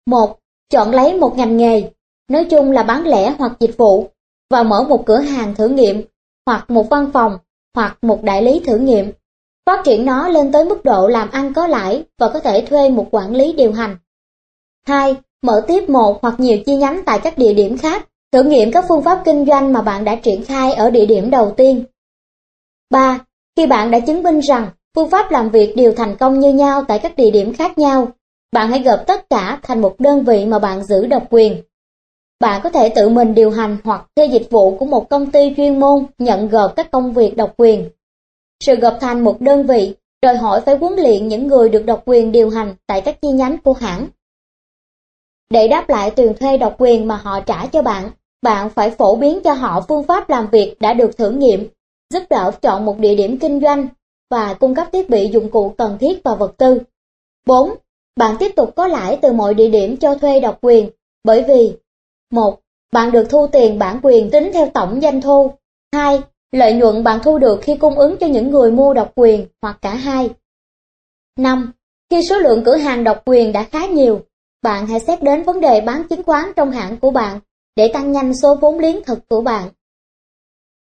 [SPEAKER 1] 1. Chọn lấy một ngành nghề, nói chung là bán lẻ hoặc dịch vụ, và mở một cửa hàng thử nghiệm, hoặc một văn phòng, hoặc một đại lý thử nghiệm. Phát triển nó lên tới mức độ làm ăn có lãi và có thể thuê một quản lý điều hành. 2. Mở tiếp một hoặc nhiều chi nhánh tại các địa điểm khác, thử nghiệm các phương pháp kinh doanh mà bạn đã triển khai ở địa điểm đầu tiên. 3. Khi bạn đã chứng minh rằng phương pháp làm việc đều thành công như nhau tại các địa điểm khác nhau, bạn hãy gộp tất cả thành một đơn vị mà bạn giữ độc quyền. Bạn có thể tự mình điều hành hoặc thuê dịch vụ của một công ty chuyên môn nhận gộp các công việc độc quyền. Sự gộp thành một đơn vị đòi hỏi phải huấn luyện những người được độc quyền điều hành tại các chi nhánh của hãng. Để đáp lại tiền thuê độc quyền mà họ trả cho bạn, bạn phải phổ biến cho họ phương pháp làm việc đã được thử nghiệm giúp đỡ chọn một địa điểm kinh doanh và cung cấp thiết bị dụng cụ cần thiết và vật tư. 4. Bạn tiếp tục có lãi từ mọi địa điểm cho thuê độc quyền, bởi vì 1. Bạn được thu tiền bản quyền tính theo tổng doanh thu. 2. Lợi nhuận bạn thu được khi cung ứng cho những người mua độc quyền hoặc cả hai. 5. Khi số lượng cửa hàng độc quyền đã khá nhiều, bạn hãy xét đến vấn đề bán chứng khoán trong hãng của bạn để tăng nhanh số vốn liếng thực của bạn.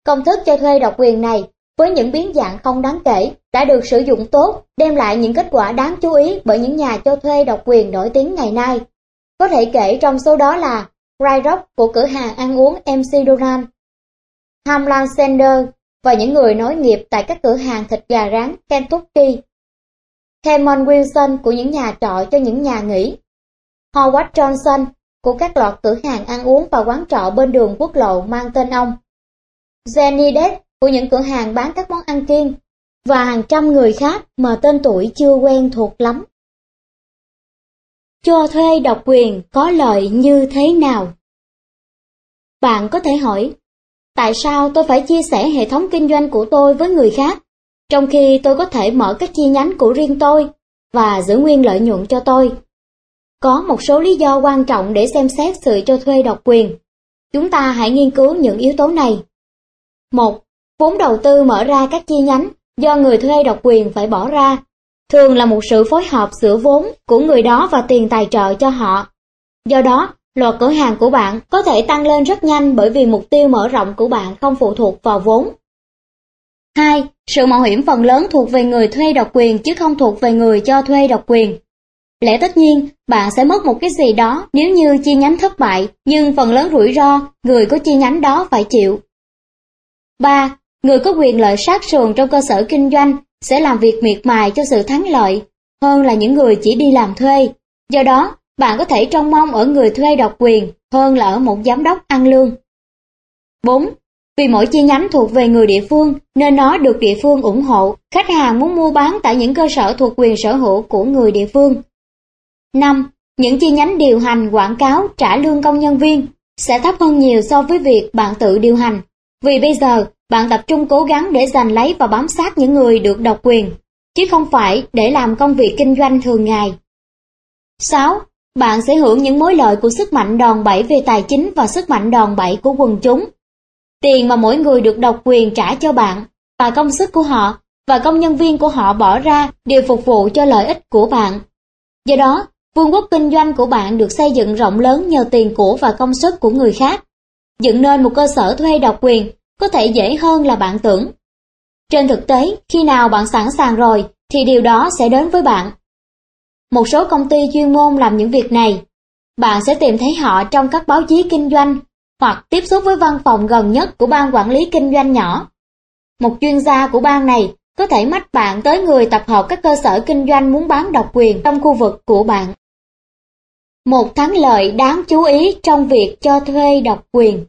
[SPEAKER 1] Công thức cho thuê độc quyền này, với những biến dạng không đáng kể, đã được sử dụng tốt, đem lại những kết quả đáng chú ý bởi những nhà cho thuê độc quyền nổi tiếng ngày nay. Có thể kể trong số đó là Ray Rock của cửa hàng ăn uống MC Donald, Hamland Sender và những người nối nghiệp tại các cửa hàng thịt gà rán Kentucky, Cameron Wilson của những nhà trọ cho những nhà nghỉ, Howard Johnson của các loạt cửa hàng ăn uống và quán trọ bên đường quốc lộ mang tên ông. Zenidet của những cửa hàng bán các món ăn kiêng và hàng trăm người khác mà tên tuổi chưa quen thuộc lắm. Cho thuê độc quyền có lợi như thế nào? Bạn có thể hỏi, tại sao tôi phải chia sẻ hệ thống kinh doanh của tôi với người khác, trong khi tôi có thể mở các chi nhánh của riêng tôi và giữ nguyên lợi nhuận cho tôi? có một số lý do quan trọng để xem xét sự cho thuê độc quyền. Chúng ta hãy nghiên cứu những yếu tố này. 1. Vốn đầu tư mở ra các chi nhánh do người thuê độc quyền phải bỏ ra, thường là một sự phối hợp giữa vốn của người đó và tiền tài trợ cho họ. Do đó, loạt cửa hàng của bạn có thể tăng lên rất nhanh bởi vì mục tiêu mở rộng của bạn không phụ thuộc vào vốn. 2. Sự mạo hiểm phần lớn thuộc về người thuê độc quyền chứ không thuộc về người cho thuê độc quyền. Lẽ tất nhiên, bạn sẽ mất một cái gì đó nếu như chi nhánh thất bại, nhưng phần lớn rủi ro, người có chi nhánh đó phải chịu. 3. Người có quyền lợi sát sườn trong cơ sở kinh doanh sẽ làm việc miệt mài cho sự thắng lợi, hơn là những người chỉ đi làm thuê. Do đó, bạn có thể trông mong ở người thuê độc quyền hơn là ở một giám đốc ăn lương. 4. Vì mỗi chi nhánh thuộc về người địa phương nên nó được địa phương ủng hộ, khách hàng muốn mua bán tại những cơ sở thuộc quyền sở hữu của người địa phương. 5. Những chi nhánh điều hành, quảng cáo, trả lương công nhân viên sẽ thấp hơn nhiều so với việc bạn tự điều hành. Vì bây giờ, bạn tập trung cố gắng để giành lấy và bám sát những người được độc quyền, chứ không phải để làm công việc kinh doanh thường ngày. 6. Bạn sẽ hưởng những mối lợi của sức mạnh đòn bẩy về tài chính và sức mạnh đòn bẩy của quần chúng. Tiền mà mỗi người được độc quyền trả cho bạn, và công sức của họ, và công nhân viên của họ bỏ ra đều phục vụ cho lợi ích của bạn. Do đó, vương quốc kinh doanh của bạn được xây dựng rộng lớn nhờ tiền của và công sức của người khác. Dựng nên một cơ sở thuê độc quyền có thể dễ hơn là bạn tưởng. Trên thực tế, khi nào bạn sẵn sàng rồi, thì điều đó sẽ đến với bạn. Một số công ty chuyên môn làm những việc này. Bạn sẽ tìm thấy họ trong các báo chí kinh doanh hoặc tiếp xúc với văn phòng gần nhất của ban quản lý kinh doanh nhỏ. Một chuyên gia của ban này có thể mách bạn tới người tập hợp các cơ sở kinh doanh muốn bán độc quyền trong khu vực của bạn. Một thắng lợi đáng chú ý trong việc cho thuê độc quyền.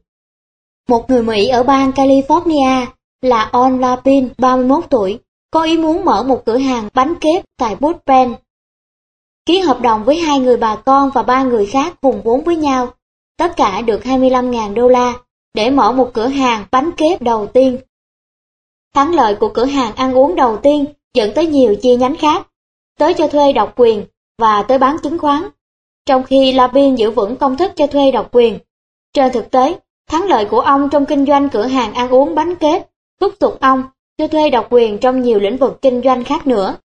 [SPEAKER 1] Một người Mỹ ở bang California là On Lapin, 31 tuổi, có ý muốn mở một cửa hàng bánh kép tại Bud Ký hợp đồng với hai người bà con và ba người khác cùng vốn với nhau, tất cả được 25.000 đô la, để mở một cửa hàng bánh kép đầu tiên. Thắng lợi của cửa hàng ăn uống đầu tiên dẫn tới nhiều chi nhánh khác, tới cho thuê độc quyền và tới bán chứng khoán, trong khi Labin giữ vững công thức cho thuê độc quyền. Trên thực tế, Thắng lợi của ông trong kinh doanh cửa hàng ăn uống bánh kép, thúc giục ông cho thuê độc quyền trong nhiều lĩnh vực kinh doanh khác nữa.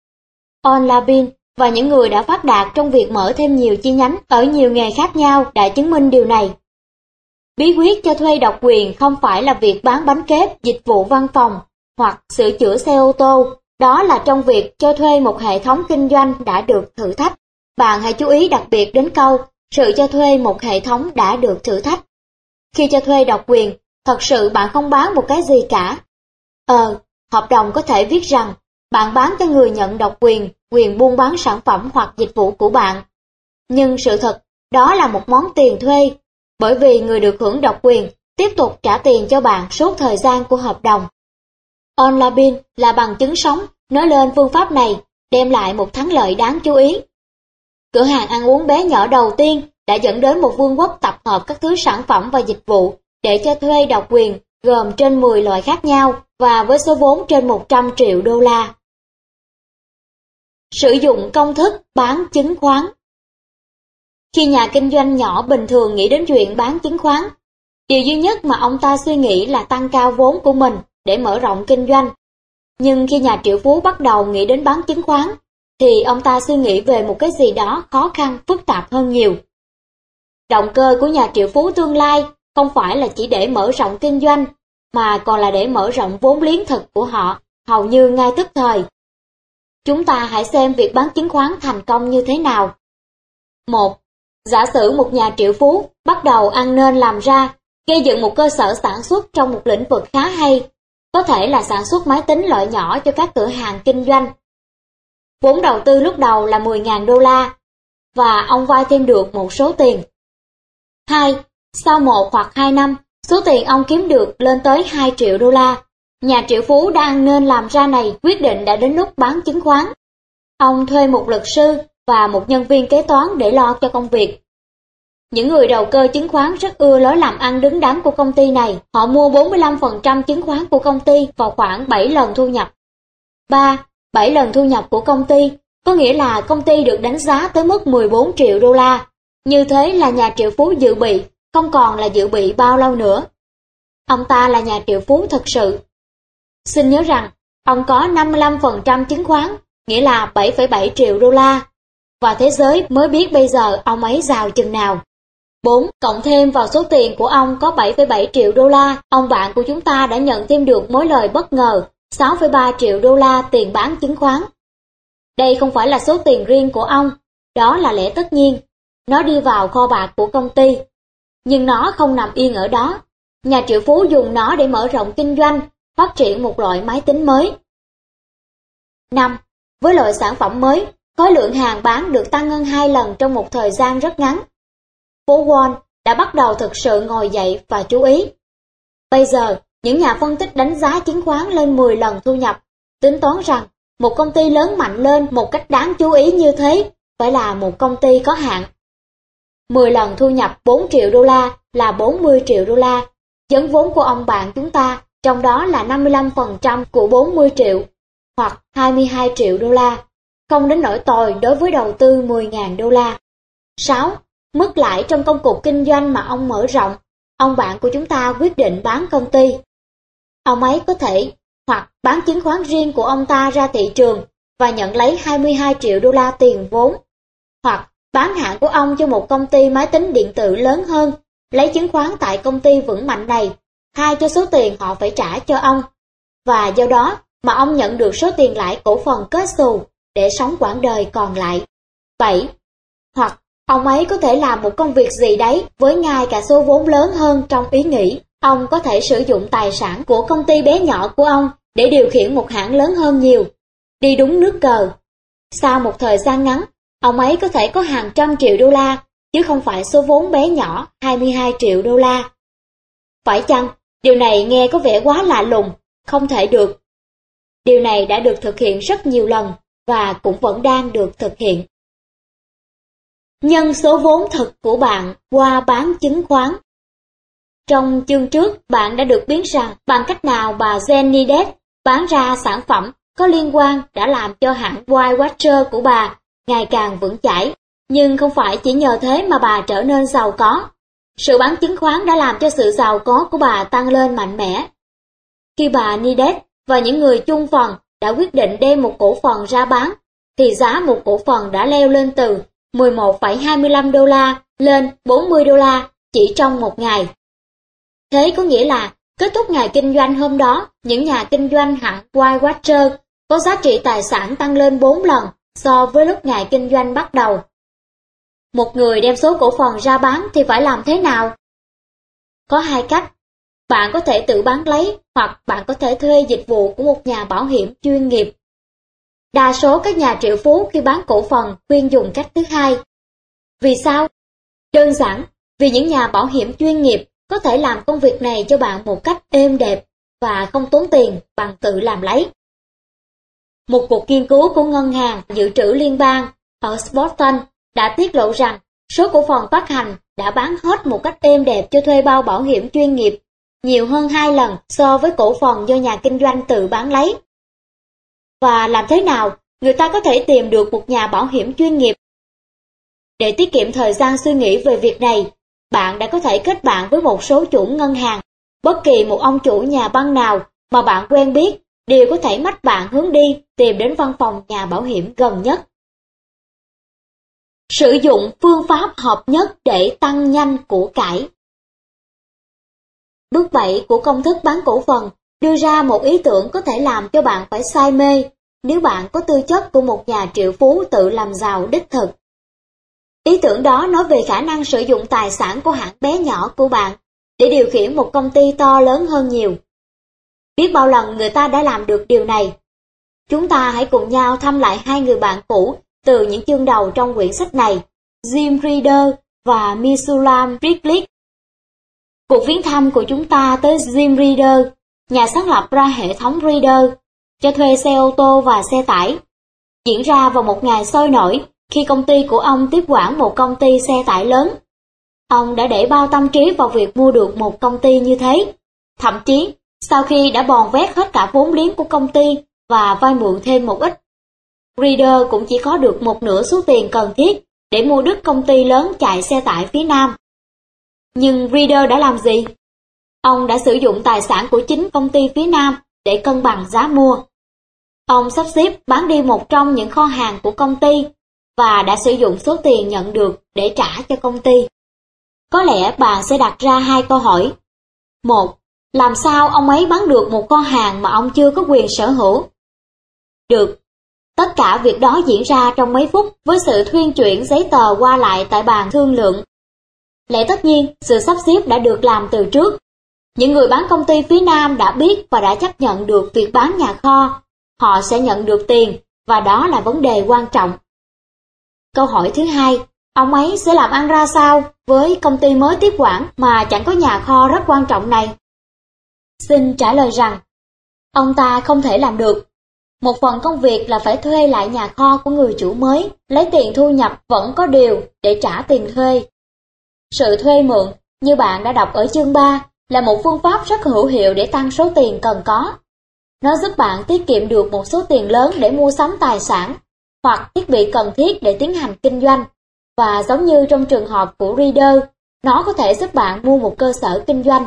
[SPEAKER 1] On Labin và những người đã phát đạt trong việc mở thêm nhiều chi nhánh ở nhiều nghề khác nhau đã chứng minh điều này. Bí quyết cho thuê độc quyền không phải là việc bán bánh kép, dịch vụ văn phòng hoặc sửa chữa xe ô tô, đó là trong việc cho thuê một hệ thống kinh doanh đã được thử thách. Bạn hãy chú ý đặc biệt đến câu sự cho thuê một hệ thống đã được thử thách. Khi cho thuê độc quyền, thật sự bạn không bán một cái gì cả. Ờ, hợp đồng có thể viết rằng bạn bán cho người nhận độc quyền, quyền buôn bán sản phẩm hoặc dịch vụ của bạn. Nhưng sự thật, đó là một món tiền thuê, bởi vì người được hưởng độc quyền tiếp tục trả tiền cho bạn suốt thời gian của hợp đồng. OnLabin là bằng chứng sống nói lên phương pháp này đem lại một thắng lợi đáng chú ý. Cửa hàng ăn uống bé nhỏ đầu tiên đã dẫn đến một vương quốc tập hợp các thứ sản phẩm và dịch vụ để cho thuê độc quyền gồm trên 10 loại khác nhau và với số vốn trên 100 triệu đô la. Sử dụng công thức bán chứng khoán Khi nhà kinh doanh nhỏ bình thường nghĩ đến chuyện bán chứng khoán, điều duy nhất mà ông ta suy nghĩ là tăng cao vốn của mình để mở rộng kinh doanh. Nhưng khi nhà triệu phú bắt đầu nghĩ đến bán chứng khoán, thì ông ta suy nghĩ về một cái gì đó khó khăn, phức tạp hơn nhiều. Động cơ của nhà triệu phú tương lai không phải là chỉ để mở rộng kinh doanh, mà còn là để mở rộng vốn liếng thực của họ, hầu như ngay tức thời. Chúng ta hãy xem việc bán chứng khoán thành công như thế nào. 1. Giả sử một nhà triệu phú bắt đầu ăn nên làm ra, gây dựng một cơ sở sản xuất trong một lĩnh vực khá hay, có thể là sản xuất máy tính loại nhỏ cho các cửa hàng kinh doanh. Vốn đầu tư lúc đầu là 10.000 đô la, và ông vay thêm được một số tiền. 2. Sau một hoặc hai năm, số tiền ông kiếm được lên tới 2 triệu đô la. Nhà triệu phú đang nên làm ra này quyết định đã đến lúc bán chứng khoán. Ông thuê một luật sư và một nhân viên kế toán để lo cho công việc. Những người đầu cơ chứng khoán rất ưa lối làm ăn đứng đắn của công ty này. Họ mua 45% chứng khoán của công ty vào khoảng 7 lần thu nhập. 3. 7 lần thu nhập của công ty có nghĩa là công ty được đánh giá tới mức 14 triệu đô la. Như thế là nhà triệu phú dự bị, không còn là dự bị bao lâu nữa. Ông ta là nhà triệu phú thật sự. Xin nhớ rằng, ông có 55% chứng khoán, nghĩa là 7,7 triệu đô la. Và thế giới mới biết bây giờ ông ấy giàu chừng nào. 4. Cộng thêm vào số tiền của ông có 7,7 triệu đô la, ông bạn của chúng ta đã nhận thêm được mối lời bất ngờ 6,3 triệu đô la tiền bán chứng khoán. Đây không phải là số tiền riêng của ông, đó là lẽ tất nhiên. Nó đi vào kho bạc của công ty. Nhưng nó không nằm yên ở đó. Nhà triệu phú dùng nó để mở rộng kinh doanh, phát triển một loại máy tính mới. 5. Với loại sản phẩm mới, khối lượng hàng bán được tăng hơn 2 lần trong một thời gian rất ngắn. Phố Wall đã bắt đầu thực sự ngồi dậy và chú ý. Bây giờ, những nhà phân tích đánh giá chứng khoán lên 10 lần thu nhập, tính toán rằng một công ty lớn mạnh lên một cách đáng chú ý như thế phải là một công ty có hạn. 10 lần thu nhập 4 triệu đô la là 40 triệu đô la, dẫn vốn của ông bạn chúng ta, trong đó là 55% của 40 triệu, hoặc 22 triệu đô la, không đến nỗi tồi đối với đầu tư 10.000 đô la. 6. Mức lãi trong công cuộc kinh doanh mà ông mở rộng, ông bạn của chúng ta quyết định bán công ty. Ông ấy có thể hoặc bán chứng khoán riêng của ông ta ra thị trường và nhận lấy 22 triệu đô la tiền vốn, hoặc bán hãng của ông cho một công ty máy tính điện tử lớn hơn, lấy chứng khoán tại công ty vững mạnh này, thay cho số tiền họ phải trả cho ông, và do đó mà ông nhận được số tiền lãi cổ phần kết xù để sống quãng đời còn lại. 7. Hoặc ông ấy có thể làm một công việc gì đấy với ngay cả số vốn lớn hơn trong ý nghĩ Ông có thể sử dụng tài sản của công ty bé nhỏ của ông để điều khiển một hãng lớn hơn nhiều, đi đúng nước cờ. Sau một thời gian ngắn, ông ấy có thể có hàng trăm triệu đô la, chứ không phải số vốn bé nhỏ 22 triệu đô la. Phải chăng, điều này nghe có vẻ quá lạ lùng, không thể được. Điều này đã được thực hiện rất nhiều lần và cũng vẫn đang được thực hiện. Nhân số vốn thực của bạn qua bán chứng khoán trong chương trước, bạn đã được biết rằng bằng cách nào bà Zenidet bán ra sản phẩm có liên quan đã làm cho hãng White Watcher của bà ngày càng vững chãi. Nhưng không phải chỉ nhờ thế mà bà trở nên giàu có. Sự bán chứng khoán đã làm cho sự giàu có của bà tăng lên mạnh mẽ. Khi bà Nidet và những người chung phần đã quyết định đem một cổ phần ra bán, thì giá một cổ phần đã leo lên từ 11,25 đô la lên 40 đô la chỉ trong một ngày. Thế có nghĩa là, kết thúc ngày kinh doanh hôm đó, những nhà kinh doanh hạng White Watcher có giá trị tài sản tăng lên 4 lần so với lúc ngày kinh doanh bắt đầu. Một người đem số cổ phần ra bán thì phải làm thế nào? Có hai cách. Bạn có thể tự bán lấy hoặc bạn có thể thuê dịch vụ của một nhà bảo hiểm chuyên nghiệp. Đa số các nhà triệu phú khi bán cổ phần khuyên dùng cách thứ hai. Vì sao? Đơn giản, vì những nhà bảo hiểm chuyên nghiệp có thể làm công việc này cho bạn một cách êm đẹp và không tốn tiền bằng tự làm lấy. Một cuộc nghiên cứu của Ngân hàng Dự trữ Liên bang ở Sporton đã tiết lộ rằng số cổ phần phát hành đã bán hết một cách êm đẹp cho thuê bao bảo hiểm chuyên nghiệp, nhiều hơn hai lần so với cổ phần do nhà kinh doanh tự bán lấy. Và làm thế nào người ta có thể tìm được một nhà bảo hiểm chuyên nghiệp? Để tiết kiệm thời gian suy nghĩ về việc này, bạn đã có thể kết bạn với một số chủ ngân hàng. Bất kỳ một ông chủ nhà băng nào mà bạn quen biết đều có thể mách bạn hướng đi tìm đến văn phòng nhà bảo hiểm gần nhất. Sử dụng phương pháp hợp nhất để tăng nhanh của cải. Bước 7 của công thức bán cổ phần, đưa ra một ý tưởng có thể làm cho bạn phải say mê nếu bạn có tư chất của một nhà triệu phú tự làm giàu đích thực. Ý tưởng đó nói về khả năng sử dụng tài sản của hãng bé nhỏ của bạn để điều khiển một công ty to lớn hơn nhiều. Biết bao lần người ta đã làm được điều này. Chúng ta hãy cùng nhau thăm lại hai người bạn cũ từ những chương đầu trong quyển sách này, Jim Reader và Misulam Bricklick. Cuộc viếng thăm của chúng ta tới Jim Reader, nhà sáng lập ra hệ thống Reader, cho thuê xe ô tô và xe tải, diễn ra vào một ngày sôi nổi khi công ty của ông tiếp quản một công ty xe tải lớn. Ông đã để bao tâm trí vào việc mua được một công ty như thế. Thậm chí, sau khi đã bòn vét hết cả vốn liếng của công ty và vay mượn thêm một ít, Reader cũng chỉ có được một nửa số tiền cần thiết để mua đứt công ty lớn chạy xe tải phía Nam. Nhưng Reader đã làm gì? Ông đã sử dụng tài sản của chính công ty phía Nam để cân bằng giá mua. Ông sắp xếp bán đi một trong những kho hàng của công ty và đã sử dụng số tiền nhận được để trả cho công ty. Có lẽ bạn sẽ đặt ra hai câu hỏi. Một, làm sao ông ấy bán được một kho hàng mà ông chưa có quyền sở hữu? Được. Tất cả việc đó diễn ra trong mấy phút với sự thuyên chuyển giấy tờ qua lại tại bàn thương lượng. Lẽ tất nhiên, sự sắp xếp đã được làm từ trước. Những người bán công ty phía Nam đã biết và đã chấp nhận được việc bán nhà kho. Họ sẽ nhận được tiền, và đó là vấn đề quan trọng. Câu hỏi thứ hai, ông ấy sẽ làm ăn ra sao với công ty mới tiếp quản mà chẳng có nhà kho rất quan trọng này? Xin trả lời rằng, ông ta không thể làm được. Một phần công việc là phải thuê lại nhà kho của người chủ mới, lấy tiền thu nhập vẫn có điều để trả tiền thuê. Sự thuê mượn, như bạn đã đọc ở chương 3, là một phương pháp rất hữu hiệu để tăng số tiền cần có. Nó giúp bạn tiết kiệm được một số tiền lớn để mua sắm tài sản hoặc thiết bị cần thiết để tiến hành kinh doanh. Và giống như trong trường hợp của Reader, nó có thể giúp bạn mua một cơ sở kinh doanh.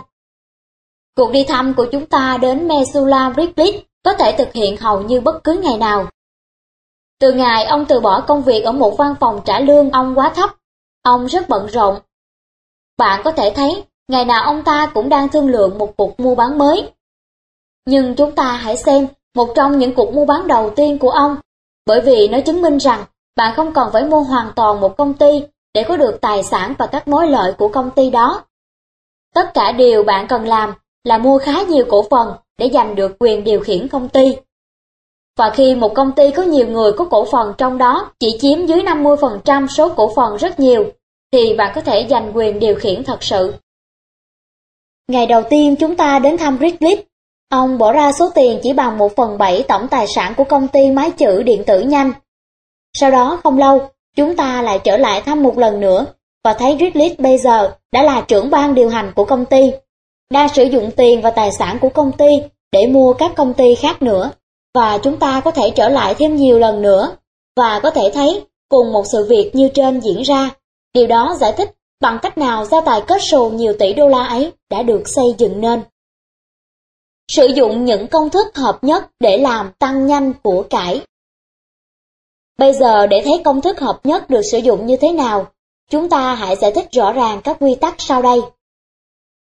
[SPEAKER 1] Cuộc đi thăm của chúng ta đến Mesula Brickley có thể thực hiện hầu như bất cứ ngày nào. Từ ngày ông từ bỏ công việc ở một văn phòng trả lương ông quá thấp, ông rất bận rộn. Bạn có thể thấy, ngày nào ông ta cũng đang thương lượng một cuộc mua bán mới. Nhưng chúng ta hãy xem một trong những cuộc mua bán đầu tiên của ông, bởi vì nó chứng minh rằng bạn không còn phải mua hoàn toàn một công ty để có được tài sản và các mối lợi của công ty đó. Tất cả điều bạn cần làm là mua khá nhiều cổ phần để giành được quyền điều khiển công ty. Và khi một công ty có nhiều người có cổ phần trong đó chỉ chiếm dưới 50% số cổ phần rất nhiều, thì bạn có thể giành quyền điều khiển thật sự. Ngày đầu tiên chúng ta đến thăm Ridley, ông bỏ ra số tiền chỉ bằng 1 phần 7 tổng tài sản của công ty máy chữ điện tử nhanh. Sau đó không lâu, chúng ta lại trở lại thăm một lần nữa và thấy Ridley bây giờ đã là trưởng ban điều hành của công ty đang sử dụng tiền và tài sản của công ty để mua các công ty khác nữa, và chúng ta có thể trở lại thêm nhiều lần nữa, và có thể thấy cùng một sự việc như trên diễn ra. Điều đó giải thích bằng cách nào gia tài kết sổ nhiều tỷ đô la ấy đã được xây dựng nên. Sử dụng những công thức hợp nhất để làm tăng nhanh của cải. Bây giờ để thấy công thức hợp nhất được sử dụng như thế nào, chúng ta hãy giải thích rõ ràng các quy tắc sau đây.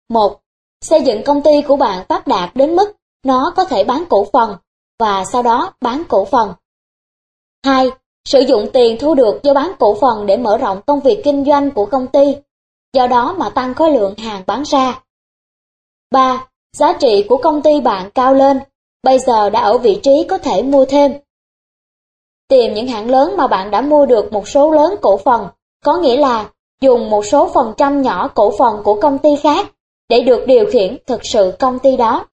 [SPEAKER 1] 1. Xây dựng công ty của bạn phát đạt đến mức nó có thể bán cổ phần và sau đó bán cổ phần. 2. Sử dụng tiền thu được do bán cổ phần để mở rộng công việc kinh doanh của công ty, do đó mà tăng khối lượng hàng bán ra. 3. Giá trị của công ty bạn cao lên, bây giờ đã ở vị trí có thể mua thêm. Tìm những hãng lớn mà bạn đã mua được một số lớn cổ phần, có nghĩa là dùng một số phần trăm nhỏ cổ phần của công ty khác để được điều khiển thực sự công ty đó.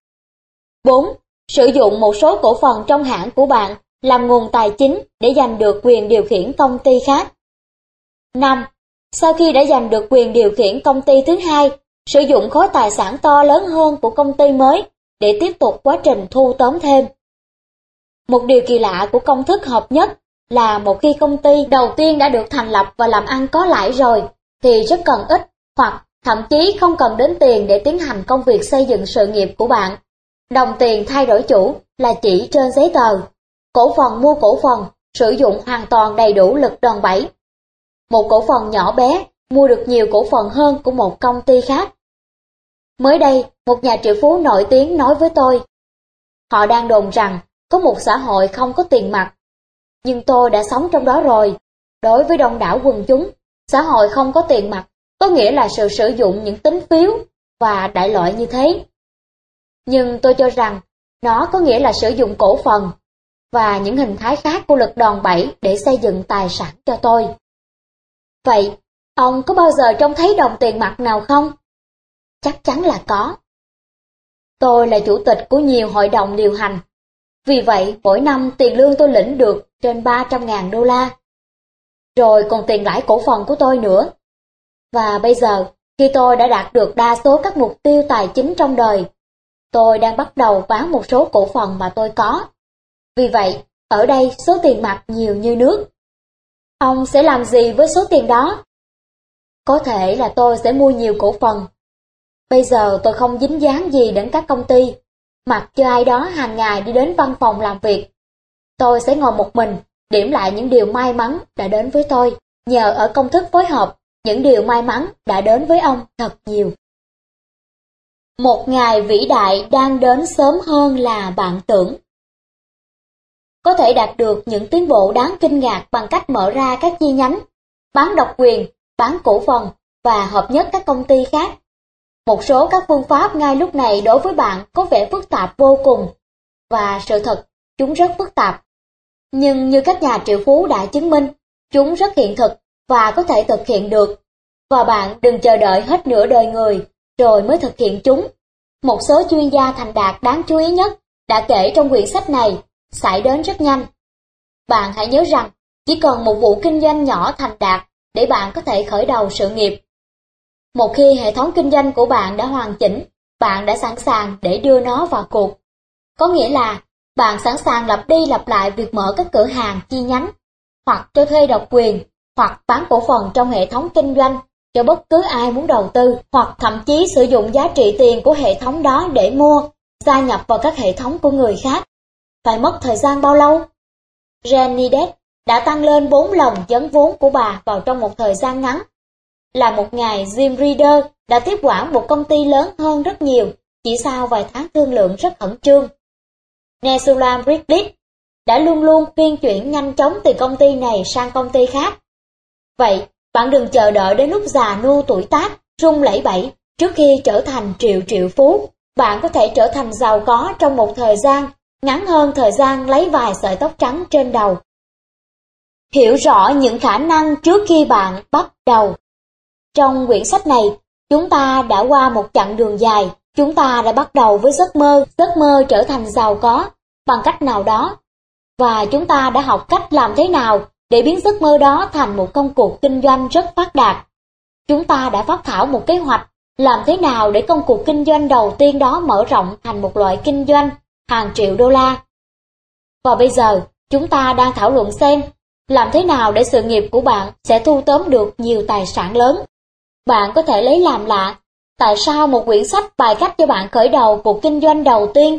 [SPEAKER 1] 4. Sử dụng một số cổ phần trong hãng của bạn làm nguồn tài chính để giành được quyền điều khiển công ty khác. 5. Sau khi đã giành được quyền điều khiển công ty thứ hai, sử dụng khối tài sản to lớn hơn của công ty mới để tiếp tục quá trình thu tóm thêm. Một điều kỳ lạ của công thức hợp nhất là một khi công ty đầu tiên đã được thành lập và làm ăn có lãi rồi, thì rất cần ít hoặc thậm chí không cần đến tiền để tiến hành công việc xây dựng sự nghiệp của bạn. Đồng tiền thay đổi chủ là chỉ trên giấy tờ. Cổ phần mua cổ phần, sử dụng hoàn toàn đầy đủ lực đòn bẩy. Một cổ phần nhỏ bé mua được nhiều cổ phần hơn của một công ty khác. Mới đây, một nhà triệu phú nổi tiếng nói với tôi, họ đang đồn rằng có một xã hội không có tiền mặt. Nhưng tôi đã sống trong đó rồi. Đối với đông đảo quần chúng, xã hội không có tiền mặt có nghĩa là sự sử dụng những tính phiếu và đại loại như thế. Nhưng tôi cho rằng nó có nghĩa là sử dụng cổ phần và những hình thái khác của lực đòn bẩy để xây dựng tài sản cho tôi. Vậy, ông có bao giờ trông thấy đồng tiền mặt nào không? Chắc chắn là có. Tôi là chủ tịch của nhiều hội đồng điều hành. Vì vậy, mỗi năm tiền lương tôi lĩnh được trên 300.000 đô la. Rồi còn tiền lãi cổ phần của tôi nữa. Và bây giờ, khi tôi đã đạt được đa số các mục tiêu tài chính trong đời, tôi đang bắt đầu bán một số cổ phần mà tôi có. Vì vậy, Ở đây số tiền mặt nhiều như nước. Ông sẽ làm gì với số tiền đó? Có thể là tôi sẽ mua nhiều cổ phần. Bây giờ tôi không dính dáng gì đến các công ty, mặc cho ai đó hàng ngày đi đến văn phòng làm việc. Tôi sẽ ngồi một mình, điểm lại những điều may mắn đã đến với tôi. Nhờ ở công thức phối hợp, những điều may mắn đã đến với ông thật nhiều. Một ngày vĩ đại đang đến sớm hơn là bạn tưởng. Có thể đạt được những tiến bộ đáng kinh ngạc bằng cách mở ra các chi nhánh, bán độc quyền, bán cổ phần và hợp nhất các công ty khác. Một số các phương pháp ngay lúc này đối với bạn có vẻ phức tạp vô cùng, và sự thật, chúng rất phức tạp. Nhưng như các nhà triệu phú đã chứng minh, chúng rất hiện thực và có thể thực hiện được. Và bạn đừng chờ đợi hết nửa đời người rồi mới thực hiện chúng. Một số chuyên gia thành đạt đáng chú ý nhất đã kể trong quyển sách này xảy đến rất nhanh. Bạn hãy nhớ rằng chỉ cần một vụ kinh doanh nhỏ thành đạt để bạn có thể khởi đầu sự nghiệp. Một khi hệ thống kinh doanh của bạn đã hoàn chỉnh, bạn đã sẵn sàng để đưa nó vào cuộc. Có nghĩa là bạn sẵn sàng lặp đi lặp lại việc mở các cửa hàng chi nhánh, hoặc cho thuê độc quyền, hoặc bán cổ phần trong hệ thống kinh doanh cho bất cứ ai muốn đầu tư, hoặc thậm chí sử dụng giá trị tiền của hệ thống đó để mua, gia nhập vào các hệ thống của người khác. Phải mất thời gian bao lâu? Renidet đã tăng lên 4 lần dấn vốn của bà vào trong một thời gian ngắn. Là một ngày, Jim Reader đã tiếp quản một công ty lớn hơn rất nhiều, chỉ sau vài tháng thương lượng rất khẩn trương. Nesula Bridget đã luôn luôn phiên chuyển nhanh chóng từ công ty này sang công ty khác. Vậy, bạn đừng chờ đợi đến lúc già nua tuổi tác, rung lẫy bẫy, trước khi trở thành triệu triệu phú. Bạn có thể trở thành giàu có trong một thời gian, ngắn hơn thời gian lấy vài sợi tóc trắng trên đầu. Hiểu rõ những khả năng trước khi bạn bắt đầu. Trong quyển sách này, chúng ta đã qua một chặng đường dài, chúng ta đã bắt đầu với giấc mơ, giấc mơ trở thành giàu có, bằng cách nào đó. Và chúng ta đã học cách làm thế nào để biến giấc mơ đó thành một công cuộc kinh doanh rất phát đạt. Chúng ta đã phát thảo một kế hoạch làm thế nào để công cuộc kinh doanh đầu tiên đó mở rộng thành một loại kinh doanh hàng triệu đô la. Và bây giờ, chúng ta đang thảo luận xem làm thế nào để sự nghiệp của bạn sẽ thu tóm được nhiều tài sản lớn. Bạn có thể lấy làm lạ, tại sao một quyển sách bài cách cho bạn khởi đầu cuộc kinh doanh đầu tiên,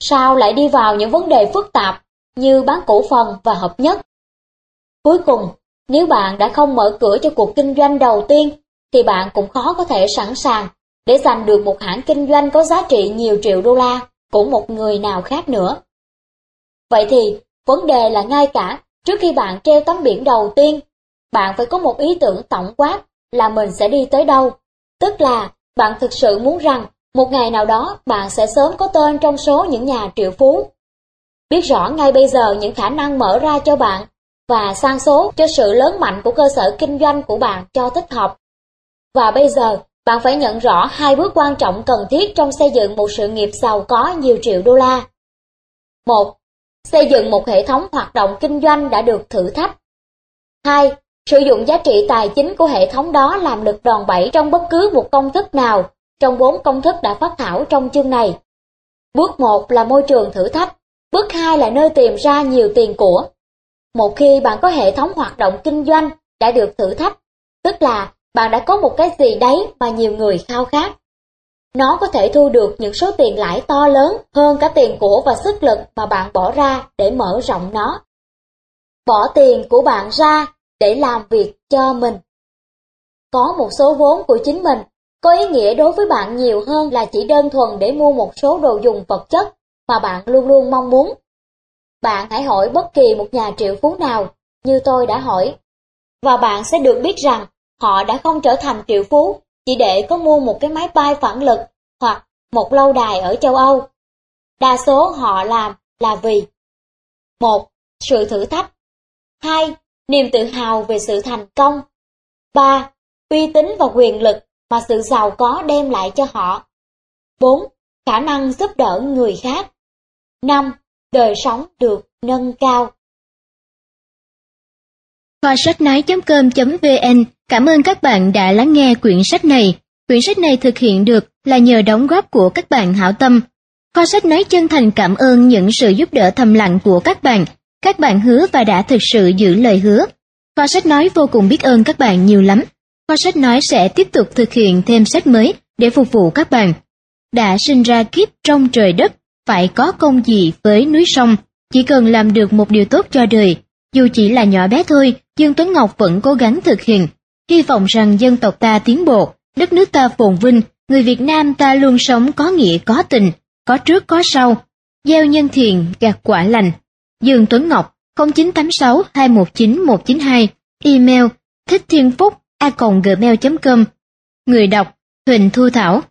[SPEAKER 1] sao lại đi vào những vấn đề phức tạp như bán cổ phần và hợp nhất. Cuối cùng, nếu bạn đã không mở cửa cho cuộc kinh doanh đầu tiên, thì bạn cũng khó có thể sẵn sàng để giành được một hãng kinh doanh có giá trị nhiều triệu đô la của một người nào khác nữa. Vậy thì, vấn đề là ngay cả trước khi bạn treo tấm biển đầu tiên, bạn phải có một ý tưởng tổng quát là mình sẽ đi tới đâu. Tức là, bạn thực sự muốn rằng một ngày nào đó bạn sẽ sớm có tên trong số những nhà triệu phú. Biết rõ ngay bây giờ những khả năng mở ra cho bạn và sang số cho sự lớn mạnh của cơ sở kinh doanh của bạn cho thích hợp. Và bây giờ, bạn phải nhận rõ hai bước quan trọng cần thiết trong xây dựng một sự nghiệp giàu có nhiều triệu đô la. một Xây dựng một hệ thống hoạt động kinh doanh đã được thử thách. 2. Sử dụng giá trị tài chính của hệ thống đó làm lực đòn bẩy trong bất cứ một công thức nào trong bốn công thức đã phát thảo trong chương này. Bước 1 là môi trường thử thách, bước 2 là nơi tìm ra nhiều tiền của. Một khi bạn có hệ thống hoạt động kinh doanh đã được thử thách, tức là bạn đã có một cái gì đấy mà nhiều người khao khát. Nó có thể thu được những số tiền lãi to lớn hơn cả tiền của và sức lực mà bạn bỏ ra để mở rộng nó. Bỏ tiền của bạn ra để làm việc cho mình. Có một số vốn của chính mình có ý nghĩa đối với bạn nhiều hơn là chỉ đơn thuần để mua một số đồ dùng vật chất mà bạn luôn luôn mong muốn. Bạn hãy hỏi bất kỳ một nhà triệu phú nào, như tôi đã hỏi, và bạn sẽ được biết rằng họ đã không trở thành triệu phú chỉ để có mua một cái máy bay phản lực hoặc một lâu đài ở châu Âu. Đa số họ làm là vì một Sự thử thách 2. Niềm tự hào về sự thành công 3. Uy tín và quyền lực mà sự giàu có đem lại cho họ 4. Khả năng giúp đỡ người khác 5. Đời sống được nâng cao
[SPEAKER 2] Khoa sách nói.com.vn Cảm ơn các bạn đã lắng nghe quyển sách này. Quyển sách này thực hiện được là nhờ đóng góp của các bạn hảo tâm. Kho sách nói chân thành cảm ơn những sự giúp đỡ thầm lặng của các bạn Các bạn hứa và đã thực sự giữ lời hứa. Kho sách nói vô cùng biết ơn các bạn nhiều lắm. Kho sách nói sẽ tiếp tục thực hiện thêm sách mới để phục vụ các bạn. Đã sinh ra kiếp trong trời đất, phải có công gì với núi sông, chỉ cần làm được một điều tốt cho đời. Dù chỉ là nhỏ bé thôi, Dương Tuấn Ngọc vẫn cố gắng thực hiện. Hy vọng rằng dân tộc ta tiến bộ, đất nước ta phồn vinh, người Việt Nam ta luôn sống có nghĩa có tình, có trước có sau, gieo nhân thiện gặt quả lành. Dương Tuấn Ngọc 0986 219 192 Email thích thiên phúc a gmail.com Người đọc Huỳnh Thu Thảo